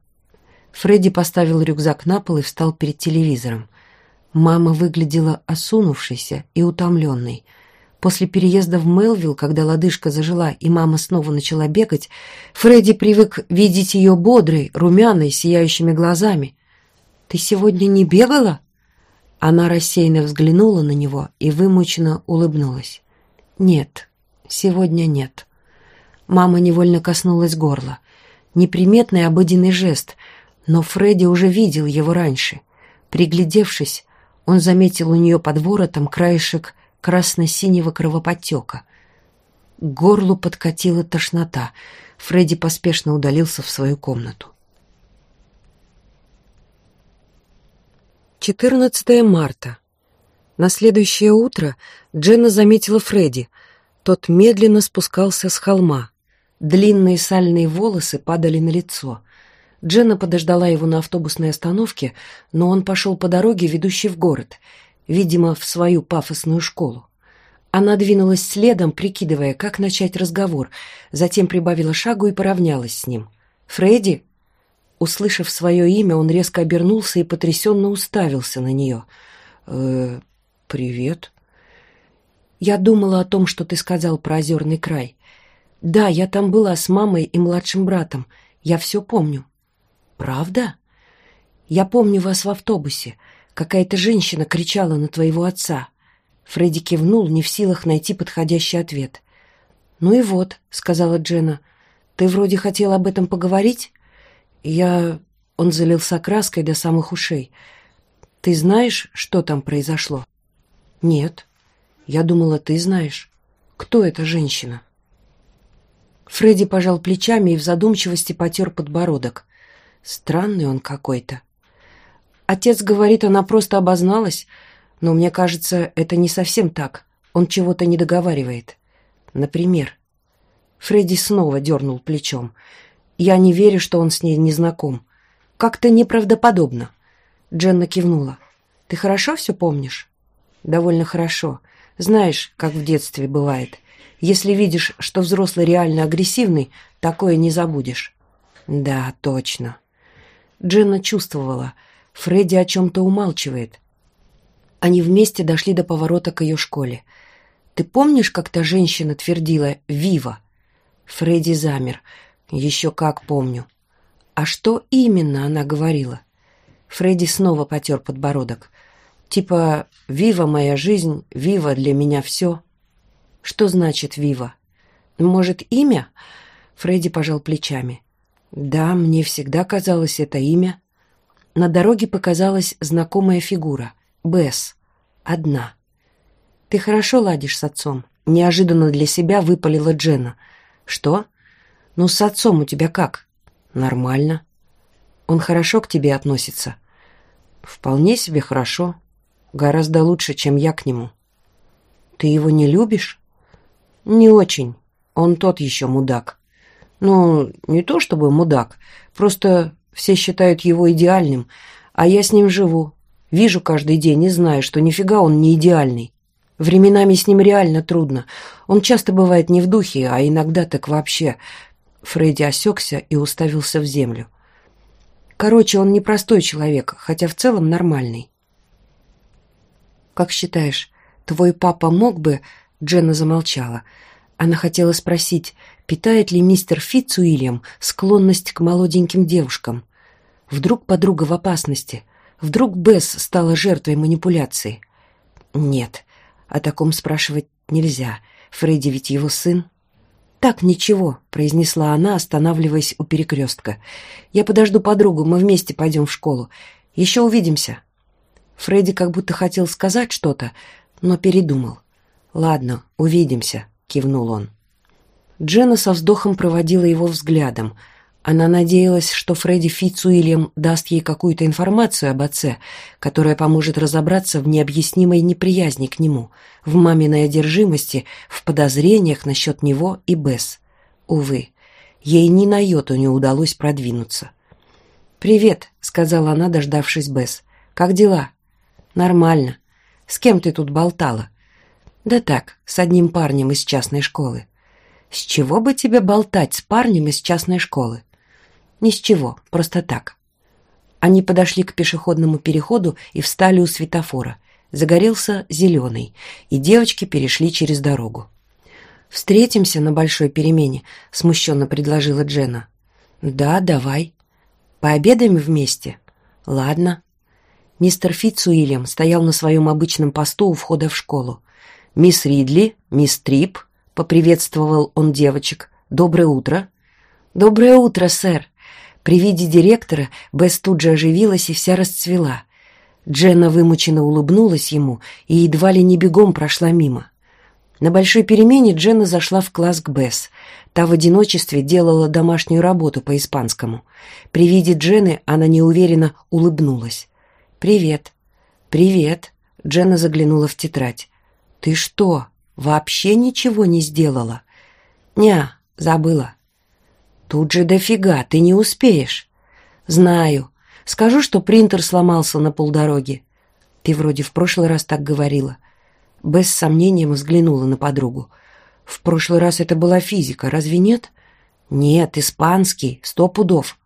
Фредди поставил рюкзак на пол и встал перед телевизором. Мама выглядела осунувшейся и утомленной. После переезда в Мелвилл, когда лодыжка зажила и мама снова начала бегать, Фредди привык видеть ее бодрой, румяной, сияющими глазами. «Ты сегодня не бегала?» Она рассеянно взглянула на него и вымученно улыбнулась. «Нет, сегодня нет». Мама невольно коснулась горла. Неприметный обыденный жест, но Фредди уже видел его раньше. Приглядевшись, он заметил у нее под воротом краешек красно-синего кровоподтека. К горлу подкатила тошнота. Фредди поспешно удалился в свою комнату. 14 марта. На следующее утро Дженна заметила Фредди. Тот медленно спускался с холма. Длинные сальные волосы падали на лицо. Дженна подождала его на автобусной остановке, но он пошел по дороге, ведущей в город, видимо, в свою пафосную школу. Она двинулась следом, прикидывая, как начать разговор, затем прибавила шагу и поравнялась с ним. «Фредди?» Услышав свое имя, он резко обернулся и потрясенно уставился на нее. «Э, «Привет». «Я думала о том, что ты сказал про озерный край. Да, я там была с мамой и младшим братом. Я все помню». «Правда?» «Я помню вас в автобусе. Какая-то женщина кричала на твоего отца». Фредди кивнул, не в силах найти подходящий ответ. «Ну и вот», — сказала Джена, — «ты вроде хотел об этом поговорить?» «Я...» — он залился краской до самых ушей. Ты знаешь, что там произошло? Нет. Я думала, ты знаешь. Кто эта женщина? Фредди пожал плечами и в задумчивости потер подбородок. Странный он какой-то. Отец говорит, она просто обозналась, но мне кажется, это не совсем так. Он чего-то не договаривает. Например, Фредди снова дернул плечом. Я не верю, что он с ней не знаком. Как-то неправдоподобно. Дженна кивнула. «Ты хорошо все помнишь?» «Довольно хорошо. Знаешь, как в детстве бывает. Если видишь, что взрослый реально агрессивный, такое не забудешь». «Да, точно». Дженна чувствовала. Фредди о чем-то умалчивает. Они вместе дошли до поворота к ее школе. «Ты помнишь, как та женщина твердила «Вива»?» Фредди замер. «Еще как помню». «А что именно она говорила?» Фредди снова потер подбородок. Типа «Вива моя жизнь, Вива для меня все». Что значит «Вива»? Может, имя? Фредди пожал плечами. Да, мне всегда казалось это имя. На дороге показалась знакомая фигура. Бесс. Одна. Ты хорошо ладишь с отцом? Неожиданно для себя выпалила Джена. Что? Ну, с отцом у тебя как? Нормально. Он хорошо к тебе относится?» «Вполне себе хорошо. Гораздо лучше, чем я к нему». «Ты его не любишь?» «Не очень. Он тот еще мудак. Ну, не то чтобы мудак, просто все считают его идеальным, а я с ним живу. Вижу каждый день и знаю, что нифига он не идеальный. Временами с ним реально трудно. Он часто бывает не в духе, а иногда так вообще...» Фредди осекся и уставился в землю. Короче, он непростой человек, хотя в целом нормальный. «Как считаешь, твой папа мог бы...» Дженна замолчала. Она хотела спросить, питает ли мистер Фитцуильям склонность к молоденьким девушкам. Вдруг подруга в опасности? Вдруг Бесс стала жертвой манипуляции? Нет, о таком спрашивать нельзя. Фредди ведь его сын. «Так, ничего», — произнесла она, останавливаясь у перекрестка. «Я подожду подругу, мы вместе пойдем в школу. Еще увидимся». Фредди как будто хотел сказать что-то, но передумал. «Ладно, увидимся», — кивнул он. Дженна со вздохом проводила его взглядом — она надеялась, что Фредди Фитцуильям даст ей какую-то информацию об отце, которая поможет разобраться в необъяснимой неприязни к нему, в маминой одержимости, в подозрениях насчет него и Бесс. Увы, ей ни на йоту не удалось продвинуться. «Привет», — сказала она, дождавшись Бесс. Как дела?» «Нормально. С кем ты тут болтала?» «Да так, с одним парнем из частной школы». «С чего бы тебе болтать с парнем из частной школы?» «Ни с чего, просто так». Они подошли к пешеходному переходу и встали у светофора. Загорелся зеленый, и девочки перешли через дорогу. «Встретимся на большой перемене», — смущенно предложила Джена. «Да, давай. Пообедаем вместе?» «Ладно». Мистер Фитцуильям стоял на своем обычном посту у входа в школу. «Мисс Ридли, мисс Трип», — поприветствовал он девочек. «Доброе утро». «Доброе утро, сэр». При виде директора Бесс тут же оживилась и вся расцвела. Дженна вымученно улыбнулась ему и едва ли не бегом прошла мимо. На большой перемене Дженна зашла в класс к Бесс. Та в одиночестве делала домашнюю работу по испанскому. При виде Дженны она неуверенно улыбнулась. «Привет». «Привет». Дженна заглянула в тетрадь. «Ты что, вообще ничего не сделала?» «Ня, забыла». «Тут же дофига, ты не успеешь». «Знаю. Скажу, что принтер сломался на полдороги». «Ты вроде в прошлый раз так говорила». Бесс с сомнением взглянула на подругу. «В прошлый раз это была физика, разве нет?» «Нет, испанский, сто пудов».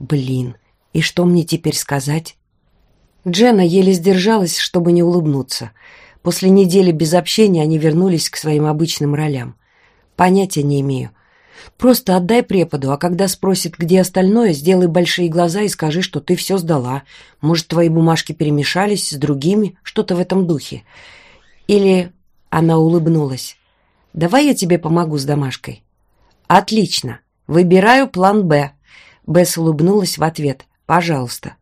«Блин, и что мне теперь сказать?» Дженна еле сдержалась, чтобы не улыбнуться. После недели без общения они вернулись к своим обычным ролям. «Понятия не имею. Просто отдай преподу, а когда спросит, где остальное, сделай большие глаза и скажи, что ты все сдала. Может, твои бумажки перемешались с другими, что-то в этом духе. Или она улыбнулась. «Давай я тебе помогу с домашкой». «Отлично. Выбираю план «Б». Бесс улыбнулась в ответ. «Пожалуйста».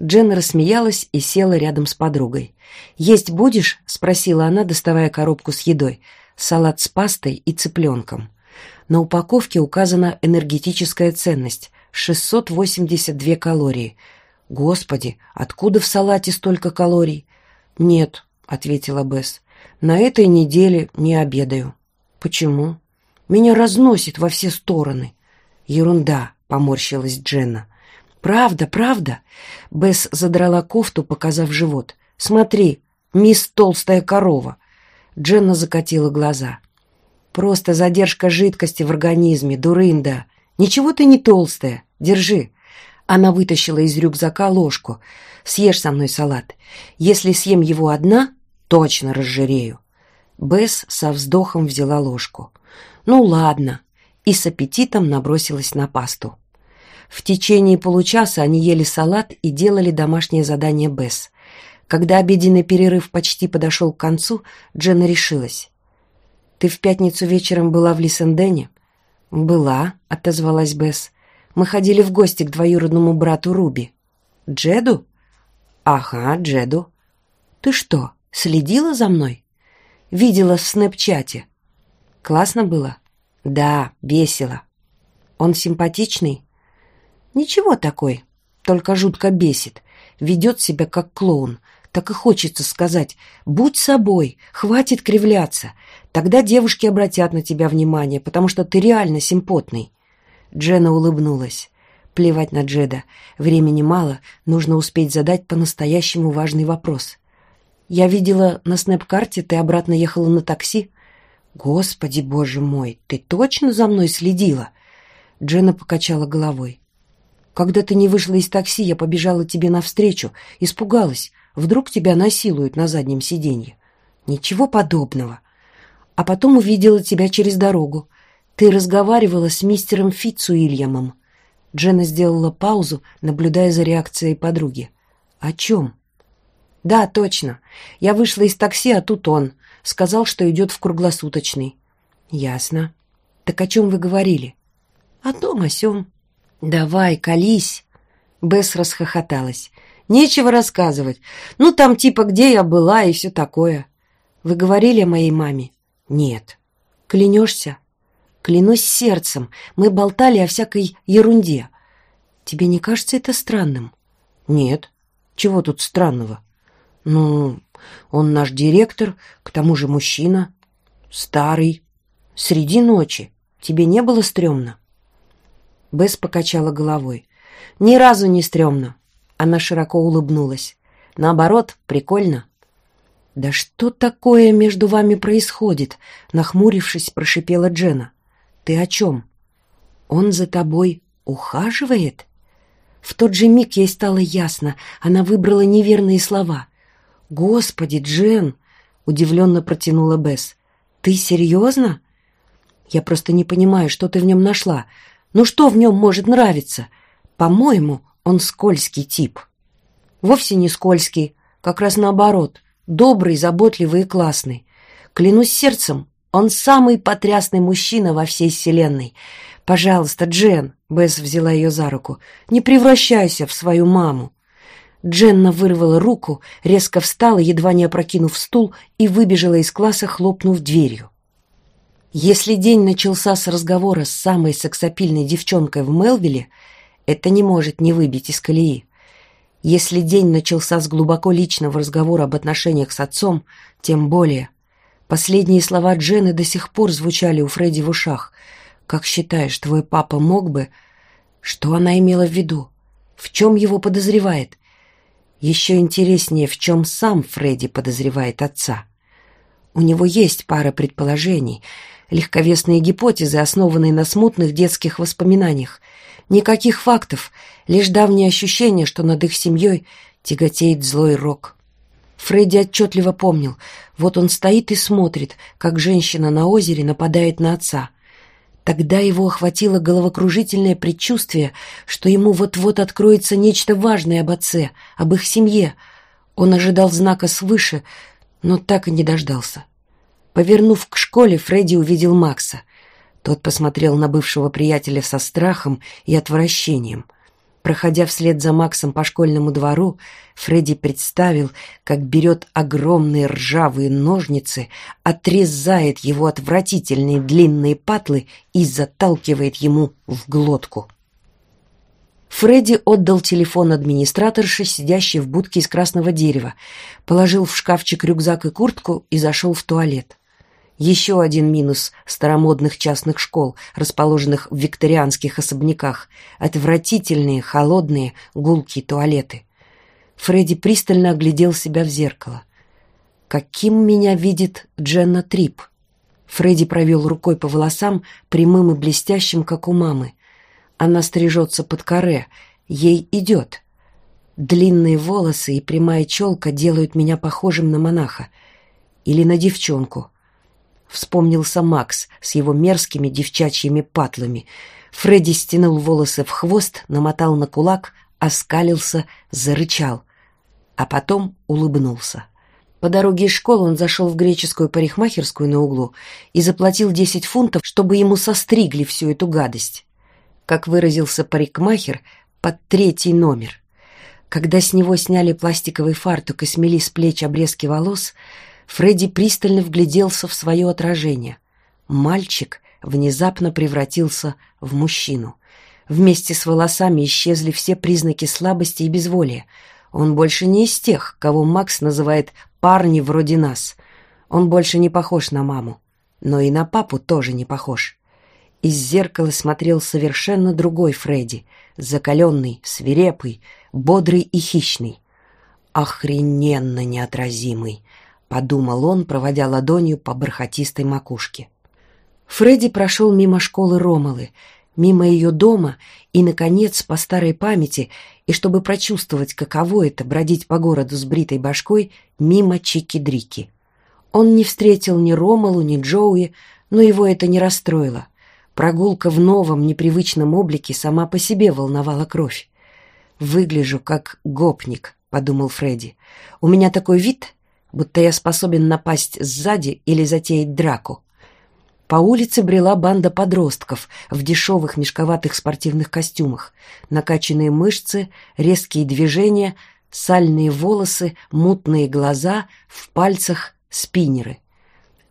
Джен рассмеялась и села рядом с подругой. «Есть будешь?» — спросила она, доставая коробку с едой. Салат с пастой и цыпленком. На упаковке указана энергетическая ценность — 682 калории. Господи, откуда в салате столько калорий? Нет, — ответила Бесс. «На этой неделе не обедаю». «Почему?» «Меня разносит во все стороны». «Ерунда», — поморщилась Дженна. «Правда, правда?» Бесс задрала кофту, показав живот. «Смотри, мисс толстая корова». Дженна закатила глаза. «Просто задержка жидкости в организме, дурында. Ничего ты не толстая. Держи». Она вытащила из рюкзака ложку. «Съешь со мной салат. Если съем его одна, точно разжирею». Бесс со вздохом взяла ложку. «Ну ладно», и с аппетитом набросилась на пасту. В течение получаса они ели салат и делали домашнее задание Бесс. Когда обеденный перерыв почти подошел к концу, Дженна решилась. «Ты в пятницу вечером была в Лиссендене?» «Была», — отозвалась Бесс. Мы ходили в гости к двоюродному брату Руби. Джеду? Ага, Джеду. Ты что, следила за мной? Видела в снэпчате. Классно было? Да, весело. Он симпатичный? Ничего такой, только жутко бесит. Ведет себя как клоун. Так и хочется сказать, будь собой, хватит кривляться. Тогда девушки обратят на тебя внимание, потому что ты реально симпотный. Джена улыбнулась. Плевать на Джеда. Времени мало, нужно успеть задать по-настоящему важный вопрос. «Я видела на снэп-карте, ты обратно ехала на такси?» «Господи, боже мой, ты точно за мной следила?» Джена покачала головой. «Когда ты не вышла из такси, я побежала тебе навстречу. Испугалась. Вдруг тебя насилуют на заднем сиденье?» «Ничего подобного. А потом увидела тебя через дорогу. «Ты разговаривала с мистером Фитцуильямом». Дженна сделала паузу, наблюдая за реакцией подруги. «О чем?» «Да, точно. Я вышла из такси, а тут он. Сказал, что идет в круглосуточный». «Ясно. Так о чем вы говорили?» «О том, о сём». «Давай, колись!» Бесс расхохоталась. «Нечего рассказывать. Ну, там типа, где я была и все такое». «Вы говорили о моей маме?» «Нет». «Клянешься?» Клянусь сердцем, мы болтали о всякой ерунде. Тебе не кажется это странным? Нет. Чего тут странного? Ну, он наш директор, к тому же мужчина. Старый. Среди ночи. Тебе не было стрёмно? Бесс покачала головой. Ни разу не стрёмно. Она широко улыбнулась. Наоборот, прикольно». «Да что такое между вами происходит?» — нахмурившись, прошипела Джена. «Ты о чем? Он за тобой ухаживает?» В тот же миг ей стало ясно, она выбрала неверные слова. «Господи, Джен!» — удивленно протянула Бесс. «Ты серьезно?» «Я просто не понимаю, что ты в нем нашла. Ну что в нем может нравиться? По-моему, он скользкий тип». «Вовсе не скользкий, как раз наоборот. Добрый, заботливый и классный. Клянусь сердцем, он самый потрясный мужчина во всей вселенной. Пожалуйста, Джен, Бесс взяла ее за руку, не превращайся в свою маму. Дженна вырвала руку, резко встала, едва не опрокинув стул, и выбежала из класса, хлопнув дверью. Если день начался с разговора с самой сексапильной девчонкой в Мелвиле, это не может не выбить из колеи. Если день начался с глубоко личного разговора об отношениях с отцом, тем более. Последние слова Джены до сих пор звучали у Фредди в ушах. «Как считаешь, твой папа мог бы...» Что она имела в виду? В чем его подозревает? Еще интереснее, в чем сам Фредди подозревает отца. У него есть пара предположений, легковесные гипотезы, основанные на смутных детских воспоминаниях. Никаких фактов, лишь давнее ощущение, что над их семьей тяготеет злой рок. Фредди отчетливо помнил, вот он стоит и смотрит, как женщина на озере нападает на отца. Тогда его охватило головокружительное предчувствие, что ему вот-вот откроется нечто важное об отце, об их семье. Он ожидал знака свыше, но так и не дождался. Повернув к школе, Фредди увидел Макса. Тот посмотрел на бывшего приятеля со страхом и отвращением. Проходя вслед за Максом по школьному двору, Фредди представил, как берет огромные ржавые ножницы, отрезает его отвратительные длинные патлы и заталкивает ему в глотку. Фредди отдал телефон администраторше, сидящей в будке из красного дерева, положил в шкафчик рюкзак и куртку и зашел в туалет. Еще один минус старомодных частных школ, расположенных в викторианских особняках. Отвратительные, холодные, гулкие туалеты. Фредди пристально оглядел себя в зеркало. «Каким меня видит Дженна Трип?» Фредди провел рукой по волосам, прямым и блестящим, как у мамы. Она стрижется под каре, ей идет. Длинные волосы и прямая челка делают меня похожим на монаха. Или на девчонку — Вспомнился Макс с его мерзкими девчачьими патлами. Фредди стянул волосы в хвост, намотал на кулак, оскалился, зарычал. А потом улыбнулся. По дороге из школы он зашел в греческую парикмахерскую на углу и заплатил 10 фунтов, чтобы ему состригли всю эту гадость. Как выразился парикмахер, под третий номер. Когда с него сняли пластиковый фартук и смели с плеч обрезки волос, Фредди пристально вгляделся в свое отражение. Мальчик внезапно превратился в мужчину. Вместе с волосами исчезли все признаки слабости и безволия. Он больше не из тех, кого Макс называет «парни вроде нас». Он больше не похож на маму. Но и на папу тоже не похож. Из зеркала смотрел совершенно другой Фредди, закаленный, свирепый, бодрый и хищный. Охрененно неотразимый подумал он, проводя ладонью по бархатистой макушке. Фредди прошел мимо школы Ромалы, мимо ее дома и, наконец, по старой памяти, и чтобы прочувствовать, каково это бродить по городу с бритой башкой, мимо Чики-Дрики. Он не встретил ни Ромалу, ни Джоуи, но его это не расстроило. Прогулка в новом, непривычном облике сама по себе волновала кровь. «Выгляжу как гопник», — подумал Фредди. «У меня такой вид, будто я способен напасть сзади или затеять драку. По улице брела банда подростков в дешевых мешковатых спортивных костюмах. Накачанные мышцы, резкие движения, сальные волосы, мутные глаза, в пальцах спиннеры.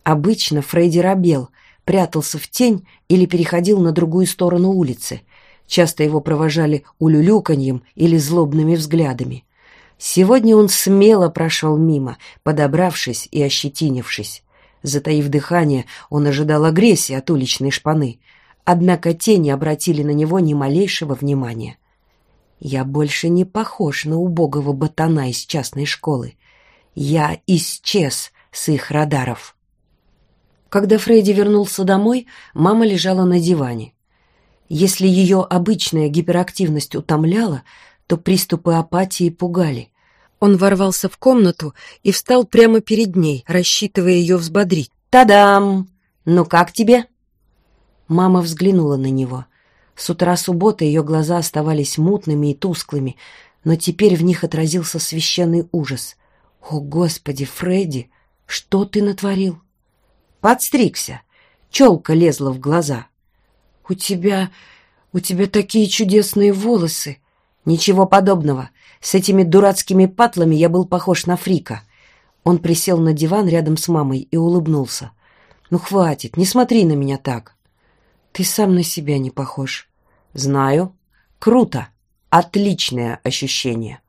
Обычно Фредди робел, прятался в тень или переходил на другую сторону улицы. Часто его провожали улюлюканьем или злобными взглядами. Сегодня он смело прошел мимо, подобравшись и ощетинившись. Затаив дыхание, он ожидал агрессии от уличной шпаны. Однако те не обратили на него ни малейшего внимания. Я больше не похож на убогого ботана из частной школы. Я исчез с их радаров. Когда Фредди вернулся домой, мама лежала на диване. Если ее обычная гиперактивность утомляла, то приступы апатии пугали. Он ворвался в комнату и встал прямо перед ней, рассчитывая ее взбодрить. «Та-дам! Ну как тебе?» Мама взглянула на него. С утра субботы ее глаза оставались мутными и тусклыми, но теперь в них отразился священный ужас. «О, Господи, Фредди, что ты натворил?» «Подстригся. Челка лезла в глаза». «У тебя... у тебя такие чудесные волосы!» «Ничего подобного. С этими дурацкими патлами я был похож на фрика». Он присел на диван рядом с мамой и улыбнулся. «Ну, хватит, не смотри на меня так». «Ты сам на себя не похож». «Знаю. Круто. Отличное ощущение».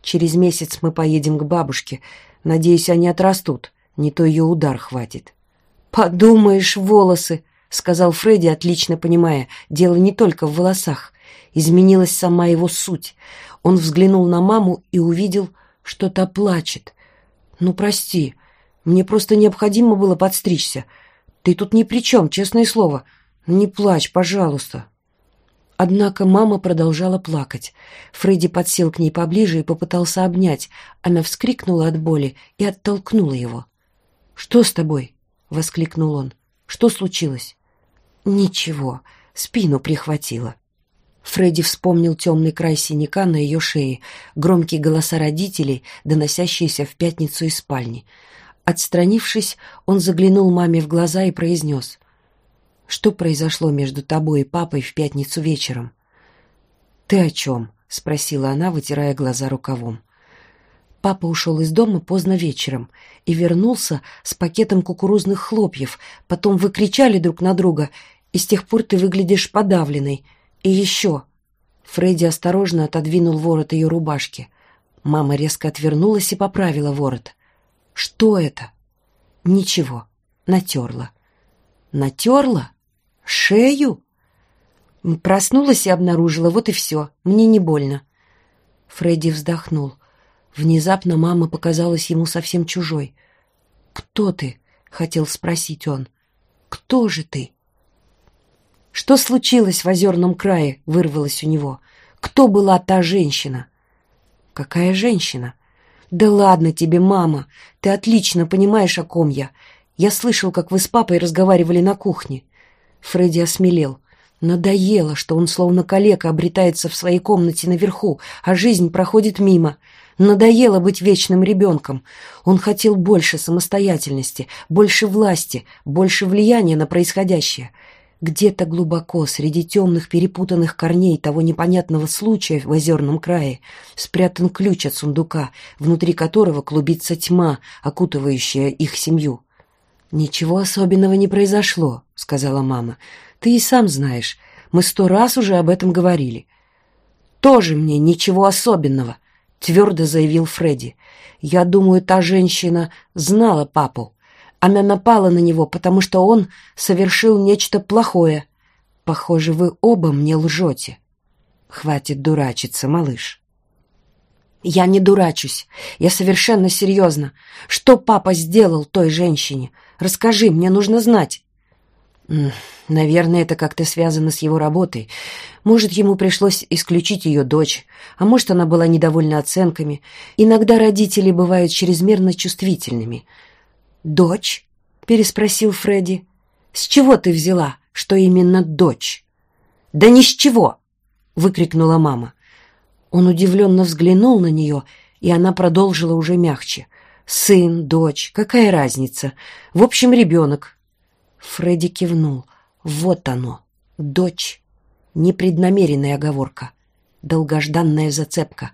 «Через месяц мы поедем к бабушке. Надеюсь, они отрастут. Не то ее удар хватит». «Подумаешь, волосы!» — сказал Фредди, отлично понимая. «Дело не только в волосах. Изменилась сама его суть. Он взглянул на маму и увидел, что та плачет. «Ну, прости, мне просто необходимо было подстричься. Ты тут ни при чем, честное слово. Не плачь, пожалуйста». Однако мама продолжала плакать. Фредди подсел к ней поближе и попытался обнять. Она вскрикнула от боли и оттолкнула его. «Что с тобой?» — воскликнул он. «Что случилось?» «Ничего, спину прихватило». Фредди вспомнил темный край синяка на ее шее, громкие голоса родителей, доносящиеся в пятницу из спальни. Отстранившись, он заглянул маме в глаза и произнес. «Что произошло между тобой и папой в пятницу вечером?» «Ты о чем?» — спросила она, вытирая глаза рукавом. Папа ушел из дома поздно вечером и вернулся с пакетом кукурузных хлопьев. Потом вы кричали друг на друга, и с тех пор ты выглядишь подавленной. И еще. Фредди осторожно отодвинул ворот ее рубашки. Мама резко отвернулась и поправила ворот. Что это? Ничего. Натерла. Натерла? Шею? Проснулась и обнаружила, вот и все. Мне не больно. Фредди вздохнул. Внезапно мама показалась ему совсем чужой. «Кто ты?» — хотел спросить он. «Кто же ты?» Что случилось в озерном крае, вырвалось у него. Кто была та женщина? Какая женщина? Да ладно тебе, мама, ты отлично понимаешь, о ком я. Я слышал, как вы с папой разговаривали на кухне. Фредди осмелел. Надоело, что он словно калека обретается в своей комнате наверху, а жизнь проходит мимо. Надоело быть вечным ребенком. Он хотел больше самостоятельности, больше власти, больше влияния на происходящее. Где-то глубоко, среди темных перепутанных корней того непонятного случая в озерном крае, спрятан ключ от сундука, внутри которого клубится тьма, окутывающая их семью. «Ничего особенного не произошло», — сказала мама. «Ты и сам знаешь, мы сто раз уже об этом говорили». «Тоже мне ничего особенного», — твердо заявил Фредди. «Я думаю, та женщина знала папу. Она напала на него, потому что он совершил нечто плохое. Похоже, вы оба мне лжете. Хватит дурачиться, малыш. Я не дурачусь. Я совершенно серьезно. Что папа сделал той женщине? Расскажи, мне нужно знать. Наверное, это как-то связано с его работой. Может, ему пришлось исключить ее дочь, а может, она была недовольна оценками. Иногда родители бывают чрезмерно чувствительными — «Дочь?» — переспросил Фредди. «С чего ты взяла, что именно дочь?» «Да ни с чего!» — выкрикнула мама. Он удивленно взглянул на нее, и она продолжила уже мягче. «Сын, дочь, какая разница? В общем, ребенок». Фредди кивнул. «Вот оно, дочь». Непреднамеренная оговорка. Долгожданная зацепка.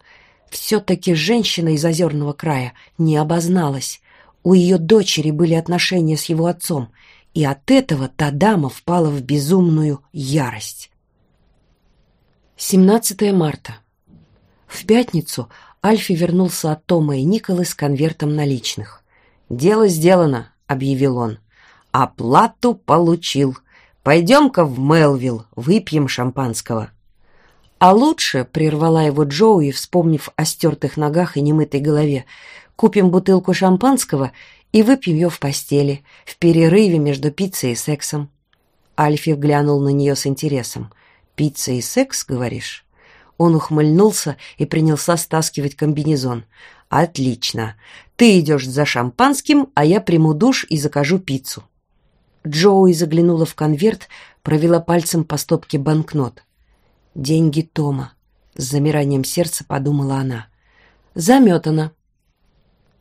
Все-таки женщина из озерного края не обозналась. У ее дочери были отношения с его отцом, и от этого та дама впала в безумную ярость. 17 марта. В пятницу Альфи вернулся от Тома и Николы с конвертом наличных. «Дело сделано», — объявил он. «Оплату получил. Пойдем-ка в Мелвилл, выпьем шампанского». А лучше, прервала его Джоуи, вспомнив о стертых ногах и немытой голове, купим бутылку шампанского и выпьем ее в постели, в перерыве между пиццей и сексом. Альфи глянул на нее с интересом. «Пицца и секс, говоришь?» Он ухмыльнулся и принялся стаскивать комбинезон. «Отлично. Ты идешь за шампанским, а я приму душ и закажу пиццу». Джоуи заглянула в конверт, провела пальцем по стопке банкнот. «Деньги Тома», — с замиранием сердца подумала она. «Заметано».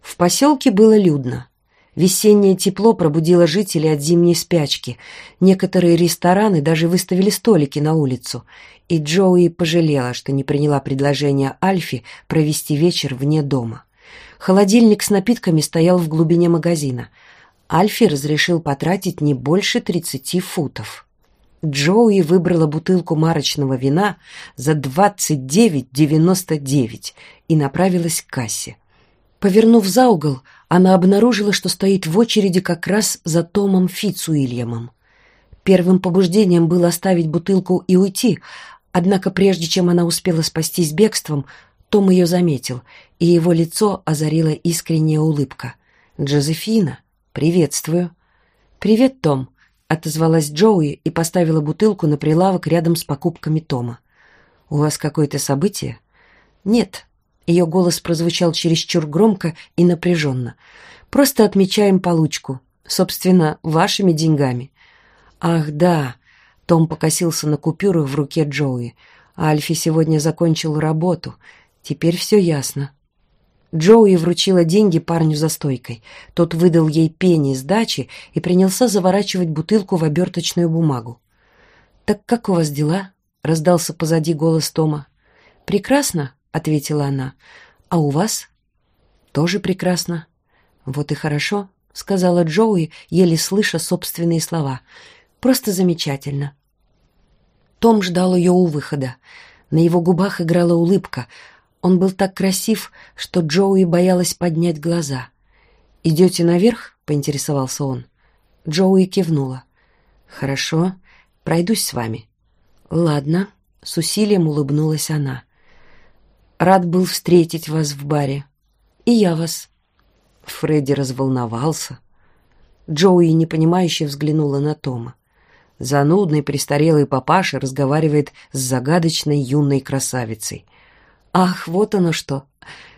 В поселке было людно. Весеннее тепло пробудило жителей от зимней спячки. Некоторые рестораны даже выставили столики на улицу. И Джоуи пожалела, что не приняла предложение Альфи провести вечер вне дома. Холодильник с напитками стоял в глубине магазина. Альфи разрешил потратить не больше 30 футов. Джоуи выбрала бутылку марочного вина за 29,99 и направилась к кассе. Повернув за угол, она обнаружила, что стоит в очереди как раз за Томом Фицуильямом. Первым побуждением было оставить бутылку и уйти, однако прежде чем она успела спастись бегством, том ее заметил, и его лицо озарила искренняя улыбка. «Джозефина, приветствую». «Привет, Том», — отозвалась Джоуи и поставила бутылку на прилавок рядом с покупками Тома. «У вас какое-то событие?» «Нет», ее голос прозвучал чересчур громко и напряженно. «Просто отмечаем получку. Собственно, вашими деньгами». «Ах, да!» Том покосился на купюрах в руке Джоуи. «Альфи сегодня закончил работу. Теперь все ясно». Джоуи вручила деньги парню за стойкой. Тот выдал ей пени сдачи и принялся заворачивать бутылку в оберточную бумагу. «Так как у вас дела?» — раздался позади голос Тома. «Прекрасно», — ответила она. «А у вас?» «Тоже прекрасно». «Вот и хорошо», — сказала Джоуи, еле слыша собственные слова. «Просто замечательно». Том ждал ее у выхода. На его губах играла улыбка. Он был так красив, что Джоуи боялась поднять глаза. «Идете наверх?» — поинтересовался он. Джоуи кивнула. «Хорошо, пройдусь с вами». «Ладно», — с усилием улыбнулась она. Рад был встретить вас в баре. И я вас». Фредди разволновался. Джоуи непонимающе взглянула на Тома. Занудный престарелый папаша разговаривает с загадочной юной красавицей. «Ах, вот оно что!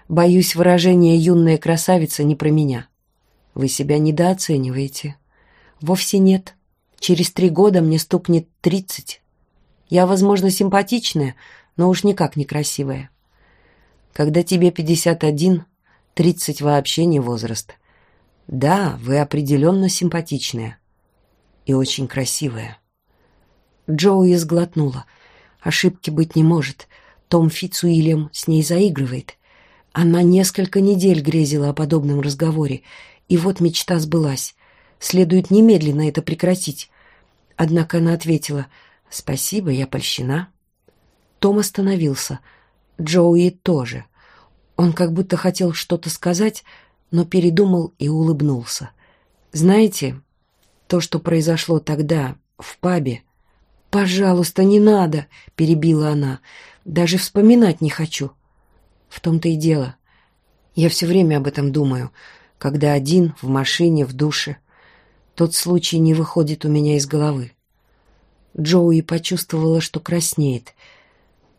Боюсь, выражение «юная красавица» не про меня. Вы себя недооцениваете. Вовсе нет. Через три года мне стукнет тридцать. Я, возможно, симпатичная, но уж никак не красивая. Когда тебе 51, 30 вообще не возраст. Да, вы определенно симпатичная. И очень красивая. Джоуи сглотнула. Ошибки быть не может. Том Фицуильям с ней заигрывает. Она несколько недель грезила о подобном разговоре, и вот мечта сбылась. Следует немедленно это прекратить. Однако она ответила «Спасибо, я польщена». Том остановился — Джоуи тоже. Он как будто хотел что-то сказать, но передумал и улыбнулся. «Знаете, то, что произошло тогда, в пабе...» «Пожалуйста, не надо!» — перебила она. «Даже вспоминать не хочу». В том-то и дело. Я все время об этом думаю, когда один, в машине, в душе. Тот случай не выходит у меня из головы. Джоуи почувствовала, что краснеет —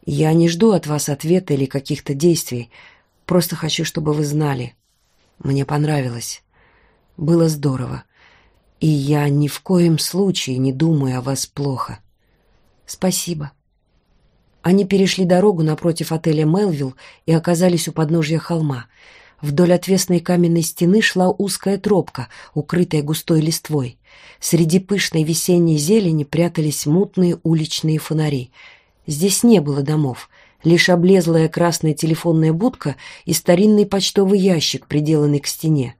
я не жду от вас ответа или каких-то действий. Просто хочу, чтобы вы знали. Мне понравилось. Было здорово. И я ни в коем случае не думаю о вас плохо. Спасибо. Они перешли дорогу напротив отеля «Мелвилл» и оказались у подножья холма. Вдоль отвесной каменной стены шла узкая тропка, укрытая густой листвой. Среди пышной весенней зелени прятались мутные уличные фонари — Здесь не было домов, лишь облезлая красная телефонная будка и старинный почтовый ящик, приделанный к стене.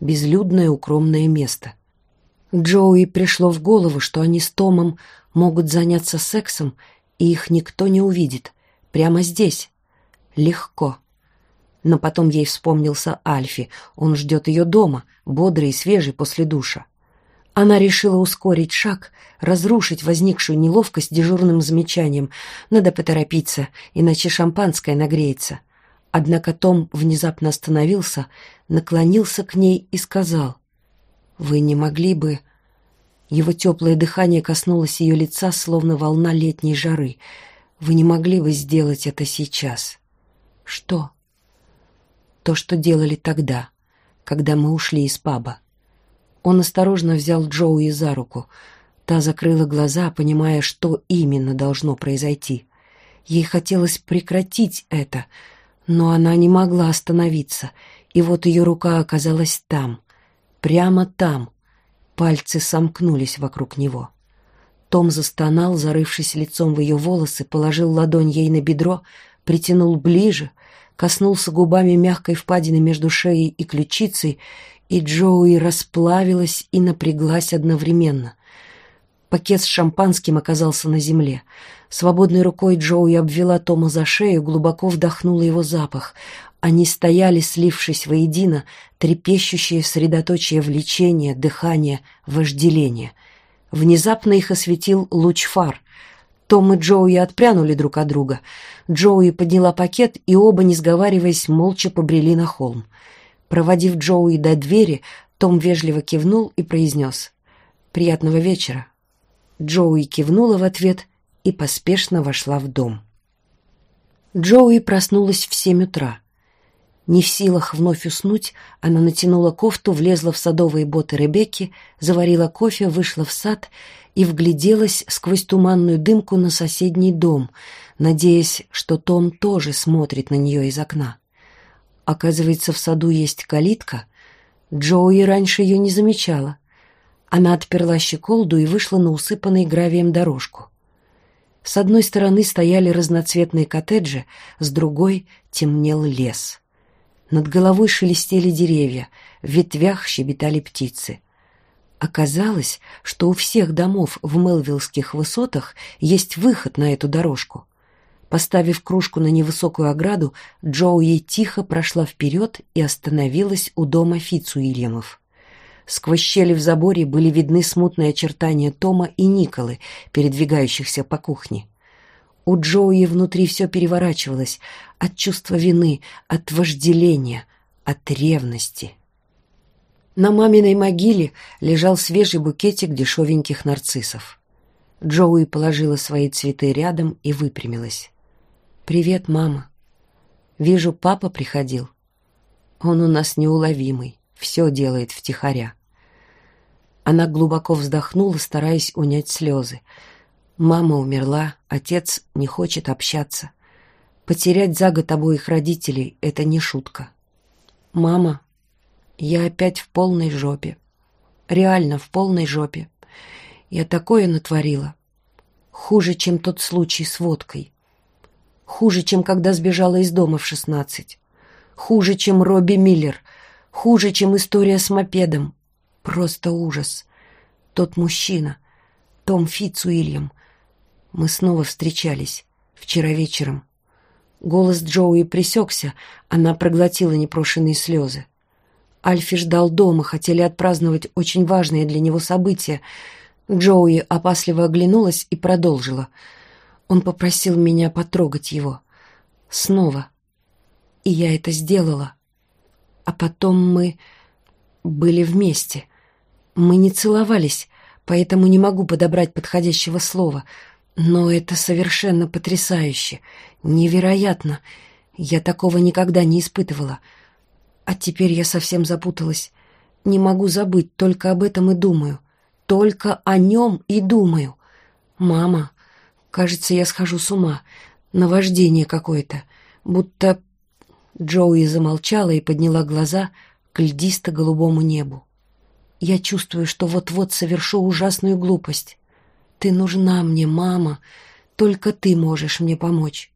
Безлюдное укромное место. Джоуи пришло в голову, что они с Томом могут заняться сексом, и их никто не увидит. Прямо здесь. Легко. Но потом ей вспомнился Альфи. Он ждет ее дома, бодрый и свежий после душа. Она решила ускорить шаг, разрушить возникшую неловкость дежурным замечанием. Надо поторопиться, иначе шампанское нагреется. Однако Том внезапно остановился, наклонился к ней и сказал, «Вы не могли бы...» Его теплое дыхание коснулось ее лица, словно волна летней жары. «Вы не могли бы сделать это сейчас?» «Что?» «То, что делали тогда, когда мы ушли из паба». Он осторожно взял Джоуи за руку. Та закрыла глаза, понимая, что именно должно произойти. Ей хотелось прекратить это, но она не могла остановиться, и вот ее рука оказалась там, прямо там. Пальцы сомкнулись вокруг него. Том застонал, зарывшись лицом в ее волосы, положил ладонь ей на бедро, притянул ближе, коснулся губами мягкой впадины между шеей и ключицей и Джоуи расплавилась и напряглась одновременно. Пакет с шампанским оказался на земле. Свободной рукой Джоуи обвела Тома за шею, глубоко вдохнула его запах. Они стояли, слившись воедино, трепещущие средоточие влечения, дыхания, вожделения. Внезапно их осветил луч фар. Том и Джоуи отпрянули друг от друга. Джоуи подняла пакет, и оба, не сговариваясь, молча побрели на холм. Проводив Джоуи до двери, Том вежливо кивнул и произнес «Приятного вечера». Джоуи кивнула в ответ и поспешно вошла в дом. Джоуи проснулась в семь утра. Не в силах вновь уснуть, она натянула кофту, влезла в садовые боты Ребекки, заварила кофе, вышла в сад и вгляделась сквозь туманную дымку на соседний дом, надеясь, что Том тоже смотрит на нее из окна. Оказывается, в саду есть калитка. Джоуи раньше ее не замечала. Она отперла щеколду и вышла на усыпанный гравием дорожку. С одной стороны стояли разноцветные коттеджи, с другой темнел лес. Над головой шелестели деревья, в ветвях щебетали птицы. Оказалось, что у всех домов в Мелвиллских высотах есть выход на эту дорожку. Поставив кружку на невысокую ограду, Джоуи тихо прошла вперед и остановилась у дома Фицуильямов. Сквозь щели в заборе были видны смутные очертания Тома и Николы, передвигающихся по кухне. У Джоуи внутри все переворачивалось от чувства вины, от вожделения, от ревности. На маминой могиле лежал свежий букетик дешевеньких нарциссов. Джоуи положила свои цветы рядом и выпрямилась. «Привет, мама. Вижу, папа приходил. Он у нас неуловимый, все делает втихаря». Она глубоко вздохнула, стараясь унять слезы. Мама умерла, отец не хочет общаться. Потерять за год обоих родителей — это не шутка. «Мама, я опять в полной жопе. Реально в полной жопе. Я такое натворила. Хуже, чем тот случай с водкой. Хуже, чем когда сбежала из дома в шестнадцать. Хуже, чем Робби Миллер. Хуже, чем история с мопедом. Просто ужас. Тот мужчина, Том Фицуильям. Мы снова встречались. Вчера вечером. Голос Джоуи пресекся, она проглотила непрошенные слезы. Альфи ждал дома, хотели отпраздновать очень важное для него событие. Джоуи опасливо оглянулась и продолжила — он попросил меня потрогать его. Снова. И я это сделала. А потом мы были вместе. Мы не целовались, поэтому не могу подобрать подходящего слова. Но это совершенно потрясающе, невероятно. Я такого никогда не испытывала. А теперь я совсем запуталась. Не могу забыть, только об этом и думаю. Только о нем и думаю. Мама, Кажется, я схожу с ума. Наваждение какое-то. Будто... Джоуи замолчала и подняла глаза к льдисто-голубому небу. Я чувствую, что вот-вот совершу ужасную глупость. Ты нужна мне, мама. Только ты можешь мне помочь.